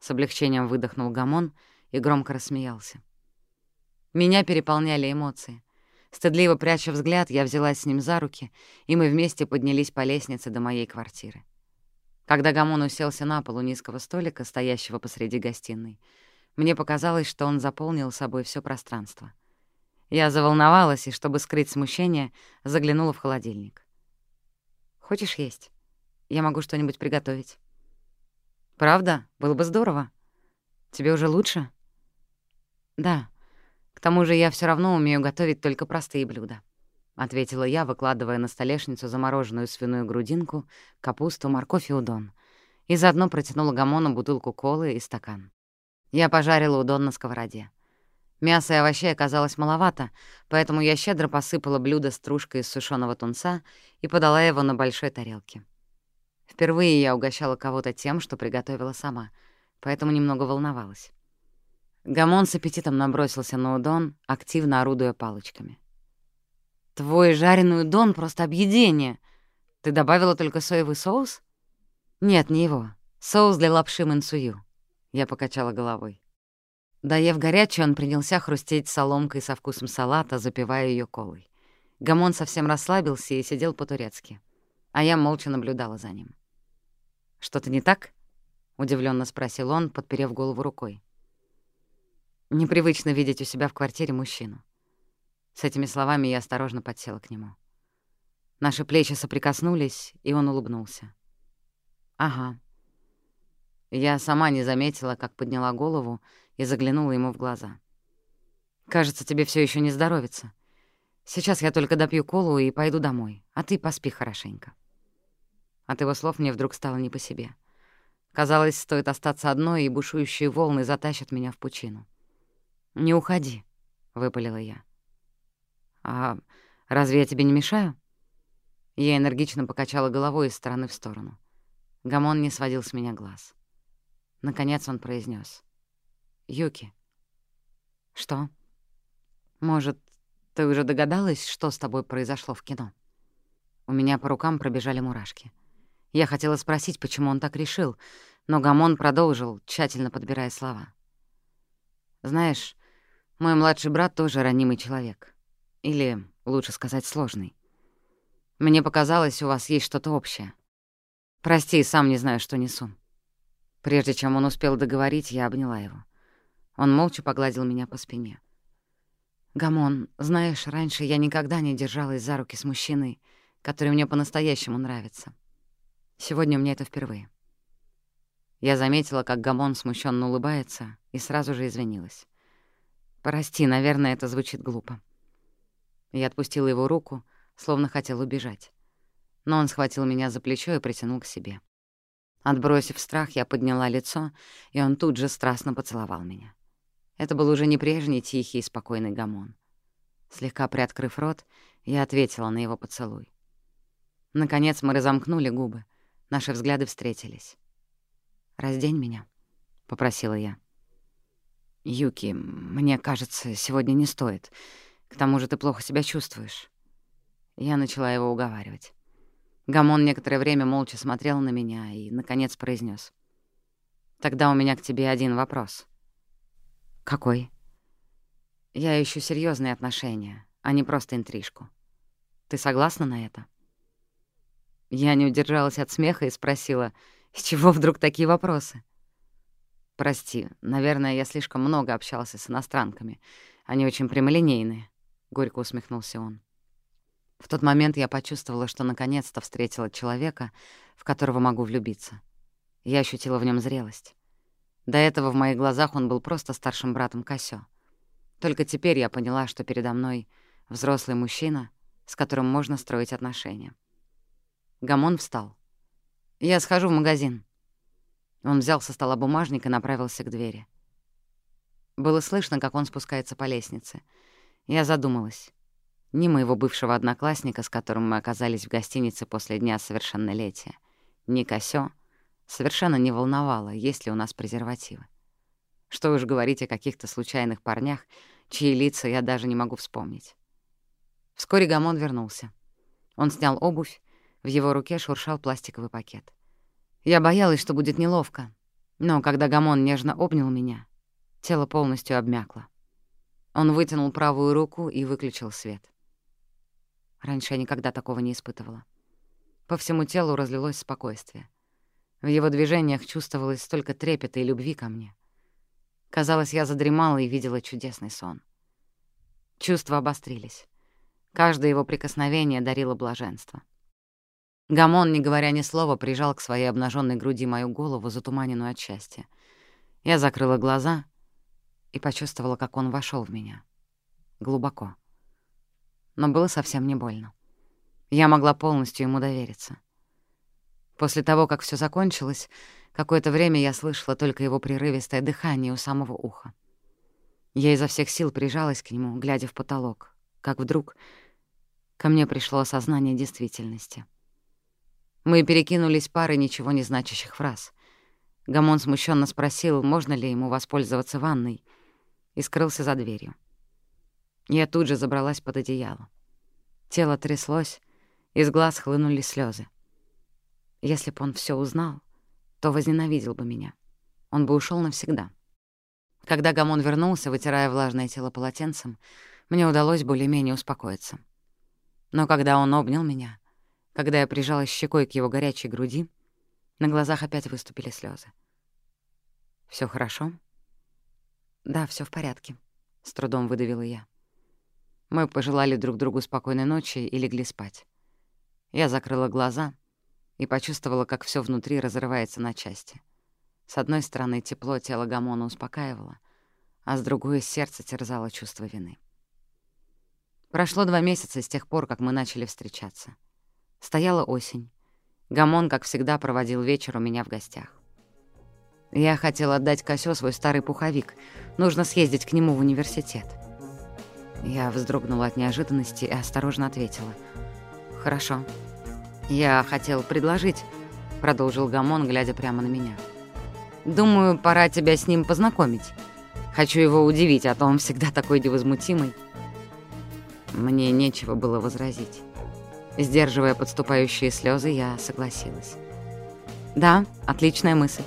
С облегчением выдохнул Гамон и громко рассмеялся. Меня переполняли эмоции. Стыдливо пряча взгляд, я взялась с ним за руки, и мы вместе поднялись по лестнице до моей квартиры. Когда Гамон уселся на полу низкого столика, стоящего посреди гостиной, мне показалось, что он заполнил собой все пространство — я заволновалась и, чтобы скрыть смущение, заглянула в холодильник. «Хочешь есть? Я могу что-нибудь приготовить». «Правда? Было бы здорово. Тебе уже лучше?» «Да. К тому же я все равно умею готовить только простые блюда», — ответила я, выкладывая на столешницу замороженную свиную грудинку, капусту, морковь и удон, и заодно протянула Гамону бутылку колы и стакан. Я пожарила удон на сковороде. Мяса и овощей оказалось маловато, поэтому я щедро посыпала блюдо стружкой из сушеного тунца и подала его на большой тарелке. Впервые я угощала кого-то тем, что приготовила сама, поэтому немного волновалась. Гамон с аппетитом набросился на удон, активно орудуя палочками. «Твой жареный удон — просто объедение! Ты добавила только соевый соус?» «Нет, не его. Соус для лапши мэнсую». Я покачала головой. Доев горячий, он принялся хрустеть соломкой со вкусом салата, запивая ее колой. Гамон совсем расслабился и сидел по-турецки, а я молча наблюдала за ним. «Что-то не так?» — удивленно спросил он, подперев голову рукой. «Непривычно видеть у себя в квартире мужчину». С этими словами я осторожно подсела к нему. Наши плечи соприкоснулись, и он улыбнулся. «Ага». Я сама не заметила, как подняла голову и заглянула ему в глаза. «Кажется, тебе все еще не здоровится. Сейчас я только допью колу и пойду домой, а ты поспи хорошенько». От его слов мне вдруг стало не по себе. Казалось, стоит остаться одной, и бушующие волны затащат меня в пучину. «Не уходи», — выпалила я. «А разве я тебе не мешаю?» Я энергично покачала головой из стороны в сторону. Гамон не сводил с меня глаз. Наконец он произнес: Юки. Что? Может, ты уже догадалась, что с тобой произошло в кино? У меня по рукам пробежали мурашки. Я хотела спросить, почему он так решил, но Гамон продолжил, тщательно подбирая слова. «Знаешь, мой младший брат тоже ранимый человек. Или, лучше сказать, сложный. Мне показалось, у вас есть что-то общее. Прости, сам не знаю, что несу». Прежде чем он успел договорить, я обняла его. Он молча погладил меня по спине. «Гамон, знаешь, раньше я никогда не держалась за руки с мужчиной, который мне по-настоящему нравится. Сегодня мне это впервые». Я заметила, как Гамон смущенно улыбается, и сразу же извинилась. «Прости, наверное, это звучит глупо». Я отпустила его руку, словно хотел убежать. Но он схватил меня за плечо и притянул к себе. Отбросив страх, я подняла лицо, и он тут же страстно поцеловал меня. Это был уже не прежний тихий и спокойный гамон. Слегка приоткрыв рот, я ответила на его поцелуй. Наконец мы разомкнули губы. Наши взгляды встретились. «Раздень меня», — попросила я. «Юки, мне кажется, сегодня не стоит. К тому же ты плохо себя чувствуешь». Я начала его уговаривать. Гамон некоторое время молча смотрел на меня и, наконец, произнес: «Тогда у меня к тебе один вопрос». «Какой?» «Я ищу серьезные отношения, а не просто интрижку. Ты согласна на это?» Я не удержалась от смеха и спросила, с чего вдруг такие вопросы? «Прости, наверное, я слишком много общался с иностранками. Они очень прямолинейные», — горько усмехнулся он. В тот момент я почувствовала, что наконец-то встретила человека, в которого могу влюбиться. Я ощутила в нем зрелость. До этого в моих глазах он был просто старшим братом Косё. Только теперь я поняла, что передо мной взрослый мужчина, с которым можно строить отношения. Гамон встал. «Я схожу в магазин». Он взял со стола бумажник и направился к двери. Было слышно, как он спускается по лестнице. Я задумалась. Ни моего бывшего одноклассника, с которым мы оказались в гостинице после дня совершеннолетия, ни Косё — совершенно не волновало, есть ли у нас презервативы. Что уж говорить о каких-то случайных парнях, чьи лица я даже не могу вспомнить. Вскоре Гамон вернулся. Он снял обувь, в его руке шуршал пластиковый пакет. Я боялась, что будет неловко, но когда Гамон нежно обнял меня, тело полностью обмякло. Он вытянул правую руку и выключил свет. Раньше я никогда такого не испытывала. По всему телу разлилось спокойствие. В его движениях чувствовалось столько трепета и любви ко мне. Казалось, я задремала и видела чудесный сон. Чувства обострились. Каждое его прикосновение дарило блаженство. Гамон, не говоря ни слова, прижал к своей обнаженной груди мою голову, затуманенную от счастья. Я закрыла глаза и почувствовала, как он вошел в меня. Глубоко. Но было совсем не больно. Я могла полностью ему довериться. После того, как все закончилось, какое-то время я слышала только его прерывистое дыхание у самого уха. Я изо всех сил прижалась к нему, глядя в потолок, как вдруг ко мне пришло осознание действительности. Мы перекинулись парой ничего не значащих фраз. Гамон смущенно спросил, можно ли ему воспользоваться ванной, и скрылся за дверью. Я тут же забралась под одеяло. Тело тряслось, из глаз хлынули слезы. Если бы он все узнал, то возненавидел бы меня. Он бы ушел навсегда. Когда Гамон вернулся, вытирая влажное тело полотенцем, мне удалось более-менее успокоиться. Но когда он обнял меня, когда я прижалась щекой к его горячей груди, на глазах опять выступили слезы. Все хорошо?» «Да, все в порядке», — с трудом выдавила я. Мы пожелали друг другу спокойной ночи и легли спать. Я закрыла глаза — и почувствовала, как все внутри разрывается на части. С одной стороны, тепло тела Гамона успокаивало, а с другой — сердце терзало чувство вины. Прошло два месяца с тех пор, как мы начали встречаться. Стояла осень. Гамон, как всегда, проводил вечер у меня в гостях. Я хотела отдать Косё свой старый пуховик. Нужно съездить к нему в университет. Я вздрогнула от неожиданности и осторожно ответила. «Хорошо». «Я хотел предложить», — продолжил Гамон, глядя прямо на меня. «Думаю, пора тебя с ним познакомить. Хочу его удивить, а то он всегда такой невозмутимый». Мне нечего было возразить. Сдерживая подступающие слезы, я согласилась. «Да, отличная мысль».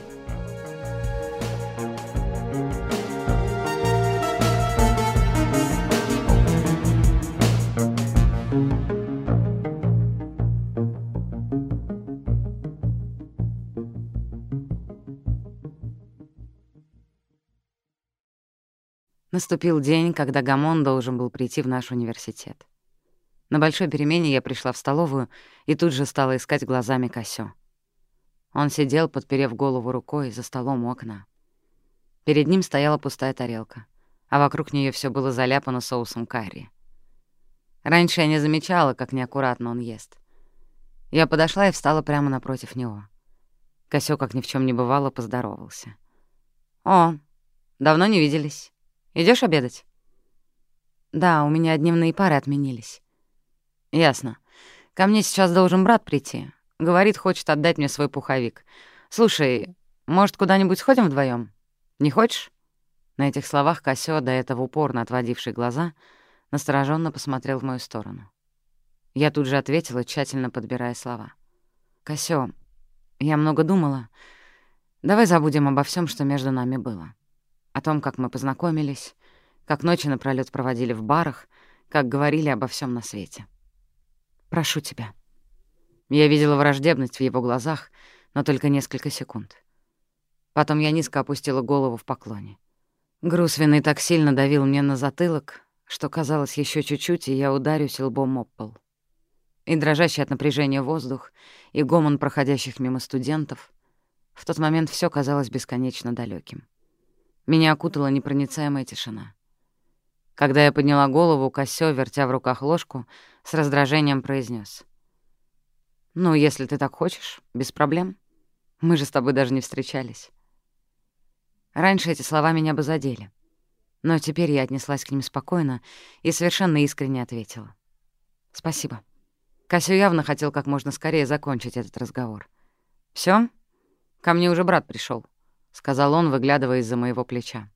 Наступил день, когда Гамон должен был прийти в наш университет. На большой перемене я пришла в столовую и тут же стала искать глазами Косё. Он сидел, подперев голову рукой, за столом у окна. Перед ним стояла пустая тарелка, а вокруг нее все было заляпано соусом карри. Раньше я не замечала, как неаккуратно он ест. Я подошла и встала прямо напротив него. Косё, как ни в чем не бывало, поздоровался. «О, давно не виделись. Идешь обедать?» «Да, у меня дневные пары отменились». «Ясно. Ко мне сейчас должен брат прийти. Говорит, хочет отдать мне свой пуховик. Слушай, может, куда-нибудь сходим вдвоем? Не хочешь?» На этих словах Косё, до этого упорно отводивший глаза, настороженно посмотрел в мою сторону. Я тут же ответила, тщательно подбирая слова. «Косё, я много думала. Давай забудем обо всем, что между нами было. О том, как мы познакомились, как ночи напролёт проводили в барах, как говорили обо всем на свете. Прошу тебя». Я видела враждебность в его глазах, но только несколько секунд. Потом я низко опустила голову в поклоне. Груз вины так сильно давил мне на затылок, что казалось еще чуть-чуть, и я ударюсь лбом об пол. И дрожащий от напряжения воздух, и гомон проходящих мимо студентов. В тот момент все казалось бесконечно далеким. Меня окутала непроницаемая тишина. Когда я подняла голову, Косё, вертя в руках ложку, с раздражением произнес: «Ну, если ты так хочешь, без проблем. Мы же с тобой даже не встречались». Раньше эти слова меня бы задели. Но теперь я отнеслась к ним спокойно и совершенно искренне ответила. «Спасибо». Касю явно хотел как можно скорее закончить этот разговор. Все? Ко мне уже брат пришел, сказал он, выглядывая из-за моего плеча.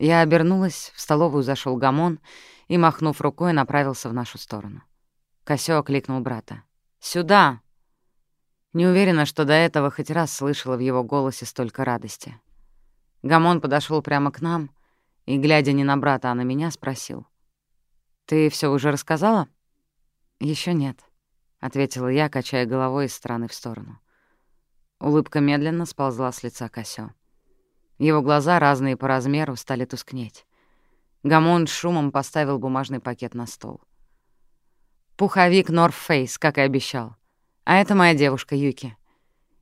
Я обернулась, в столовую зашел Гамон и, махнув рукой, направился в нашу сторону. Косё окликнул брата. «Сюда!» Не уверена, что до этого хоть раз слышала в его голосе столько радости. Гамон подошел прямо к нам и, глядя не на брата, а на меня, спросил. «Ты все уже рассказала?» Еще нет», — ответила я, качая головой из стороны в сторону. Улыбка медленно сползла с лица Косё. Его глаза, разные по размеру, стали тускнеть. Гамон шумом поставил бумажный пакет на стол. Пуховик Face, как и обещал. А это моя девушка Юки.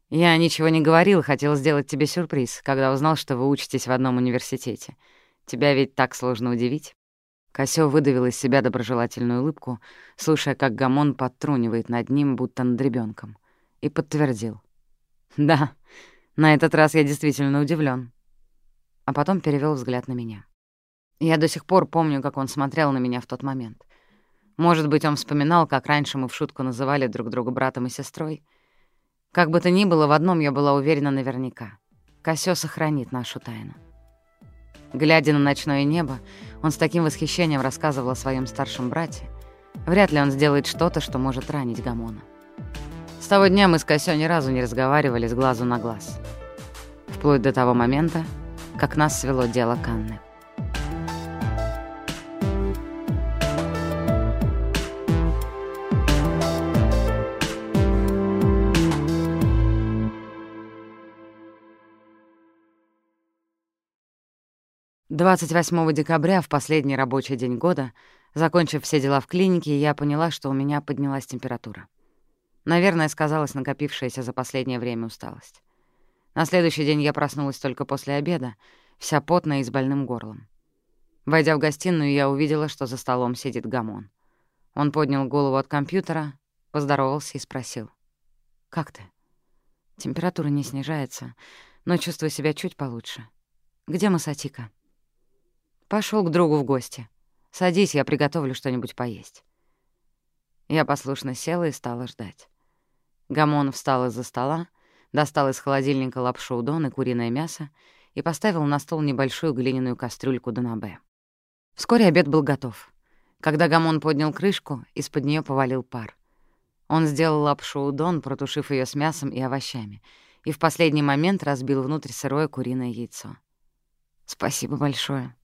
Я ничего не говорил, хотел сделать тебе сюрприз, когда узнал, что вы учитесь в одном университете. Тебя ведь так сложно удивить. Косё выдавил из себя доброжелательную улыбку, слушая, как Гамон подтрунивает над ним, будто над ребенком, и подтвердил. «Да, на этот раз я действительно удивлен. А потом перевел взгляд на меня. Я до сих пор помню, как он смотрел на меня в тот момент. Может быть, он вспоминал, как раньше мы в шутку называли друг друга братом и сестрой. Как бы то ни было, в одном я была уверена наверняка. Косё сохранит нашу тайну. Глядя на ночное небо, он с таким восхищением рассказывал о своем старшем брате. Вряд ли он сделает что-то, что может ранить Гамона. С того дня мы с Косё ни разу не разговаривали с глазу на глаз. Вплоть до того момента, как нас свело дело Канны. 28 декабря, в последний рабочий день года, закончив все дела в клинике, я поняла, что у меня поднялась температура. Наверное, сказалась накопившаяся за последнее время усталость. На следующий день я проснулась только после обеда, вся потная и с больным горлом. Войдя в гостиную, я увидела, что за столом сидит Гамон. Он поднял голову от компьютера, поздоровался и спросил. «Как ты?» «Температура не снижается, но чувствую себя чуть получше. Где Масатика?» Пошел к другу в гости. Садись, я приготовлю что-нибудь поесть. Я послушно села и стала ждать. Гамон встал из-за стола, достал из холодильника лапшу удон и куриное мясо и поставил на стол небольшую глиняную кастрюльку донабе. Вскоре обед был готов. Когда Гамон поднял крышку, из-под нее повалил пар. Он сделал лапшу удон, протушив ее с мясом и овощами, и в последний момент разбил внутрь сырое куриное яйцо. «Спасибо большое»,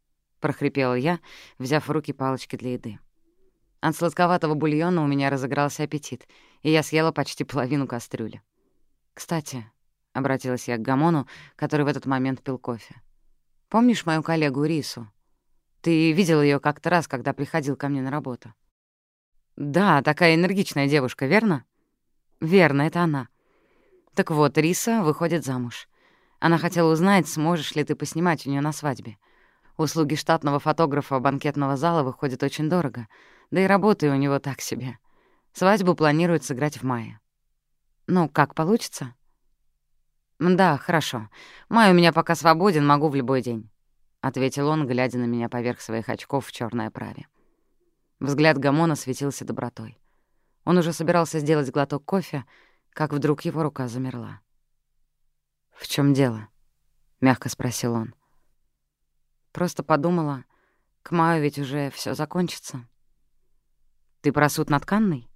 прохрипела я, взяв в руки палочки для еды. От сладковатого бульона у меня разыгрался аппетит, и я съела почти половину кастрюли. «Кстати», — обратилась я к Гамону, который в этот момент пил кофе, «помнишь мою коллегу Рису? Ты видел ее как-то раз, когда приходил ко мне на работу?» «Да, такая энергичная девушка, верно?» «Верно, это она. Так вот, Риса выходит замуж. Она хотела узнать, сможешь ли ты поснимать у нее на свадьбе. Услуги штатного фотографа банкетного зала выходят очень дорого, да и работы у него так себе. Свадьбу планируют сыграть в мае. Ну, как получится? Да, хорошо. Май у меня пока свободен, могу в любой день, ответил он, глядя на меня поверх своих очков в черной оправе. Взгляд Гамона светился добротой. Он уже собирался сделать глоток кофе, как вдруг его рука замерла. «В чем дело?» — мягко спросил он. Просто подумала, к маю ведь уже все закончится. «Ты про суд над Канной?»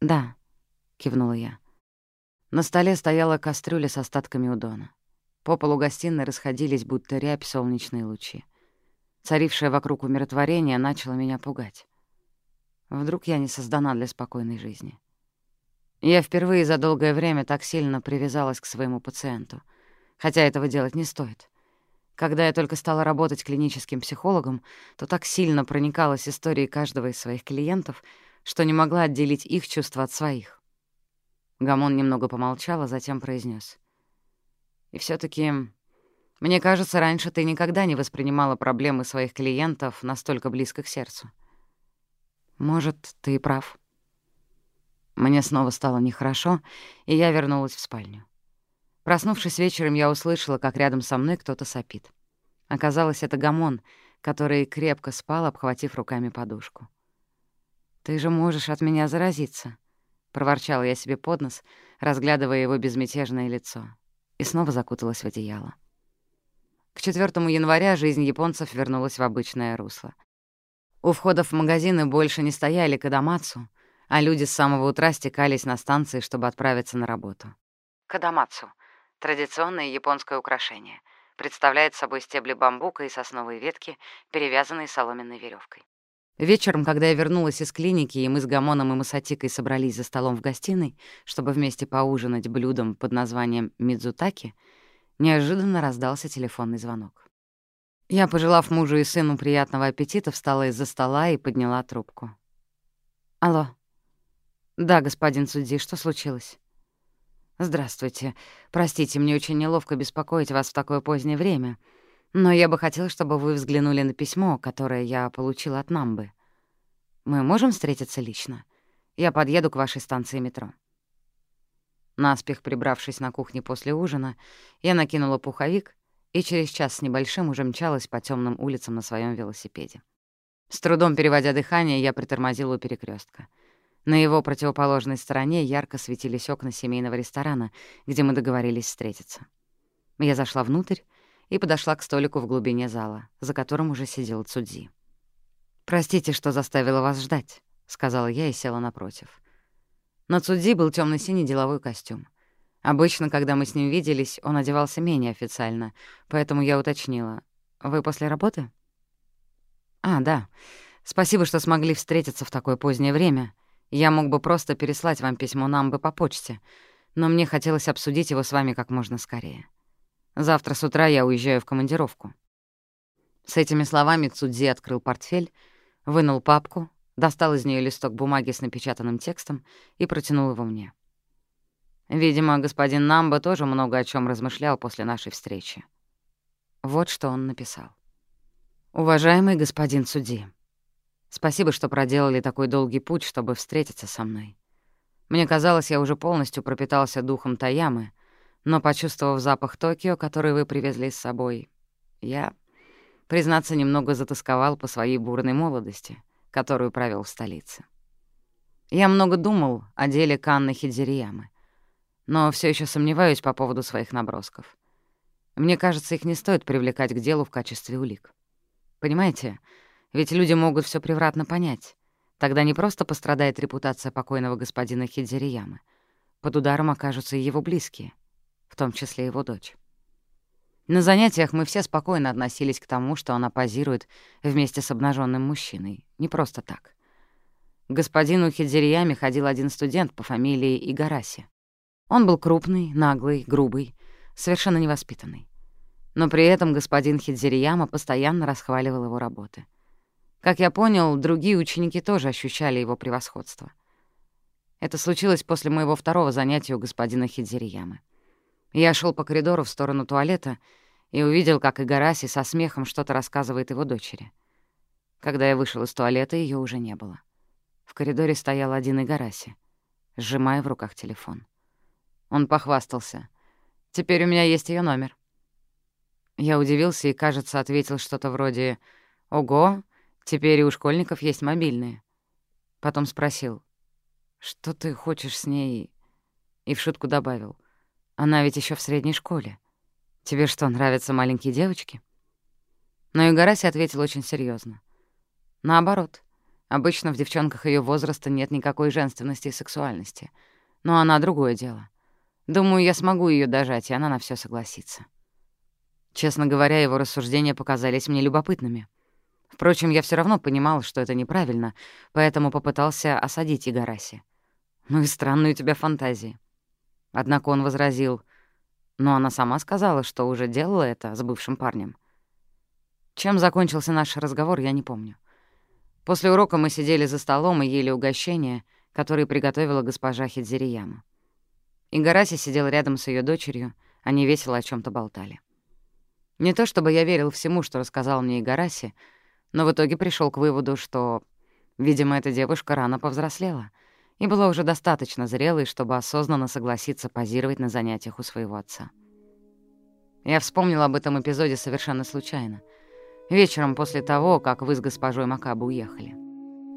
«Да», — кивнула я. На столе стояла кастрюля с остатками удона. По полу гостиной расходились, будто рябь, солнечные лучи. Царившее вокруг умиротворение начало меня пугать. Вдруг я не создана для спокойной жизни. Я впервые за долгое время так сильно привязалась к своему пациенту, хотя этого делать не стоит. Когда я только стала работать клиническим психологом, то так сильно проникалась историей каждого из своих клиентов, что не могла отделить их чувства от своих. Гамон немного помолчал, а затем произнес: «И все таки мне кажется, раньше ты никогда не воспринимала проблемы своих клиентов настолько близко к сердцу. Может, ты и прав». Мне снова стало нехорошо, и я вернулась в спальню. Проснувшись вечером, я услышала, как рядом со мной кто-то сопит. Оказалось, это Гамон, который крепко спал, обхватив руками подушку. «Ты же можешь от меня заразиться», — проворчала я себе под нос, разглядывая его безмятежное лицо, и снова закуталась в одеяло. К 4 января жизнь японцев вернулась в обычное русло. У входов в магазины больше не стояли кадамацу, а люди с самого утра стекались на станции, чтобы отправиться на работу. Кадамацу — традиционное японское украшение. Представляет собой стебли бамбука и сосновые ветки, перевязанные соломенной веревкой. Вечером, когда я вернулась из клиники, и мы с Гамоном и Масатикой собрались за столом в гостиной, чтобы вместе поужинать блюдом под названием «Мидзутаки», неожиданно раздался телефонный звонок. Я, пожелав мужу и сыну приятного аппетита, встала из-за стола и подняла трубку. «Алло», «Да, господин судьи, что случилось?» «Здравствуйте. Простите, мне очень неловко беспокоить вас в такое позднее время, но я бы хотела, чтобы вы взглянули на письмо, которое я получила от Намбы. Мы можем встретиться лично? Я подъеду к вашей станции метро». Наспех прибравшись на кухне после ужина, я накинула пуховик и через час с небольшим уже мчалась по темным улицам на своем велосипеде. С трудом переводя дыхание, я притормозила у перекрестка. На его противоположной стороне ярко светились окна семейного ресторана, где мы договорились встретиться. Я зашла внутрь и подошла к столику в глубине зала, за которым уже сидел Цудзи. «Простите, что заставила вас ждать», — сказала я и села напротив. На Цудзи был темно синий деловой костюм. Обычно, когда мы с ним виделись, он одевался менее официально, поэтому я уточнила. «Вы после работы?» «А, да. Спасибо, что смогли встретиться в такое позднее время», я мог бы просто переслать вам письмо нам бы по почте, но мне хотелось обсудить его с вами как можно скорее. Завтра с утра я уезжаю в командировку». С этими словами Цудзи открыл портфель, вынул папку, достал из нее листок бумаги с напечатанным текстом и протянул его мне. Видимо, господин Намба тоже много о чем размышлял после нашей встречи. Вот что он написал. «Уважаемый господин Цуди, Спасибо, что проделали такой долгий путь, чтобы встретиться со мной. Мне казалось, я уже полностью пропитался духом Таямы, но, почувствовав запах Токио, который вы привезли с собой, я, признаться, немного затасковал по своей бурной молодости, которую провел в столице. Я много думал о деле Канны Хидзириямы, но все еще сомневаюсь по поводу своих набросков. Мне кажется, их не стоит привлекать к делу в качестве улик. Понимаете, ведь люди могут все превратно понять. Тогда не просто пострадает репутация покойного господина Хидзириямы. Под ударом окажутся и его близкие, в том числе его дочь. На занятиях мы все спокойно относились к тому, что она позирует вместе с обнаженным мужчиной. Не просто так. К господину Хидзирияме ходил один студент по фамилии Игараси. Он был крупный, наглый, грубый, совершенно невоспитанный. но при этом господин Хидзирияма постоянно расхваливал его работы. Как я понял, другие ученики тоже ощущали его превосходство. Это случилось после моего второго занятия у господина Хидзириямы. Я шел по коридору в сторону туалета и увидел, как Игараси со смехом что-то рассказывает его дочери. Когда я вышел из туалета, ее уже не было. В коридоре стоял один Игараси, сжимая в руках телефон. Он похвастался. «Теперь у меня есть ее номер». Я удивился и, кажется, ответил что-то вроде «Ого, теперь и у школьников есть мобильные». Потом спросил «Что ты хочешь с ней?» И в шутку добавил «Она ведь еще в средней школе. Тебе что, нравятся маленькие девочки?» Но Игараси ответил очень серьезно. Наоборот, обычно в девчонках ее возраста нет никакой женственности и сексуальности. Но она другое дело. Думаю, я смогу ее дожать, и она на все согласится. Честно говоря, его рассуждения показались мне любопытными. Впрочем, я все равно понимал, что это неправильно, поэтому попытался осадить Игараси. «Ну и странные у тебя фантазии». Однако он возразил, но она сама сказала, что уже делала это с бывшим парнем. Чем закончился наш разговор, я не помню. После урока мы сидели за столом и ели угощения, которые приготовила госпожа Хидзирияма. Игараси сидел рядом с ее дочерью, они весело о чем то болтали. Не то чтобы я верил всему, что рассказал мне Игараси, но в итоге пришел к выводу, что, видимо, эта девушка рано повзрослела и была уже достаточно зрелой, чтобы осознанно согласиться позировать на занятиях у своего отца. Я вспомнил об этом эпизоде совершенно случайно. Вечером после того, как вы с госпожой Макабы уехали.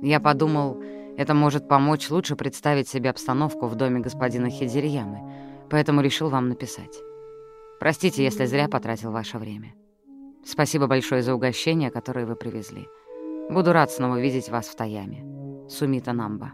Я подумал, это может помочь лучше представить себе обстановку в доме господина Хидзирьямы, поэтому решил вам написать. Простите, если зря потратил ваше время. Спасибо большое за угощение, которое вы привезли. Буду рад снова видеть вас в Таяме. Сумита Намба.